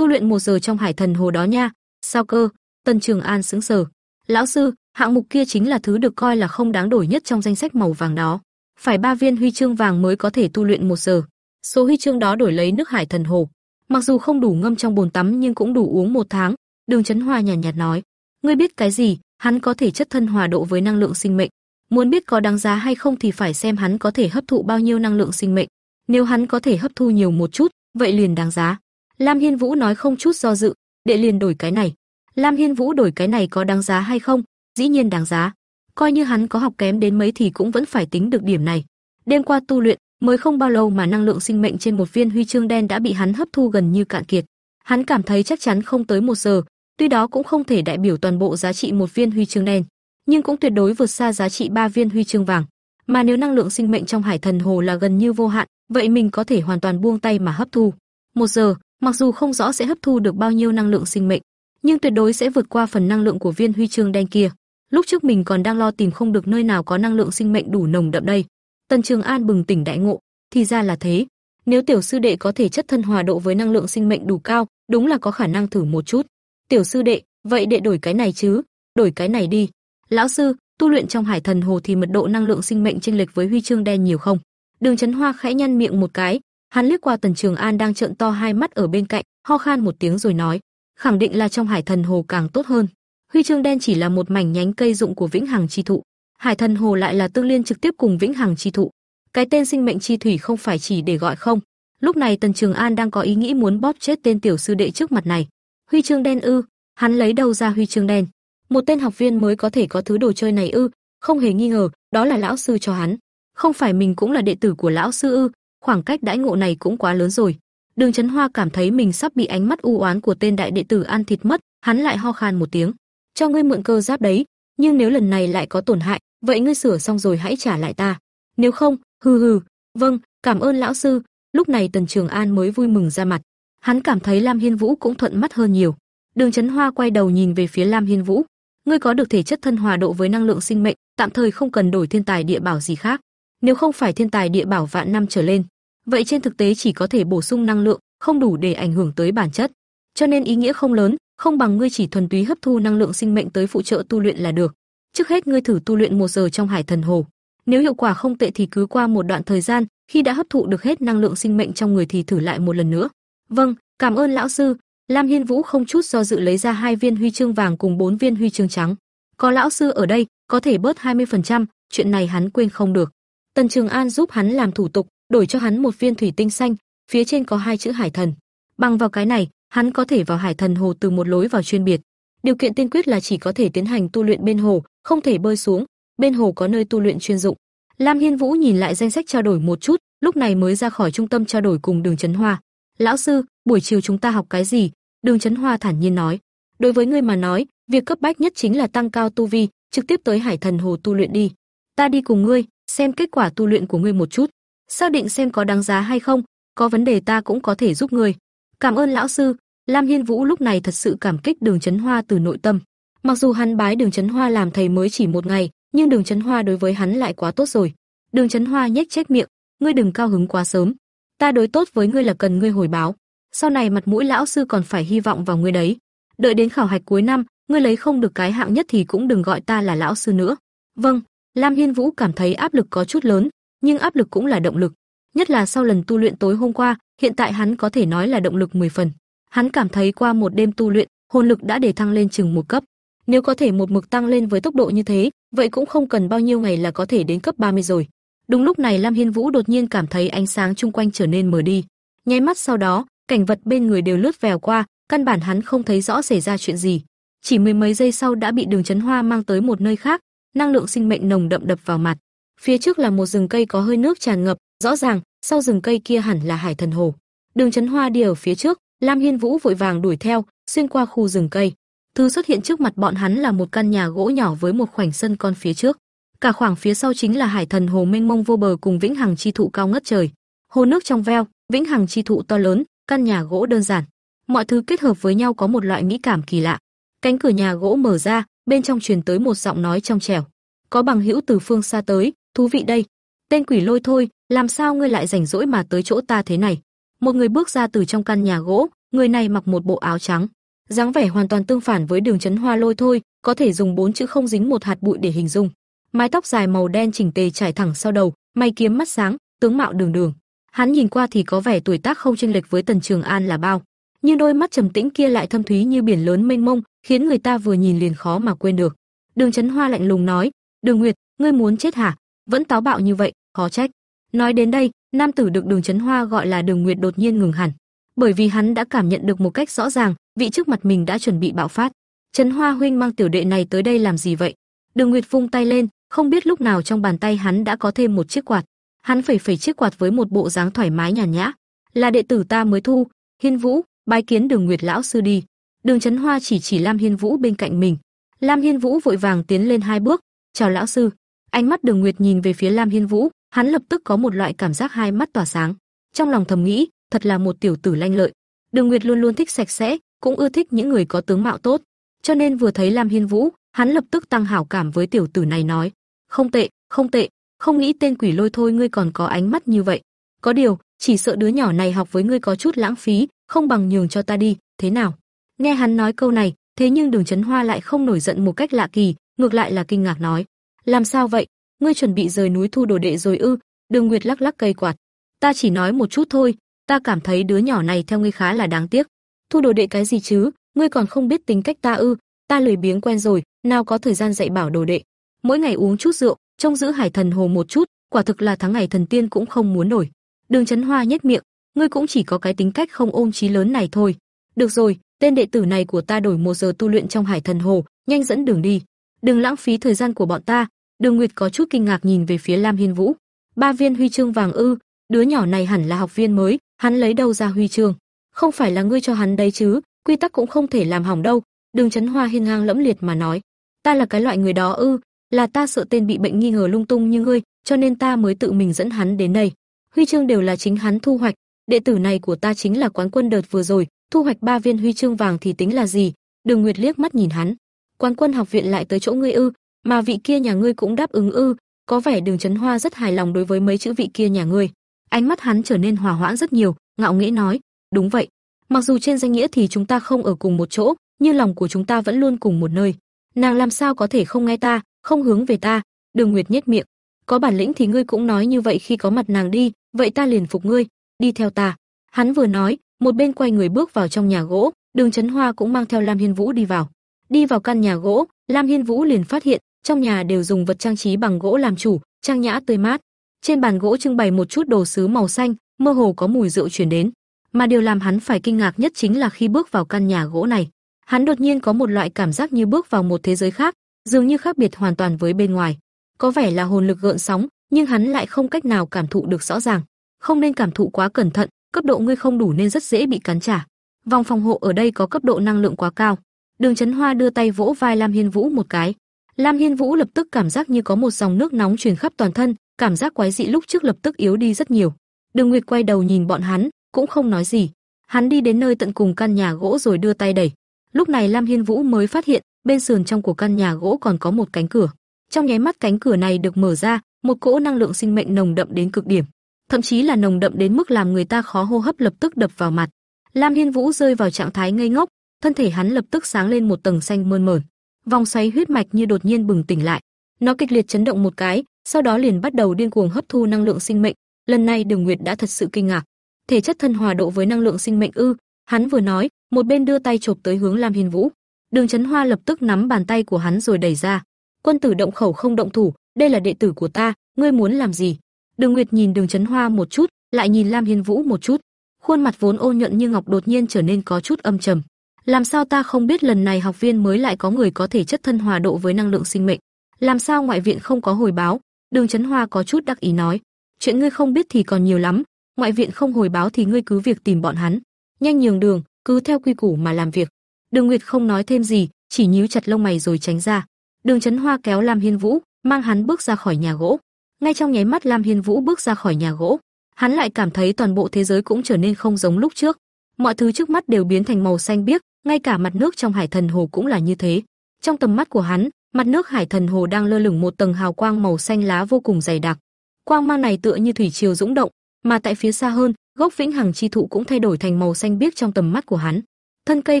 Tu luyện một giờ trong hải thần hồ đó nha. Sao cơ? Tần Trường An sững sờ. Lão sư, hạng mục kia chính là thứ được coi là không đáng đổi nhất trong danh sách màu vàng đó. Phải ba viên huy chương vàng mới có thể tu luyện một giờ. Số huy chương đó đổi lấy nước hải thần hồ. Mặc dù không đủ ngâm trong bồn tắm nhưng cũng đủ uống một tháng. Đường Chấn Hoa nhàn nhạt, nhạt nói, ngươi biết cái gì? Hắn có thể chất thân hòa độ với năng lượng sinh mệnh. Muốn biết có đáng giá hay không thì phải xem hắn có thể hấp thụ bao nhiêu năng lượng sinh mệnh. Nếu hắn có thể hấp thu nhiều một chút, vậy liền đáng giá. Lam Hiên Vũ nói không chút do dự, đệ liền đổi cái này. Lam Hiên Vũ đổi cái này có đáng giá hay không? Dĩ nhiên đáng giá. Coi như hắn có học kém đến mấy thì cũng vẫn phải tính được điểm này. Đêm qua tu luyện, mới không bao lâu mà năng lượng sinh mệnh trên một viên huy chương đen đã bị hắn hấp thu gần như cạn kiệt. Hắn cảm thấy chắc chắn không tới một giờ, tuy đó cũng không thể đại biểu toàn bộ giá trị một viên huy chương đen, nhưng cũng tuyệt đối vượt xa giá trị ba viên huy chương vàng. Mà nếu năng lượng sinh mệnh trong Hải Thần Hồ là gần như vô hạn, vậy mình có thể hoàn toàn buông tay mà hấp thu. Một giờ, mặc dù không rõ sẽ hấp thu được bao nhiêu năng lượng sinh mệnh, nhưng tuyệt đối sẽ vượt qua phần năng lượng của viên huy chương đen kia. Lúc trước mình còn đang lo tìm không được nơi nào có năng lượng sinh mệnh đủ nồng đậm đây. Tần Trường An bừng tỉnh đại ngộ, thì ra là thế. Nếu tiểu sư đệ có thể chất thân hòa độ với năng lượng sinh mệnh đủ cao, đúng là có khả năng thử một chút. Tiểu sư đệ, vậy đệ đổi cái này chứ? Đổi cái này đi. Lão sư, tu luyện trong Hải Thần Hồ thì mật độ năng lượng sinh mệnh chênh lệch với huy chương đen nhiều không? Đường Chấn Hoa khẽ nhăn miệng một cái, hắn liếc qua Tần Trường An đang trợn to hai mắt ở bên cạnh, ho khan một tiếng rồi nói, khẳng định là trong Hải Thần Hồ càng tốt hơn. Huy chương đen chỉ là một mảnh nhánh cây dụng của Vĩnh Hằng chi thụ, Hải Thần Hồ lại là tương liên trực tiếp cùng Vĩnh Hằng chi thụ. Cái tên sinh mệnh chi thủy không phải chỉ để gọi không. Lúc này Tần Trường An đang có ý nghĩ muốn bóp chết tên tiểu sư đệ trước mặt này. Huy chương đen ư? Hắn lấy đầu ra huy chương đen? Một tên học viên mới có thể có thứ đồ chơi này ư? Không hề nghi ngờ, đó là lão sư cho hắn. Không phải mình cũng là đệ tử của lão sư ư? Khoảng cách đãi ngộ này cũng quá lớn rồi. Đường Chấn Hoa cảm thấy mình sắp bị ánh mắt u oán của tên đại đệ tử ăn thịt mất, hắn lại ho khan một tiếng. Cho ngươi mượn cơ giáp đấy, nhưng nếu lần này lại có tổn hại, vậy ngươi sửa xong rồi hãy trả lại ta. Nếu không, hừ hừ, vâng, cảm ơn lão sư. Lúc này Tần Trường An mới vui mừng ra mặt. Hắn cảm thấy Lam Hiên Vũ cũng thuận mắt hơn nhiều. Đường Chấn Hoa quay đầu nhìn về phía Lam Hiên Vũ, ngươi có được thể chất thân hòa độ với năng lượng sinh mệnh, tạm thời không cần đổi thiên tài địa bảo gì khác. Nếu không phải thiên tài địa bảo vạn năm trở lên, vậy trên thực tế chỉ có thể bổ sung năng lượng, không đủ để ảnh hưởng tới bản chất. Cho nên ý nghĩa không lớn, không bằng ngươi chỉ thuần túy hấp thu năng lượng sinh mệnh tới phụ trợ tu luyện là được. Trước hết ngươi thử tu luyện một giờ trong Hải Thần Hồ. Nếu hiệu quả không tệ thì cứ qua một đoạn thời gian, khi đã hấp thụ được hết năng lượng sinh mệnh trong người thì thử lại một lần nữa. Vâng, cảm ơn lão sư. Lam Hiên Vũ không chút do dự lấy ra hai viên huy chương vàng cùng bốn viên huy chương trắng. Có lão sư ở đây, có thể bớt 20%, chuyện này hắn quên không được. Tần Trường An giúp hắn làm thủ tục, đổi cho hắn một viên thủy tinh xanh, phía trên có hai chữ Hải Thần. Bằng vào cái này, hắn có thể vào Hải Thần hồ từ một lối vào chuyên biệt. Điều kiện tiên quyết là chỉ có thể tiến hành tu luyện bên hồ, không thể bơi xuống, bên hồ có nơi tu luyện chuyên dụng. Lam Hiên Vũ nhìn lại danh sách trao đổi một chút, lúc này mới ra khỏi trung tâm trao đổi cùng Đường Chấn Hoa. "Lão sư, buổi chiều chúng ta học cái gì?" Đường Chấn Hoa thản nhiên nói. "Đối với ngươi mà nói, việc cấp bách nhất chính là tăng cao tu vi, trực tiếp tới Hải Thần Hồ tu luyện đi. Ta đi cùng ngươi, xem kết quả tu luyện của ngươi một chút, xác định xem có đáng giá hay không, có vấn đề ta cũng có thể giúp ngươi." "Cảm ơn lão sư." Lam Hiên Vũ lúc này thật sự cảm kích Đường Chấn Hoa từ nội tâm. Mặc dù hắn bái Đường Chấn Hoa làm thầy mới chỉ một ngày, nhưng Đường Chấn Hoa đối với hắn lại quá tốt rồi. Đường Chấn Hoa nhếch chép miệng, ngươi đừng cao hứng quá sớm. Ta đối tốt với ngươi là cần ngươi hồi báo. Sau này mặt mũi lão sư còn phải hy vọng vào ngươi đấy. Đợi đến khảo hạch cuối năm, ngươi lấy không được cái hạng nhất thì cũng đừng gọi ta là lão sư nữa. Vâng, Lam Hiên Vũ cảm thấy áp lực có chút lớn, nhưng áp lực cũng là động lực. Nhất là sau lần tu luyện tối hôm qua, hiện tại hắn có thể nói là động lực 10 phần. Hắn cảm thấy qua một đêm tu luyện, hồn lực đã để thăng lên chừng một cấp. Nếu có thể một mực tăng lên với tốc độ như thế, vậy cũng không cần bao nhiêu ngày là có thể đến cấp 30 rồi. Đúng lúc này Lam Hiên Vũ đột nhiên cảm thấy ánh sáng chung quanh trở nên mờ đi. Nháy mắt sau đó, cảnh vật bên người đều lướt vèo qua, căn bản hắn không thấy rõ xảy ra chuyện gì. Chỉ mười mấy giây sau đã bị Đường Chấn Hoa mang tới một nơi khác, năng lượng sinh mệnh nồng đậm đập vào mặt. Phía trước là một rừng cây có hơi nước tràn ngập, rõ ràng, sau rừng cây kia hẳn là Hải Thần Hồ. Đường Chấn Hoa đi ở phía trước, Lam Hiên Vũ vội vàng đuổi theo, xuyên qua khu rừng cây. Thứ xuất hiện trước mặt bọn hắn là một căn nhà gỗ nhỏ với một khoảnh sân con phía trước. Cả khoảng phía sau chính là Hải Thần Hồ mênh mông vô bờ cùng Vĩnh Hằng chi thụ cao ngất trời. Hồ nước trong veo, Vĩnh Hằng chi thụ to lớn, căn nhà gỗ đơn giản. Mọi thứ kết hợp với nhau có một loại mỹ cảm kỳ lạ. Cánh cửa nhà gỗ mở ra, bên trong truyền tới một giọng nói trong trẻo. Có bằng hữu từ phương xa tới, thú vị đây. Tên quỷ lôi thôi, làm sao ngươi lại rảnh rỗi mà tới chỗ ta thế này? Một người bước ra từ trong căn nhà gỗ, người này mặc một bộ áo trắng, dáng vẻ hoàn toàn tương phản với Đường Chấn Hoa lôi thôi, có thể dùng bốn chữ không dính một hạt bụi để hình dung. Mái tóc dài màu đen chỉnh tề trải thẳng sau đầu, mày kiếm mắt sáng, tướng mạo đường đường. Hắn nhìn qua thì có vẻ tuổi tác không chênh lệch với Tần Trường An là bao, nhưng đôi mắt trầm tĩnh kia lại thâm thúy như biển lớn mênh mông, khiến người ta vừa nhìn liền khó mà quên được. Đường Chấn Hoa lạnh lùng nói: "Đường Nguyệt, ngươi muốn chết hả? Vẫn táo bạo như vậy, khó trách." Nói đến đây, nam tử được Đường Chấn Hoa gọi là Đường Nguyệt đột nhiên ngừng hẳn, bởi vì hắn đã cảm nhận được một cách rõ ràng, vị trước mặt mình đã chuẩn bị bạo phát. Trấn Hoa huynh mang tiểu đệ này tới đây làm gì vậy? Đường Nguyệt vung tay lên, không biết lúc nào trong bàn tay hắn đã có thêm một chiếc quạt. Hắn phẩy phẩy chiếc quạt với một bộ dáng thoải mái nhàn nhã. Là đệ tử ta mới thu, Hiên Vũ, bái kiến Đường Nguyệt lão sư đi. Đường Chấn Hoa chỉ chỉ Lam Hiên Vũ bên cạnh mình. Lam Hiên Vũ vội vàng tiến lên hai bước, "Chào lão sư." Ánh mắt Đường Nguyệt nhìn về phía Lam Hiên Vũ, hắn lập tức có một loại cảm giác hai mắt tỏa sáng. Trong lòng thầm nghĩ, thật là một tiểu tử lanh lợi. Đường Nguyệt luôn luôn thích sạch sẽ, cũng ưa thích những người có tướng mạo tốt, cho nên vừa thấy Lam Hiên Vũ, hắn lập tức tăng hảo cảm với tiểu tử này nói: "Không tệ, không tệ, không nghĩ tên quỷ lôi thôi ngươi còn có ánh mắt như vậy. Có điều, chỉ sợ đứa nhỏ này học với ngươi có chút lãng phí, không bằng nhường cho ta đi, thế nào?" Nghe hắn nói câu này, thế nhưng Đường Chấn Hoa lại không nổi giận một cách lạ kỳ, ngược lại là kinh ngạc nói: "Làm sao vậy? Ngươi chuẩn bị rời núi thu đồ đệ rồi ư?" Đường Nguyệt lắc lắc cây quạt. "Ta chỉ nói một chút thôi, ta cảm thấy đứa nhỏ này theo ngươi khá là đáng tiếc. Thu đồ đệ cái gì chứ, ngươi còn không biết tính cách ta ư? Ta lười biếng quen rồi, nào có thời gian dạy bảo đồ đệ. Mỗi ngày uống chút rượu, trông giữ Hải Thần Hồ một chút, quả thực là tháng ngày thần tiên cũng không muốn nổi. Đường Chấn Hoa nhếch miệng, ngươi cũng chỉ có cái tính cách không ôm chí lớn này thôi. Được rồi, tên đệ tử này của ta đổi một giờ tu luyện trong Hải Thần Hồ, nhanh dẫn đường đi. Đừng lãng phí thời gian của bọn ta. Đường Nguyệt có chút kinh ngạc nhìn về phía Lam Hiên Vũ. Ba viên huy chương vàng ư? Đứa nhỏ này hẳn là học viên mới, hắn lấy đâu ra huy chương? Không phải là ngươi cho hắn đấy chứ, quy tắc cũng không thể làm hỏng đâu." Đường Chấn Hoa hiên ngang lẫm liệt mà nói, "Ta là cái loại người đó ư? Là ta sợ tên bị bệnh nghi ngờ lung tung như ngươi, cho nên ta mới tự mình dẫn hắn đến đây. Huy chương đều là chính hắn thu hoạch, đệ tử này của ta chính là quán quân đợt vừa rồi, thu hoạch ba viên huy chương vàng thì tính là gì?" Đường Nguyệt liếc mắt nhìn hắn, "Quán quân học viện lại tới chỗ ngươi ư? Mà vị kia nhà ngươi cũng đáp ứng ư?" Có vẻ Đường Chấn Hoa rất hài lòng đối với mấy chữ vị kia nhà ngươi. Ánh mắt hắn trở nên hòa hoãn rất nhiều, ngạo nghễ nói, "Đúng vậy, mặc dù trên danh nghĩa thì chúng ta không ở cùng một chỗ, nhưng lòng của chúng ta vẫn luôn cùng một nơi. Nàng làm sao có thể không nghe ta, không hướng về ta?" Đường Nguyệt nhếch miệng, có bản lĩnh thì ngươi cũng nói như vậy khi có mặt nàng đi, vậy ta liền phục ngươi, đi theo ta." Hắn vừa nói, một bên quay người bước vào trong nhà gỗ, Đường Chấn Hoa cũng mang theo Lam Hiên Vũ đi vào. Đi vào căn nhà gỗ, Lam Hiên Vũ liền phát hiện, trong nhà đều dùng vật trang trí bằng gỗ làm chủ, trang nhã tươi mát. Trên bàn gỗ trưng bày một chút đồ sứ màu xanh, mơ hồ có mùi rượu truyền đến. Mà điều làm hắn phải kinh ngạc nhất chính là khi bước vào căn nhà gỗ này, hắn đột nhiên có một loại cảm giác như bước vào một thế giới khác, dường như khác biệt hoàn toàn với bên ngoài. Có vẻ là hồn lực gợn sóng, nhưng hắn lại không cách nào cảm thụ được rõ ràng. Không nên cảm thụ quá cẩn thận, cấp độ ngươi không đủ nên rất dễ bị cắn trả. Vòng phòng hộ ở đây có cấp độ năng lượng quá cao. Đường Chấn Hoa đưa tay vỗ vai Lam Hiên Vũ một cái. Lam Hiên Vũ lập tức cảm giác như có một dòng nước nóng truyền khắp toàn thân, cảm giác quái dị lúc trước lập tức yếu đi rất nhiều. Đường Nguyệt quay đầu nhìn bọn hắn, cũng không nói gì. Hắn đi đến nơi tận cùng căn nhà gỗ rồi đưa tay đẩy. Lúc này Lam Hiên Vũ mới phát hiện, bên sườn trong của căn nhà gỗ còn có một cánh cửa. Trong nháy mắt cánh cửa này được mở ra, một cỗ năng lượng sinh mệnh nồng đậm đến cực điểm, thậm chí là nồng đậm đến mức làm người ta khó hô hấp lập tức đập vào mặt. Lam Hiên Vũ rơi vào trạng thái ngây ngốc, thân thể hắn lập tức sáng lên một tầng xanh mơn mởn. Vòng xoáy huyết mạch như đột nhiên bừng tỉnh lại. Nó kịch liệt chấn động một cái, sau đó liền bắt đầu điên cuồng hấp thu năng lượng sinh mệnh. Lần này Đường Nguyệt đã thật sự kinh ngạc. Thể chất thân hòa độ với năng lượng sinh mệnh ư? Hắn vừa nói, một bên đưa tay chộp tới hướng Lam Hiên Vũ. Đường Chấn Hoa lập tức nắm bàn tay của hắn rồi đẩy ra. Quân tử động khẩu không động thủ, đây là đệ tử của ta, ngươi muốn làm gì? Đường Nguyệt nhìn Đường Chấn Hoa một chút, lại nhìn Lam Hiên Vũ một chút. Khuôn mặt vốn ôn nhuận như ngọc đột nhiên trở nên có chút âm trầm. Làm sao ta không biết lần này học viên mới lại có người có thể chất thân hòa độ với năng lượng sinh mệnh? Làm sao ngoại viện không có hồi báo? Đường Chấn Hoa có chút đắc ý nói, chuyện ngươi không biết thì còn nhiều lắm, ngoại viện không hồi báo thì ngươi cứ việc tìm bọn hắn, nhanh nhường đường, cứ theo quy củ mà làm việc. Đường Nguyệt không nói thêm gì, chỉ nhíu chặt lông mày rồi tránh ra. Đường Chấn Hoa kéo Lam Hiên Vũ, mang hắn bước ra khỏi nhà gỗ. Ngay trong nháy mắt Lam Hiên Vũ bước ra khỏi nhà gỗ, hắn lại cảm thấy toàn bộ thế giới cũng trở nên không giống lúc trước. Mọi thứ trước mắt đều biến thành màu xanh biếc, ngay cả mặt nước trong Hải Thần Hồ cũng là như thế. Trong tầm mắt của hắn, mặt nước Hải Thần Hồ đang lơ lửng một tầng hào quang màu xanh lá vô cùng dày đặc. Quang mang này tựa như thủy triều dũng động, mà tại phía xa hơn, gốc vĩnh hằng chi thụ cũng thay đổi thành màu xanh biếc trong tầm mắt của hắn. Thân cây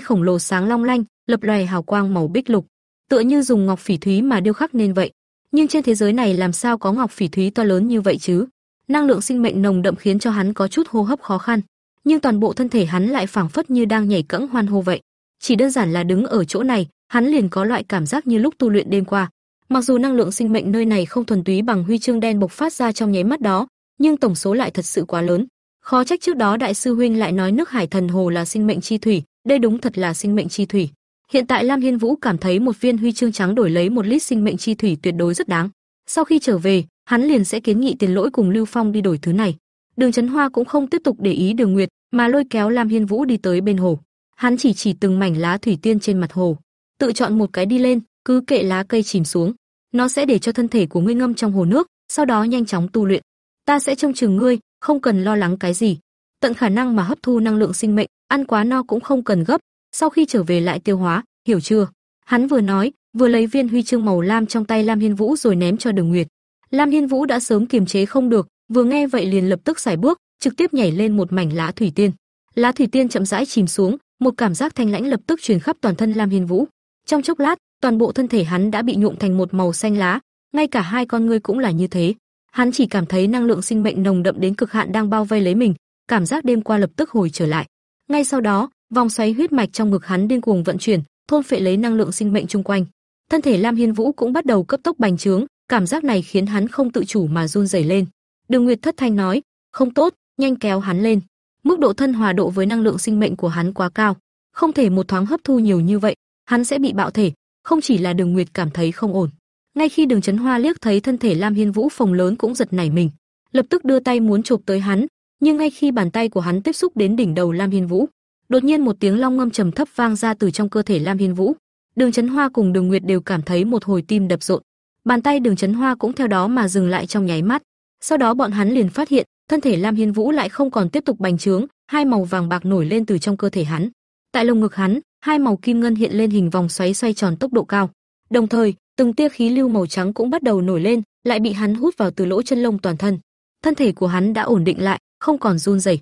khổng lồ sáng long lanh, lập lòe hào quang màu bích lục, tựa như dùng ngọc phỉ thúy mà điêu khắc nên vậy. Nhưng trên thế giới này làm sao có ngọc phỉ thúy to lớn như vậy chứ? Năng lượng sinh mệnh nồng đậm khiến cho hắn có chút hô hấp khó khăn, nhưng toàn bộ thân thể hắn lại phảng phất như đang nhảy cẫng hoan hô vậy. Chỉ đơn giản là đứng ở chỗ này, hắn liền có loại cảm giác như lúc tu luyện đêm qua. Mặc dù năng lượng sinh mệnh nơi này không thuần túy bằng huy chương đen bộc phát ra trong nháy mắt đó, nhưng tổng số lại thật sự quá lớn. Khó trách trước đó đại sư huynh lại nói nước Hải Thần Hồ là sinh mệnh chi thủy, đây đúng thật là sinh mệnh chi thủy. Hiện tại Lam Hiên Vũ cảm thấy một viên huy chương trắng đổi lấy một lít sinh mệnh chi thủy tuyệt đối rất đáng. Sau khi trở về, hắn liền sẽ kiến nghị Tiền Lỗi cùng Lưu Phong đi đổi thứ này. Đường Chấn Hoa cũng không tiếp tục để ý Đường Nguyệt, mà lôi kéo Lam Hiên Vũ đi tới bên hồ. Hắn chỉ chỉ từng mảnh lá thủy tiên trên mặt hồ, tự chọn một cái đi lên, cứ kệ lá cây chìm xuống, nó sẽ để cho thân thể của ngươi ngâm trong hồ nước, sau đó nhanh chóng tu luyện. Ta sẽ trông chừng ngươi, không cần lo lắng cái gì. Tận khả năng mà hấp thu năng lượng sinh mệnh, ăn quá no cũng không cần gấp, sau khi trở về lại tiêu hóa, hiểu chưa? Hắn vừa nói, vừa lấy viên huy chương màu lam trong tay Lam Hiên Vũ rồi ném cho Đường Nguyệt. Lam Hiên Vũ đã sớm kiềm chế không được, vừa nghe vậy liền lập tức xài bước, trực tiếp nhảy lên một mảnh lá thủy tiên. Lá thủy tiên chậm rãi chìm xuống, một cảm giác thanh lãnh lập tức truyền khắp toàn thân Lam Hiên Vũ. Trong chốc lát, toàn bộ thân thể hắn đã bị nhuộm thành một màu xanh lá, ngay cả hai con ngươi cũng là như thế. Hắn chỉ cảm thấy năng lượng sinh mệnh nồng đậm đến cực hạn đang bao vây lấy mình, cảm giác đêm qua lập tức hồi trở lại. Ngay sau đó, vòng xoáy huyết mạch trong ngực hắn điên cuồng vận chuyển, thôn phệ lấy năng lượng sinh mệnh chung quanh. Thân thể Lam Hiên Vũ cũng bắt đầu cấp tốc bành trướng, cảm giác này khiến hắn không tự chủ mà run rẩy lên. Đường Nguyệt thất thanh nói, "Không tốt, nhanh kéo hắn lên." Mức độ thân hòa độ với năng lượng sinh mệnh của hắn quá cao, không thể một thoáng hấp thu nhiều như vậy, hắn sẽ bị bạo thể, không chỉ là Đường Nguyệt cảm thấy không ổn. Ngay khi Đường Chấn Hoa liếc thấy thân thể Lam Hiên Vũ phồng lớn cũng giật nảy mình, lập tức đưa tay muốn chụp tới hắn, nhưng ngay khi bàn tay của hắn tiếp xúc đến đỉnh đầu Lam Hiên Vũ, đột nhiên một tiếng long ngâm trầm thấp vang ra từ trong cơ thể Lam Hiên Vũ. Đường Chấn Hoa cùng Đường Nguyệt đều cảm thấy một hồi tim đập rộn. Bàn tay Đường Chấn Hoa cũng theo đó mà dừng lại trong nháy mắt. Sau đó bọn hắn liền phát hiện, thân thể Lam Hiên Vũ lại không còn tiếp tục bành trướng, hai màu vàng bạc nổi lên từ trong cơ thể hắn. Tại lồng ngực hắn, hai màu kim ngân hiện lên hình vòng xoáy xoay tròn tốc độ cao. Đồng thời, từng tia khí lưu màu trắng cũng bắt đầu nổi lên, lại bị hắn hút vào từ lỗ chân lông toàn thân. Thân thể của hắn đã ổn định lại, không còn run rẩy.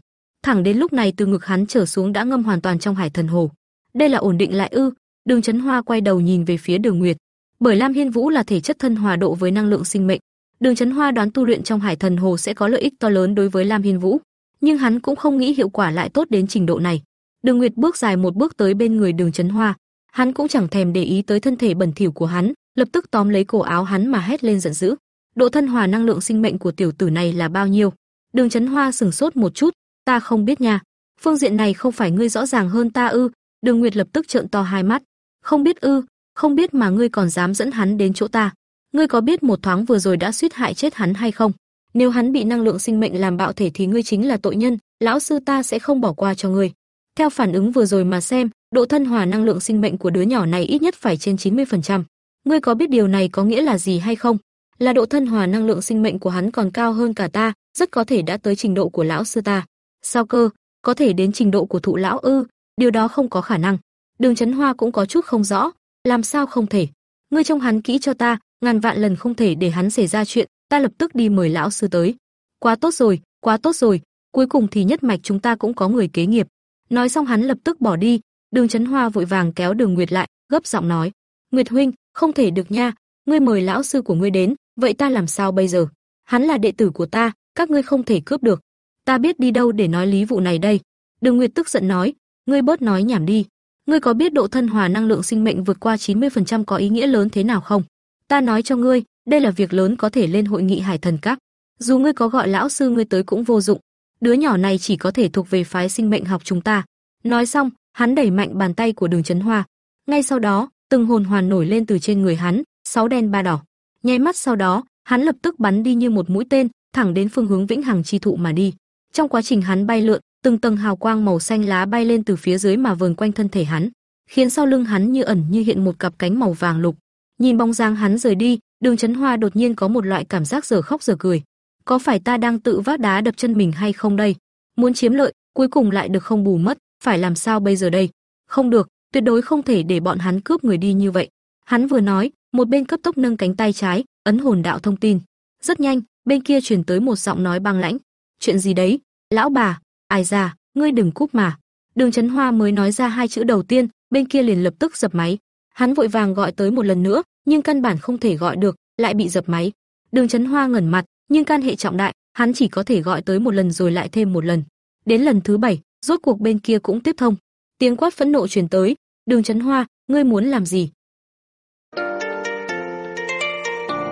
Thẳng đến lúc này từ ngực hắn trở xuống đã ngâm hoàn toàn trong hải thần hồ. Đây là ổn định lại ư? Đường Chấn Hoa quay đầu nhìn về phía Đường Nguyệt. Bởi Lam Hiên Vũ là thể chất thân hòa độ với năng lượng sinh mệnh, Đường Chấn Hoa đoán tu luyện trong Hải Thần Hồ sẽ có lợi ích to lớn đối với Lam Hiên Vũ, nhưng hắn cũng không nghĩ hiệu quả lại tốt đến trình độ này. Đường Nguyệt bước dài một bước tới bên người Đường Chấn Hoa, hắn cũng chẳng thèm để ý tới thân thể bẩn thỉu của hắn, lập tức tóm lấy cổ áo hắn mà hét lên giận dữ. Độ thân hòa năng lượng sinh mệnh của tiểu tử này là bao nhiêu? Đường Chấn Hoa sừng sốt một chút, ta không biết nha. Phương diện này không phải ngươi rõ ràng hơn ta ư? Đường Nguyệt lập tức trợn to hai mắt. Không biết ư? Không biết mà ngươi còn dám dẫn hắn đến chỗ ta? Ngươi có biết một thoáng vừa rồi đã suýt hại chết hắn hay không? Nếu hắn bị năng lượng sinh mệnh làm bạo thể thì ngươi chính là tội nhân, lão sư ta sẽ không bỏ qua cho ngươi. Theo phản ứng vừa rồi mà xem, độ thân hòa năng lượng sinh mệnh của đứa nhỏ này ít nhất phải trên 90%. Ngươi có biết điều này có nghĩa là gì hay không? Là độ thân hòa năng lượng sinh mệnh của hắn còn cao hơn cả ta, rất có thể đã tới trình độ của lão sư ta. Sao cơ? Có thể đến trình độ của thụ lão ư? Điều đó không có khả năng. Đường Chấn Hoa cũng có chút không rõ, làm sao không thể? Ngươi trông hắn kỹ cho ta, ngàn vạn lần không thể để hắn xảy ra chuyện, ta lập tức đi mời lão sư tới. Quá tốt rồi, quá tốt rồi, cuối cùng thì nhất mạch chúng ta cũng có người kế nghiệp. Nói xong hắn lập tức bỏ đi, Đường Chấn Hoa vội vàng kéo Đường Nguyệt lại, gấp giọng nói: "Nguyệt huynh, không thể được nha, ngươi mời lão sư của ngươi đến, vậy ta làm sao bây giờ? Hắn là đệ tử của ta, các ngươi không thể cướp được. Ta biết đi đâu để nói lý vụ này đây." Đường Nguyệt tức giận nói: "Ngươi bớt nói nhảm đi, ngươi có biết độ thân hòa năng lượng sinh mệnh vượt qua 90% có ý nghĩa lớn thế nào không? Ta nói cho ngươi, đây là việc lớn có thể lên hội nghị Hải Thần Các. Dù ngươi có gọi lão sư ngươi tới cũng vô dụng, đứa nhỏ này chỉ có thể thuộc về phái sinh mệnh học chúng ta." Nói xong, hắn đẩy mạnh bàn tay của Đường Chấn Hoa. Ngay sau đó, từng hồn hoàn nổi lên từ trên người hắn, sáu đen ba đỏ. Nháy mắt sau đó, hắn lập tức bắn đi như một mũi tên, thẳng đến phương hướng Vĩnh Hằng chi thụ mà đi. Trong quá trình hắn bay lượn, từng tầng hào quang màu xanh lá bay lên từ phía dưới mà vờn quanh thân thể hắn, khiến sau lưng hắn như ẩn như hiện một cặp cánh màu vàng lục. Nhìn bóng dáng hắn rời đi, Đường Chấn Hoa đột nhiên có một loại cảm giác giờ khóc giờ cười. Có phải ta đang tự vác đá đập chân mình hay không đây? Muốn chiếm lợi, cuối cùng lại được không bù mất, phải làm sao bây giờ đây? Không được, tuyệt đối không thể để bọn hắn cướp người đi như vậy. Hắn vừa nói, một bên cấp tốc nâng cánh tay trái, ấn hồn đạo thông tin. Rất nhanh, bên kia truyền tới một giọng nói băng lãnh. "Chuyện gì đấy? Lão bà, ai ra, ngươi đừng cúp mà." Đường Chấn Hoa mới nói ra hai chữ đầu tiên, bên kia liền lập tức dập máy. Hắn vội vàng gọi tới một lần nữa, nhưng căn bản không thể gọi được, lại bị dập máy. Đường Chấn Hoa ngẩn mặt, nhưng can hệ trọng đại, hắn chỉ có thể gọi tới một lần rồi lại thêm một lần. Đến lần thứ bảy, rốt cuộc bên kia cũng tiếp thông. Tiếng quát phẫn nộ truyền tới, "Đường Chấn Hoa, ngươi muốn làm gì?"